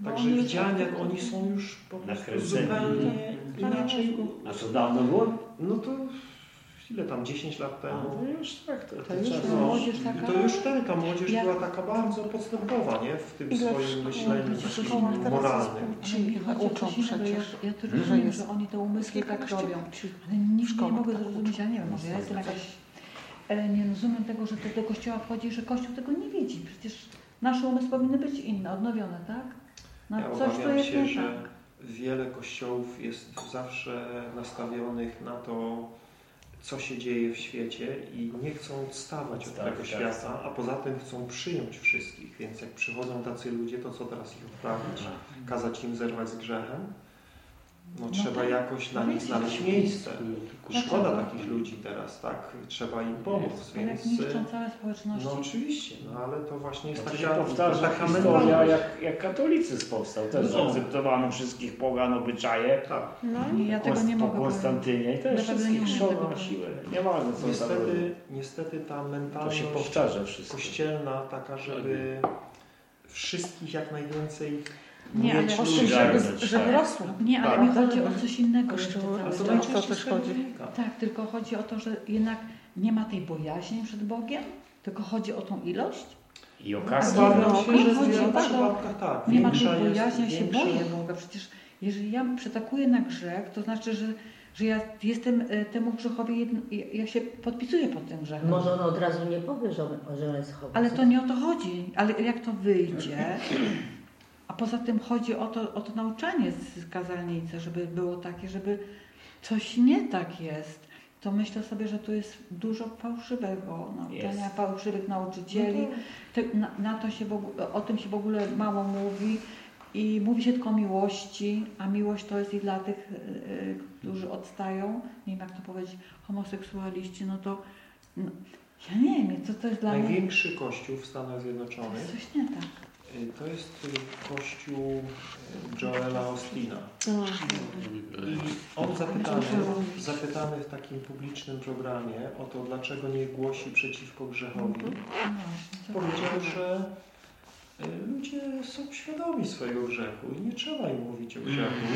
Bo Także widziałem, już- jak oni są już po prostu zupełnie inaczej. A to dawno było? No to ile tam, 10 lat temu? to już tak, to, To to już czas. no. Młodzież I taka... to już wtedy ta młodzież Jak- była taka bardzo podstępowa, nie? W tym Ile swoim myśleniu takim moralnym. o uczą coś innego. Ja, przecież. ja to że rozumiem, jest że oni te umysły tak robią. Ale nigdy nie mogę tak zrozumieć, ja nie wiem, może ja jestem jakaś... Ale nie rozumiem tego, że to do kościoła wchodzi, że kościół tego nie widzi. Przecież nasze umysły powinny być inne, odnowione, tak? No, Ja coś tu obawiam jest się, nie że tak. wiele kościołów jest zawsze nastawionych na to, co się dzieje w świecie i nie chcą odstawać od Tak, tego tak. świata, a poza tym chcą przyjąć wszystkich. Więc jak przychodzą tacy ludzie, to co teraz ich odprawić? Kazać im zerwać z grzechem? No, No trzeba tak. jakoś na No nich wiecie, znaleźć miejsce. Szkoda takich ludzi teraz, tak? Trzeba im pomóc, Ale jak więc... niszczą całe społeczności. No oczywiście, no ale to właśnie jest się taka, powtarza taka historia, mentalność. jak, jak katolicyzm powstał. Też No. zaakceptowano wszystkich pogan, obyczaje. Tak. No Nie, ja tego nie po mogę powiedzieć. Konstantynie i też nie wszystkich szło na siłę. Nieważne co tam Niestety, niestety ta To się mentalność powtarza wszystko. kościelna taka, żeby wszystkich jak najwięcej Nie, ale o O czym, żeby, Żadne, żeby tak. rosło. Nie, ale Tak. mi chodzi o coś innego jeszcze cały To to też chodzi. Tak, tylko chodzi o to, że jednak nie ma tej bojaźni przed Bogiem, tylko chodzi o tą ilość. I. Obawiam Obawiam się, że wielu przypadkach przypadkach tak. Nie ma tej bojaźni, ja się boję Boga. Przecież jeżeli ja przytakuję na grzech, to znaczy, że, że ja jestem e, temu grzechowi, jedno, ja- się podpisuję pod tym grzechem. Może on od razu nie powie, że on, że on jest chory. Ale to nie o to chodzi. Ale jak to wyjdzie? Poza tym chodzi o to, o to nauczanie z kazalnicy, żeby było takie, żeby coś nie tak jest. To myślę sobie, że tu jest dużo fałszywego nauczania, Jest. fałszywych nauczycieli. Te, na, na to się w ogóle, o tym się w ogóle mało mówi i mówi się tylko o miłości, a miłość to jest i dla tych, y, y, którzy odstają, nie wiem jak to powiedzieć, homoseksualiści, no to no, ja nie wiem, co to jest dla mnie. Największy kościół w Stanach To Zjednoczonych jest coś nie tak. Y, To jest y, kościół y, Joela Ostina. I on zapytany, zapytany w takim publicznym programie o to, dlaczego nie głosi przeciwko grzechowi, powiedział, że ludzie są świadomi swojego grzechu i nie trzeba im mówić o grzechu.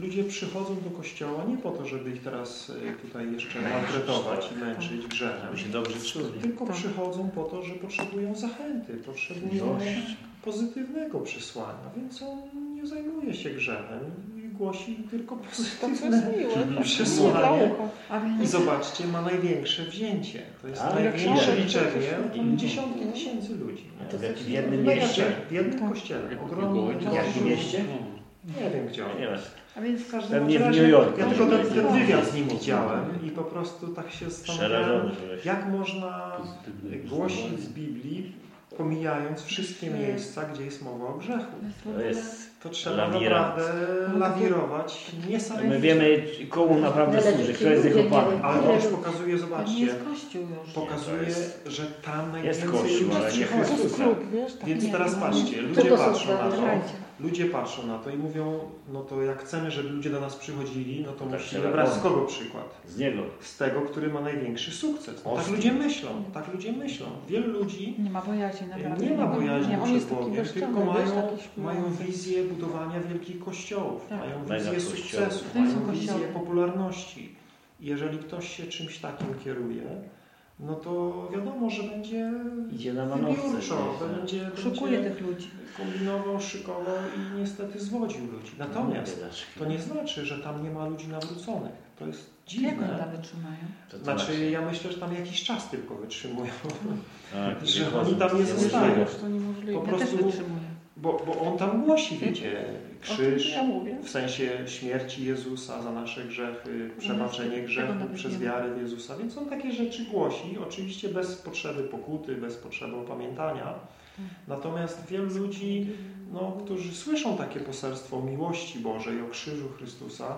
Ludzie przychodzą do kościoła nie po to, żeby ich teraz y, tutaj jeszcze maltretować i męczyć grzechem. Się dobrze czuli. Tylko Tak. przychodzą po to, że potrzebują zachęty, potrzebują pozytywnego przesłania, więc on nie zajmuje się grzechem głosi tylko To co jest pozytywne miłe. tak, Przesłanie. i zobaczcie, ma największe wzięcie. To jest A, największe jak liczebnie, Mhm. dziesiątki tysięcy ludzi. nie? W jakim- w jednym mieście? Jeszcze w jednym Tak. kościele. Ogromny w jakim mieście? Nie wiem gdzie on. Wiem. A więc W każdym Pewnie w razie New Yorku. Ja tylko ten, ten Tak. wywiad z nim widziałem i po prostu tak się zastanawiałem, jak można głosić z Biblii, pomijając wszystkie miejsca, gdzie jest mowa o grzechu. To jest... To trzeba Lawira. naprawdę lawirować niesamowicie. My wiemy, komu naprawdę służy, kto jest jego Panem. Ale to już pokazuje, nie zobaczcie, jest kościół już. pokazuje, że tam Jest najwięcej Kościół, ludzi ale nie jest tak. Więc teraz no. patrzcie, ludzie patrzą na to. Ludzie patrzą na to i mówią, no to jak chcemy, żeby ludzie do nas przychodzili, no to Tak musimy brać z kogo przykład? Z niego. Z tego, który ma największy sukces. No, tak ludzie myślą, tak ludzie myślą. Wielu ludzi Nie ma bojaźni, naprawdę. nie ma bojaźni nie, on przed Bogiem, tylko mają, mają wizję budowania wielkich kościołów, Tak. mają wizję sukcesu, mają wizję popularności. Jeżeli ktoś się czymś takim kieruje, no to wiadomo, że będzie Idzie na manowce. wybiórczo, będzie, Szukuje będzie tych ludzi. kombinował, szykował i niestety zwodził ludzi. Natomiast Biedaczki. to nie znaczy, że tam nie ma ludzi nawróconych. To jest Jak oni dziwne. tam wytrzymają? To Znaczy, ja myślę, że tam jakiś czas tylko wytrzymują, Tak, że oni tam nie zostają. To niemożliwe. Po Ja też prostu- wytrzymuję. Bo, bo on tam głosi, wiecie, krzyż, ja w sensie śmierci Jezusa za nasze grzechy, przebaczenie Tego grzechu nawet przez wiarę w Jezusa. Więc on takie rzeczy głosi, oczywiście bez potrzeby pokuty, bez potrzeby opamiętania. Natomiast wielu ludzi, no, którzy słyszą takie poselstwo o miłości Bożej, o krzyżu Chrystusa,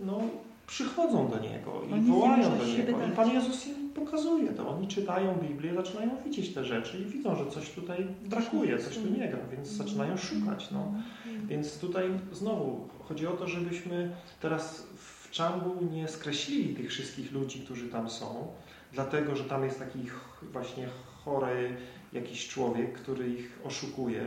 no, przychodzą do Niego i Oni wołają do Niego. siebie I. Pan Jezus im pokazuje to. Oni czytają Biblię, zaczynają widzieć te rzeczy i widzą, że coś tutaj brakuje, coś tu nie gra, więc zaczynają szukać. No. Więc tutaj znowu chodzi o to, żebyśmy teraz w Czambu nie skreślili tych wszystkich ludzi, którzy tam są, dlatego, że tam jest taki właśnie chory jakiś człowiek, który ich oszukuje,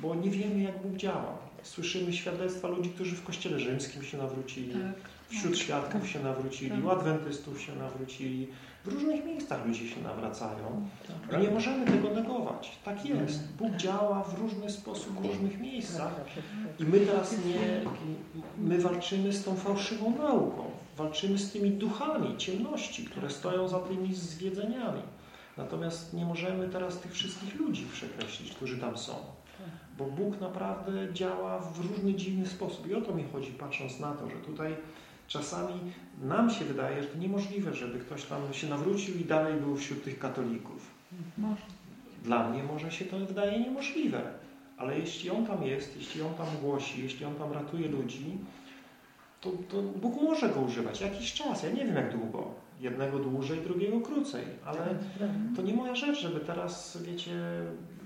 bo nie wiemy, jak Bóg działa. Słyszymy świadectwa ludzi, którzy w kościele rzymskim się nawrócili, Tak. wśród świadków się nawrócili, Tak. u adwentystów się nawrócili, w różnych miejscach ludzie się nawracają. Tak. I nie możemy tego negować. Tak jest. Bóg działa w różny sposób w różnych miejscach. I my teraz nie, my walczymy z tą fałszywą nauką. Walczymy z tymi duchami ciemności, które stoją za tymi zwiedzeniami. Natomiast nie możemy teraz tych wszystkich ludzi przekreślić, którzy tam są. Bo Bóg naprawdę działa w różny dziwny sposób. I o to mi chodzi, patrząc na to, że tutaj czasami nam się wydaje, że to niemożliwe, żeby ktoś tam się nawrócił i dalej był wśród tych katolików. Może. Dla mnie może się to wydaje niemożliwe, ale jeśli on tam jest, jeśli on tam głosi, jeśli on tam ratuje ludzi, to, to Bóg może go używać jakiś czas. Ja nie wiem jak długo. Jednego dłużej, drugiego krócej, ale to nie moja rzecz, żeby teraz, wiecie,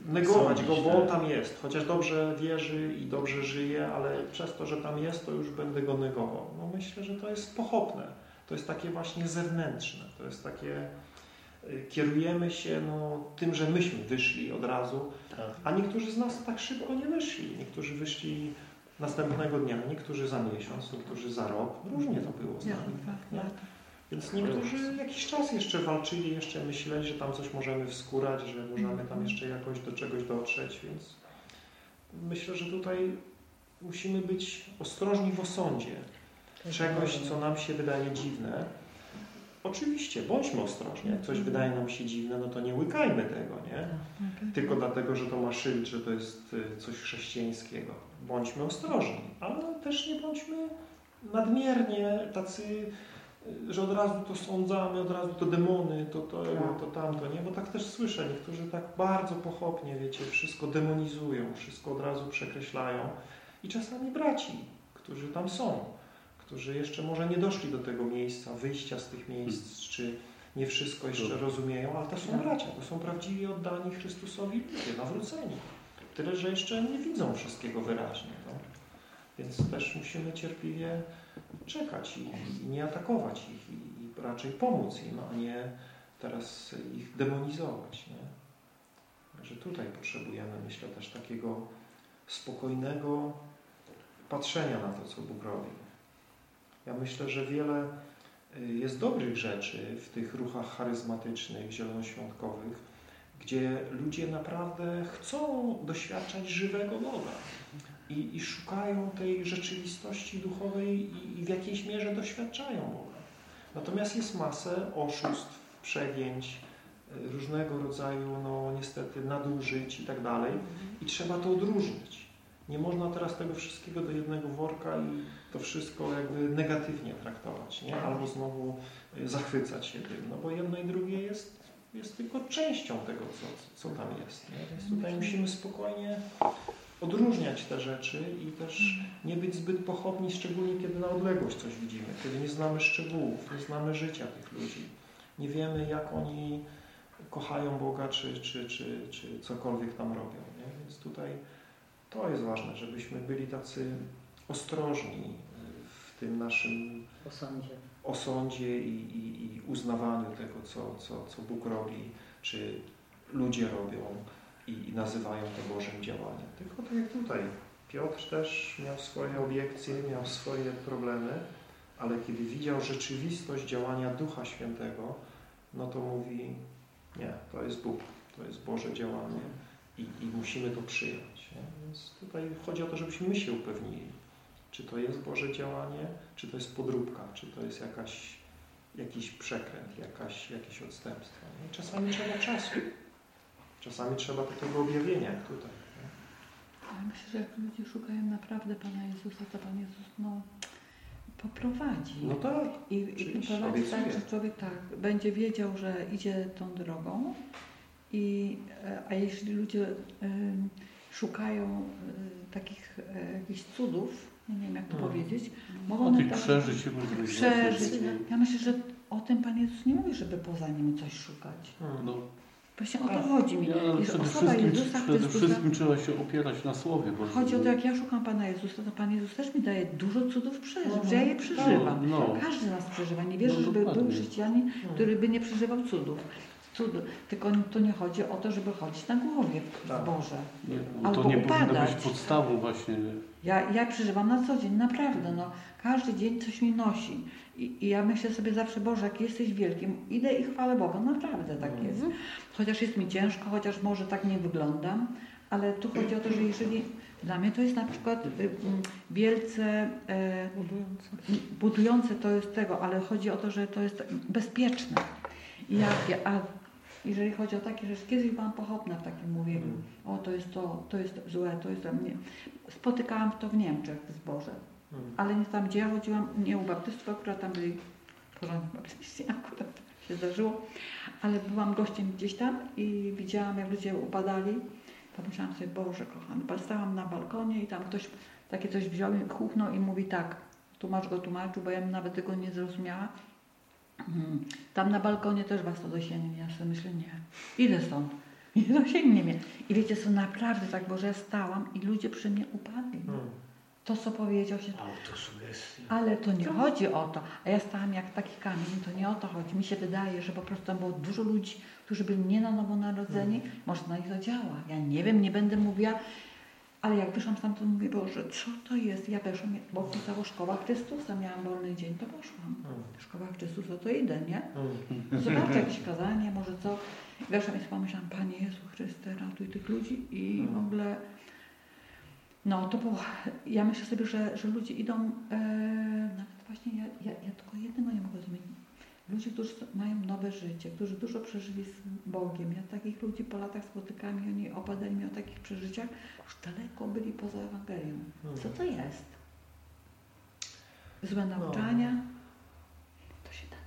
negować go, bo on tam jest. Chociaż dobrze wierzy i dobrze żyje, ale przez to, że tam jest, to już będę go negował. No myślę, że to jest pochopne. To jest takie właśnie zewnętrzne. To jest takie y, kierujemy się no, tym, że myśmy wyszli od razu, Tak. a niektórzy z nas tak szybko nie wyszli. Niektórzy wyszli następnego dnia, niektórzy za miesiąc, niektórzy za rok. Różnie to było z Ja, nami. tak, lata. Więc niektórzy jakiś czas jeszcze walczyli, jeszcze myśleli, że tam coś możemy wskórać, że możemy tam jeszcze jakoś do czegoś dotrzeć, więc myślę, że tutaj musimy być ostrożni w osądzie czegoś, co nam się wydaje dziwne. Oczywiście, bądźmy ostrożni. Jak coś wydaje nam się dziwne, no to nie łykajmy tego, nie? Tylko dlatego, że to ma szyld, że to jest y, coś chrześcijańskiego. Bądźmy ostrożni, ale też nie bądźmy nadmiernie tacy, że od razu to sądzamy, od razu to demony, to to, to tamto, nie? Bo tak też słyszę, niektórzy tak bardzo pochopnie, wiecie, wszystko demonizują, wszystko od razu przekreślają. I czasami braci, którzy tam są, którzy jeszcze może nie doszli do tego miejsca, wyjścia z tych miejsc, czy nie wszystko jeszcze rozumieją, ale to są bracia, to są prawdziwi oddani Chrystusowi ludzie, nawróceni. Tyle, że jeszcze nie widzą wszystkiego wyraźnie. No. Więc też musimy cierpliwie czekać i, nie atakować ich i, i, raczej pomóc im, a nie teraz ich demonizować. Nie? Także tutaj potrzebujemy, myślę, też takiego spokojnego patrzenia na to, co Bóg robi. Ja myślę, że wiele y, jest dobrych rzeczy w tych ruchach charyzmatycznych, zielonoświątkowych, gdzie ludzie naprawdę chcą doświadczać żywego Boga i, i szukają tej rzeczywistości duchowej i, i w jakiejś mierze doświadczają Boga. Natomiast jest masę oszustw, przegięć, y, różnego rodzaju, no niestety, nadużyć i tak dalej i trzeba to odróżnić. Nie można teraz tego wszystkiego do jednego worka i to wszystko jakby negatywnie traktować, nie? albo znowu y, zachwycać się tym, no bo jedno i drugie jest, jest tylko częścią tego, co, co tam jest. Nie? Więc tutaj musimy spokojnie odróżniać te rzeczy i też nie być zbyt pochopni, szczególnie kiedy na odległość coś widzimy, kiedy nie znamy szczegółów, nie znamy życia tych ludzi, nie wiemy jak oni kochają Boga, czy, czy, czy, czy cokolwiek tam robią. Nie? Więc tutaj to jest ważne, żebyśmy byli tacy ostrożni w tym naszym Osądzie. osądzie i, i, i uznawaniu tego, co, co, co Bóg robi, czy ludzie robią i, i nazywają to Bożym działaniem. Tylko tak jak tutaj. Piotr też miał swoje obiekcje, miał swoje problemy, ale kiedy widział rzeczywistość działania Ducha Świętego, no to mówi, nie, to jest Bóg, to jest Boże działanie i, i musimy to przyjąć. Nie? Więc tutaj chodzi o to, żebyśmy my się upewnili, czy to jest Boże działanie, czy to jest podróbka, czy to jest jakaś, jakiś przekręt, jakaś, jakieś odstępstwo. Nie? Czasami trzeba czasu, czasami trzeba tego objawienia, jak tutaj. Nie? Ja myślę, że jak ludzie szukają naprawdę Pana Jezusa, to Pan Jezus no, poprowadzi. No tak, I, i poprowadzi tak, że człowiek tak będzie wiedział, że idzie tą drogą. I, e, a jeśli ludzie em, szukają e, takich e, jakichś cudów, nie wiem jak to Hmm. powiedzieć, mogą tych tak przeżyć przeżyć. Ja myślę, że o tym Pan Jezus nie mówi, żeby poza nim coś szukać. No, Właśnie o to chodzi mi. ale Jest przede osoba wszystkim, Jezusa przede Chrystusa. wszystkim trzeba się opierać na Słowie Bożym. Chodzi o to, jak ja szukam Pana Jezusa, to Pan Jezus też mi daje dużo cudów przeżyć, Mhm. że ja je przeżywam. No, no. Każdy z nas przeżywa. Nie wierzę, No, żeby był dokładnie. chrześcijanin, który by nie przeżywał cudów. Cud. Tylko to nie chodzi o to, żeby chodzić na głowie w Tak. Boże. Nie, no, to Albo nie powinno upadać. być podstawą właśnie. Ja, ja przeżywam na co dzień, naprawdę. No, każdy dzień coś mi nosi. I, I ja myślę sobie zawsze, Boże, jak jesteś wielkim, idę i chwalę Boga. Naprawdę tak Mhm. jest. Chociaż jest mi ciężko, chociaż może tak nie wyglądam, ale tu chodzi o to, że jeżeli dla mnie to jest na przykład y, y, wielce e, Budujące. budujące to jest tego, ale chodzi o to, że to jest bezpieczne. I a jeżeli chodzi o takie rzeczy, kiedyś byłam pochopna w takim mówieniu. Mm. O, to jest to, to jest złe, to jest dla mnie. Spotykałam to w Niemczech w zborze. Ale nie tam, gdzie ja chodziłam, nie u baptystów, akurat tam byli porządni baptyści, akurat się zdarzyło, ale byłam gościem gdzieś tam i widziałam, jak ludzie upadali. Pomyślałam sobie, Boże kochany, Pan stałam na balkonie i tam ktoś takie coś wziął i kuchnął i mówi tak, tłumacz go tłumaczył, bo ja nawet tego nie zrozumiała. Mm, Tam na balkonie też was to dosięgnie. Ja sobie myślę, nie, idę stąd. Nie dosięgnie mnie. I wiecie co, naprawdę tak, bo że ja stałam i ludzie przy mnie upadli. Hmm. To, co powiedział się, Autosugestia. ale to nie chodzi o to. A ja stałam jak taki kamień, to nie o to chodzi. Mi się wydaje, że po prostu tam było dużo ludzi, którzy byli nie na nowo narodzeni. Może na nich to działa. Ja nie wiem, nie będę mówiła, ale jak wyszłam stamtąd, mówię, Boże, co to jest? Ja weszłam, bo pisało Szkoła Chrystusa, miałam wolny dzień, to poszłam. Hmm. Szkoła Chrystusa, to idę, nie? Hmm. Zobaczę jakieś kazanie, może co. Weszłam i pomyślałam, Panie Jezu Chryste, ratuj tych ludzi i w Mm. ogóle... No to było, ja myślę sobie, że, że ludzie idą, e, nawet właśnie ja, ja, ja tylko jednego nie mogę zrozumieć. Ludzie, którzy mają nowe życie, którzy dużo przeżyli z Bogiem. Ja takich ludzi po latach spotykam i oni opadali mi o takich przeżyciach, już daleko byli poza Ewangelią. Co to jest? Złe nauczania? To się tak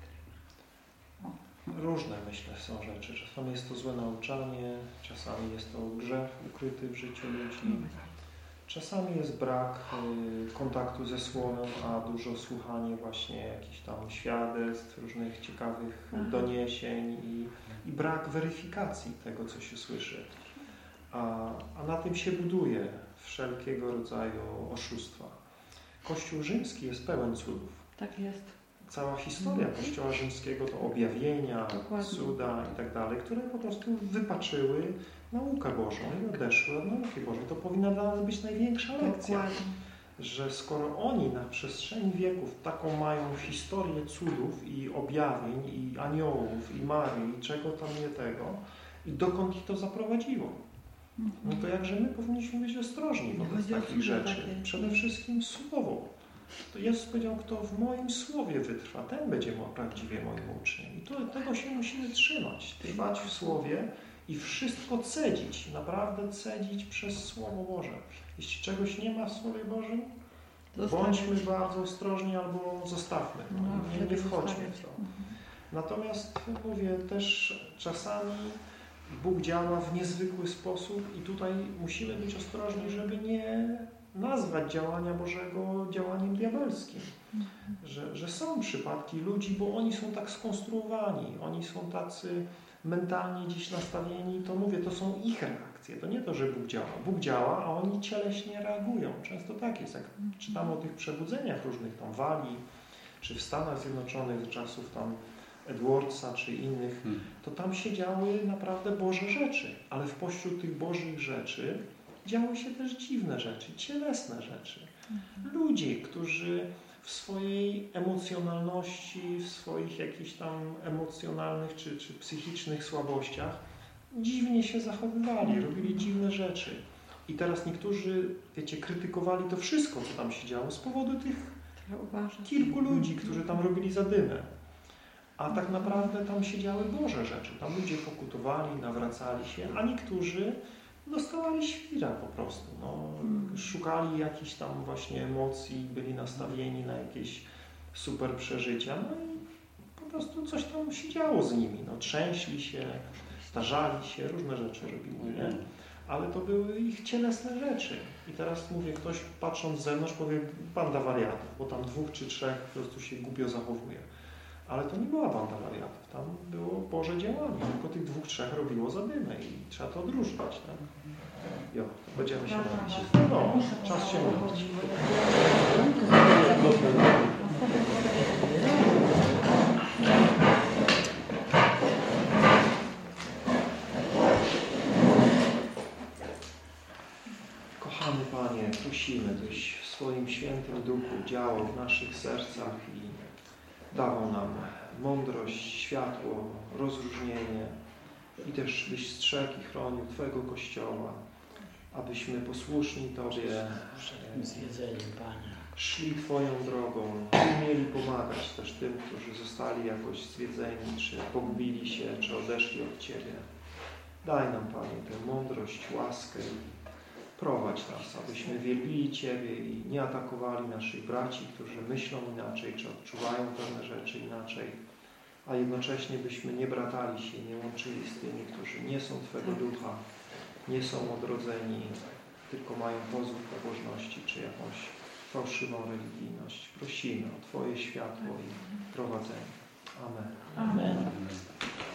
Różne, myślę, są rzeczy. Czasami jest to złe nauczanie, czasami jest to grzech ukryty w życiu ludzi. Czasami jest brak y, kontaktu ze Słowem, a dużo słuchanie właśnie jakichś tam świadectw, różnych ciekawych Aha. doniesień i, i brak weryfikacji tego, co się słyszy. A, a na tym się buduje wszelkiego rodzaju oszustwa. Kościół rzymski jest pełen cudów. Tak jest. Cała historia Kościoła rzymskiego to objawienia, Dokładnie. cuda i tak dalej, które po prostu wypaczyły naukę Bożą i odeszły od nauki Bożej. To powinna dla nas być największa lekcja, Dokładnie. że skoro oni na przestrzeni wieków taką mają historię cudów i objawień i aniołów i Marii i czego tam nie tego i dokąd ich to zaprowadziło. No Mhm. to jakże my powinniśmy być ostrożni wobec takich rzeczy. takie. Przede wszystkim słowo. To Jezus powiedział, kto w moim słowie wytrwa, ten będzie prawdziwie moim uczniem. I to, tego się musimy trzymać. Trwać w słowie i wszystko cedzić. Naprawdę cedzić przez Słowo Boże. Jeśli czegoś nie ma w Słowie Bożym, Zostawiać. bądźmy bardzo ostrożni albo zostawmy. No, nie, nie wchodźmy w to. Natomiast mówię też czasami Bóg działa w niezwykły sposób i tutaj musimy być ostrożni, żeby nie nazwać działania Bożego działaniem diabelskim. Że, że są przypadki ludzi, bo oni są tak skonstruowani, oni są tacy mentalnie dziś nastawieni, to mówię, to są ich reakcje. To nie to, że Bóg działa. Bóg działa, a oni cieleśnie reagują. Często tak jest. Jak czytamy o tych przebudzeniach różnych tam Walii, czy w Stanach Zjednoczonych z czasów tam Edwardsa, czy innych, Hmm. to tam się działy naprawdę Boże rzeczy, ale w pośród tych Bożych rzeczy działy się też dziwne rzeczy, cielesne rzeczy. Ludzie, którzy w swojej emocjonalności, w swoich jakichś tam emocjonalnych czy, czy psychicznych słabościach dziwnie się zachowywali, robili dziwne rzeczy. I teraz niektórzy, wiecie, krytykowali to wszystko, co tam się działo z powodu tych kilku ludzi, którzy tam robili zadymę. A tak naprawdę tam się działy Boże rzeczy. Tam ludzie pokutowali, nawracali się, a niektórzy dostawali świra po prostu. No, szukali jakichś tam właśnie emocji, byli nastawieni na jakieś super przeżycia. No i po prostu coś tam się działo z nimi. No, trzęśli się, starzali się, różne rzeczy robili, nie? ale to były ich cielesne rzeczy. I teraz mówię, ktoś patrząc z zewnątrz powie banda wariatów, bo tam dwóch czy trzech po prostu się głupio zachowuje. Ale to nie była banda wariatów, tam było Boże działanie, tylko tych dwóch, trzech robiło zadymę i trzeba to odróżnić. Tak? Jo, to będziemy się modlić. No, czas się modlić. Kochany Panie, prosimy, byś w swoim świętym duchu działał w naszych sercach i dawał nam mądrość, światło, rozróżnienie i też byś strzegł i chronił Twojego Kościoła, abyśmy posłuszni Tobie szli Twoją drogą i umieli pomagać też tym, którzy zostali jakoś zwiedzeni, czy pogubili się, czy odeszli od Ciebie. Daj nam, Panie, tę mądrość, łaskę i prowadź nas, abyśmy wielbili Ciebie i nie atakowali naszych braci, którzy myślą inaczej, czy odczuwają pewne rzeczy inaczej, a jednocześnie byśmy nie bratali się, nie łączyli z tymi, którzy nie są Twego ducha, nie są odrodzeni, tylko mają pozór pobożności, czy jakąś fałszywą religijność. Prosimy o Twoje światło i prowadzenie. Amen. Amen. Amen.